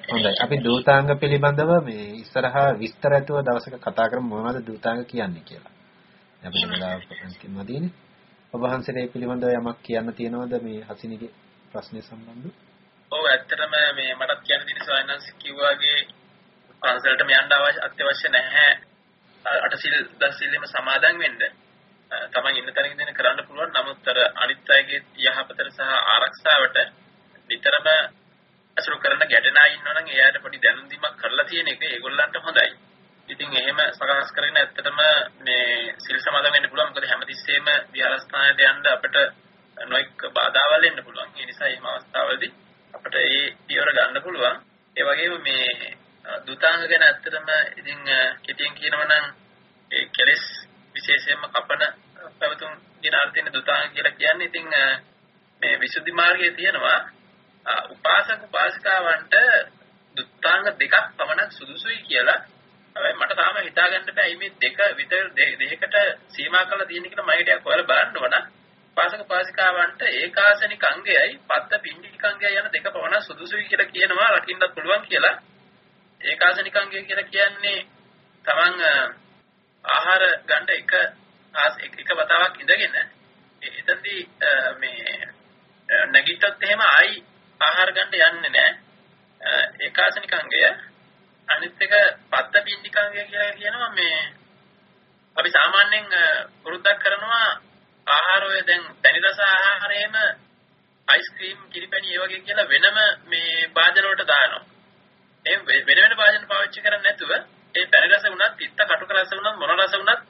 හොඳයි. අපි දූතාංග පිළිබඳව මේ ඉස්සරහා විස්තර ඇතුව දවසක කතා කරමු මොනවද දූතාංග කියන්නේ කියලා. අපිට වෙලාවක් මදීනේ. ඔබ වහන්සේට මේ පිළිබඳව යමක් කියන්න තියෙනවද මේ හසිනිගේ ප්‍රශ්නේ සම්බන්ධව? ඔව් ඇත්තටම මේ මටත් කියන්න තියෙන සයන්ස් කිව්වාගේ පන්සලටම යන්න අත්‍යවශ්‍ය නැහැ. අටසිල් දසිල්ෙම සමාදන් වෙන්න. තමන් ඉන්න තැනක ඉඳන් කරන්න පුළුවන්. නමුත් අර අනිත් අයගේ යහපතට සහ ආරක්ෂාවට නිතරම අසුරු කරන ගැටෙනා ඉන්නවනම් එයාට පොඩි දැනුම් දීමක් කරලා තියෙන එක ඒගොල්ලන්ට හොඳයි. ඉතින් එහෙම සකස් කරගෙන ඇත්තටම මේ සිල් සමාදන් වෙන්න පුළුවන්. මොකද හැමතිස්සෙම විහාරස්ථානයට යන්න අපිට නොඑක් බාධාවල් එන්න පුළුවන්. ඒ නිසා මේ අවස්ථාවලදී අපිට ඒ පියවර ගන්න පුළුවන්. ඒ වගේම මේ දුතාංග ගැන ඇත්තටම ඉතින් කෙටියෙන් කියනවා නම් ඒ කෙලස් විශේෂයෙන්ම කපන පැවතුම් කියන අර්ථයෙන් දුතාංග කියලා කියන්නේ ඉතින් මේ විසුද්ධි මාර්ගයේ තියෙනවා උපාසක උපාසිකාවන්ට දුතාංග දෙකක් පමණක් සුදුසුයි කියලා හැබැයි මට තාම හිතාගන්න බෑ මේ දෙක විතර දෙකකට සීමා කරලා තියෙන කියලා මම ටිකක් ඔයාලා බලන්න ඕන. පාසක පාසිකාවන්ට ඒකාසනික අංගයයි පත්ත පින්ඩික අංගයයි යන දෙක පමණ සුදුසුයි කියලා කියනවා රකින්නත් පුළුවන් කියලා. ඒකාසනික අංගය කියලා කියන්නේ තමන් ආහාර ගන්න එක එක වතාවක් ඉඳගෙන එතනදී මේ නැගිට්ටොත් එහෙම ආයි ආහාර ගන්න යන්නේ නැහැ. ඒකාසනික අංගය අනිත් එක පත්ත පින්ඩික අංගය කියලා කියනවා මේ අපි සාමාන්‍යයෙන් වෘත්තක් කරනවා ආහාර ඔය දැන් පැණි රස ආහාරයේම අයිස්ක්‍රීම් කිරිපැණි ඒ වගේ කියලා වෙනම මේ භාජන වලට දානවා. ඒ වෙන වෙන භාජන පාවිච්චි කරන්නේ නැතුව ඒ පැණි රස වුණත්, පිත්ත කටුක රස වුණත්, මොන රස වුණත්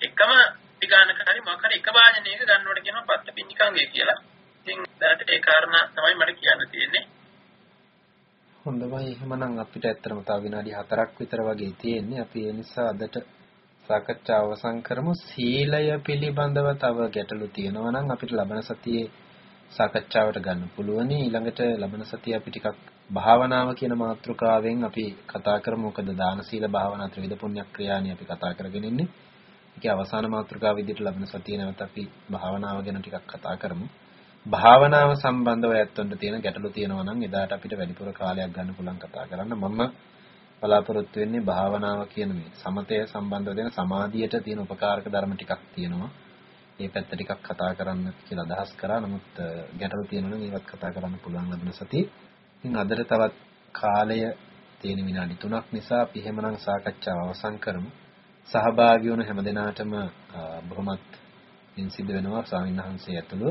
එකම ටිකානක හරි මොකක් හරි එක භාජනයක ගන්නවට කියනවා පත්ත පින්නිකංගය කියලා. ඉතින් දැනට ඒ කාරණා තමයි මට කියන්න තියෙන්නේ. හොඳයි එහෙමනම් අපිට ඇත්තටම තව විනාඩි 4ක් විතර වගේ තියෙන්නේ. අපි ඒ නිසා අදට සාකච්ඡාව අවසන් කරමු. සීලය පිළිබඳව තව ගැටලු තියෙනවා නම් අපිට ලබන සතියේ සාකච්ඡාවට ගන්න පුළුවනි. ඊළඟට ලබන සතිය අපි ටිකක් භාවනාව කියන මාතෘකාවෙන් අපි කතා කරමු. මොකද දාන සීල භාවනා ත්‍රිවිධ පුණ්‍ය ක්‍රියාණි අපි කතා කරගෙන ඉන්නේ. ඒකේ අවසාන මාතෘකාව විදිහට ලබන සතියේ නැවත අපි භාවනාව ගැන ටිකක් කතා කරමු. භාවනාව සම්බන්ධව ඇත්තොන්ට තියෙන ගැටලු තියෙනවා නම් එදාට අපිට වැඩිපුර කාලයක් ගන්න පුළුවන් කතා කරන්න. මම බලාපොරොත්තු වෙන්නේ භාවනාව කියන මේ සමතය සම්බන්ධව දෙන සමාධියට තියෙන උපකාරක ධර්ම ටිකක් තියෙනවා. මේ පැත්ත ටිකක් කතා කරන්න කියලා අදහස් කරා. නමුත් ගැටලු තියෙනවා නම් ඒවත් කතා කරන්න පුළුවන් ලබන සතියේ. ඉතින් අදට තවත් කාලය තියෙන විනාඩි 3ක් නිසා අපි එහෙමනම් සාකච්ඡාව අවසන් කරමු. සහභාගී වුණ හැම දිනාටම බොහොමත් පින් සිදු වෙනවා ස්වාමීන් වහන්සේ ඇතුළු.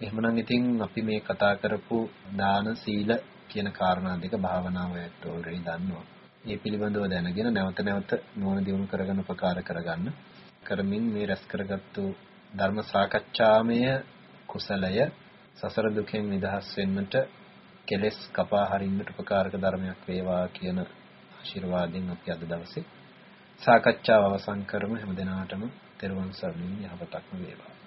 එහෙමනම් ඉතින් අපි මේ කතා කරපු දාන සීල කියන කාරණා දෙක භාවනාව ඇත්ත ඔල්රෙඩි දන්නවා. මේ පිළිබඳව දැනගෙන නැවත නැවත නුවණ දියුණු කරගන්න උපකාර කරගන්න. කරමින් මේ රැස් කරගත්තු ධර්ම සාකච්ඡාමය කුසලය සසර දුකෙන් නිදහස් වෙන්නට කෙලෙස් කපා හරින්නට උපකාරක ධර්මයක් වේවා කියන ආශිර්වාදයෙන් අපි අද දවසේ සාකච්ඡාව අවසන් කරමු. හැම දිනාටම තෙරුවන් සරණින් යහපතක්ම වේවා.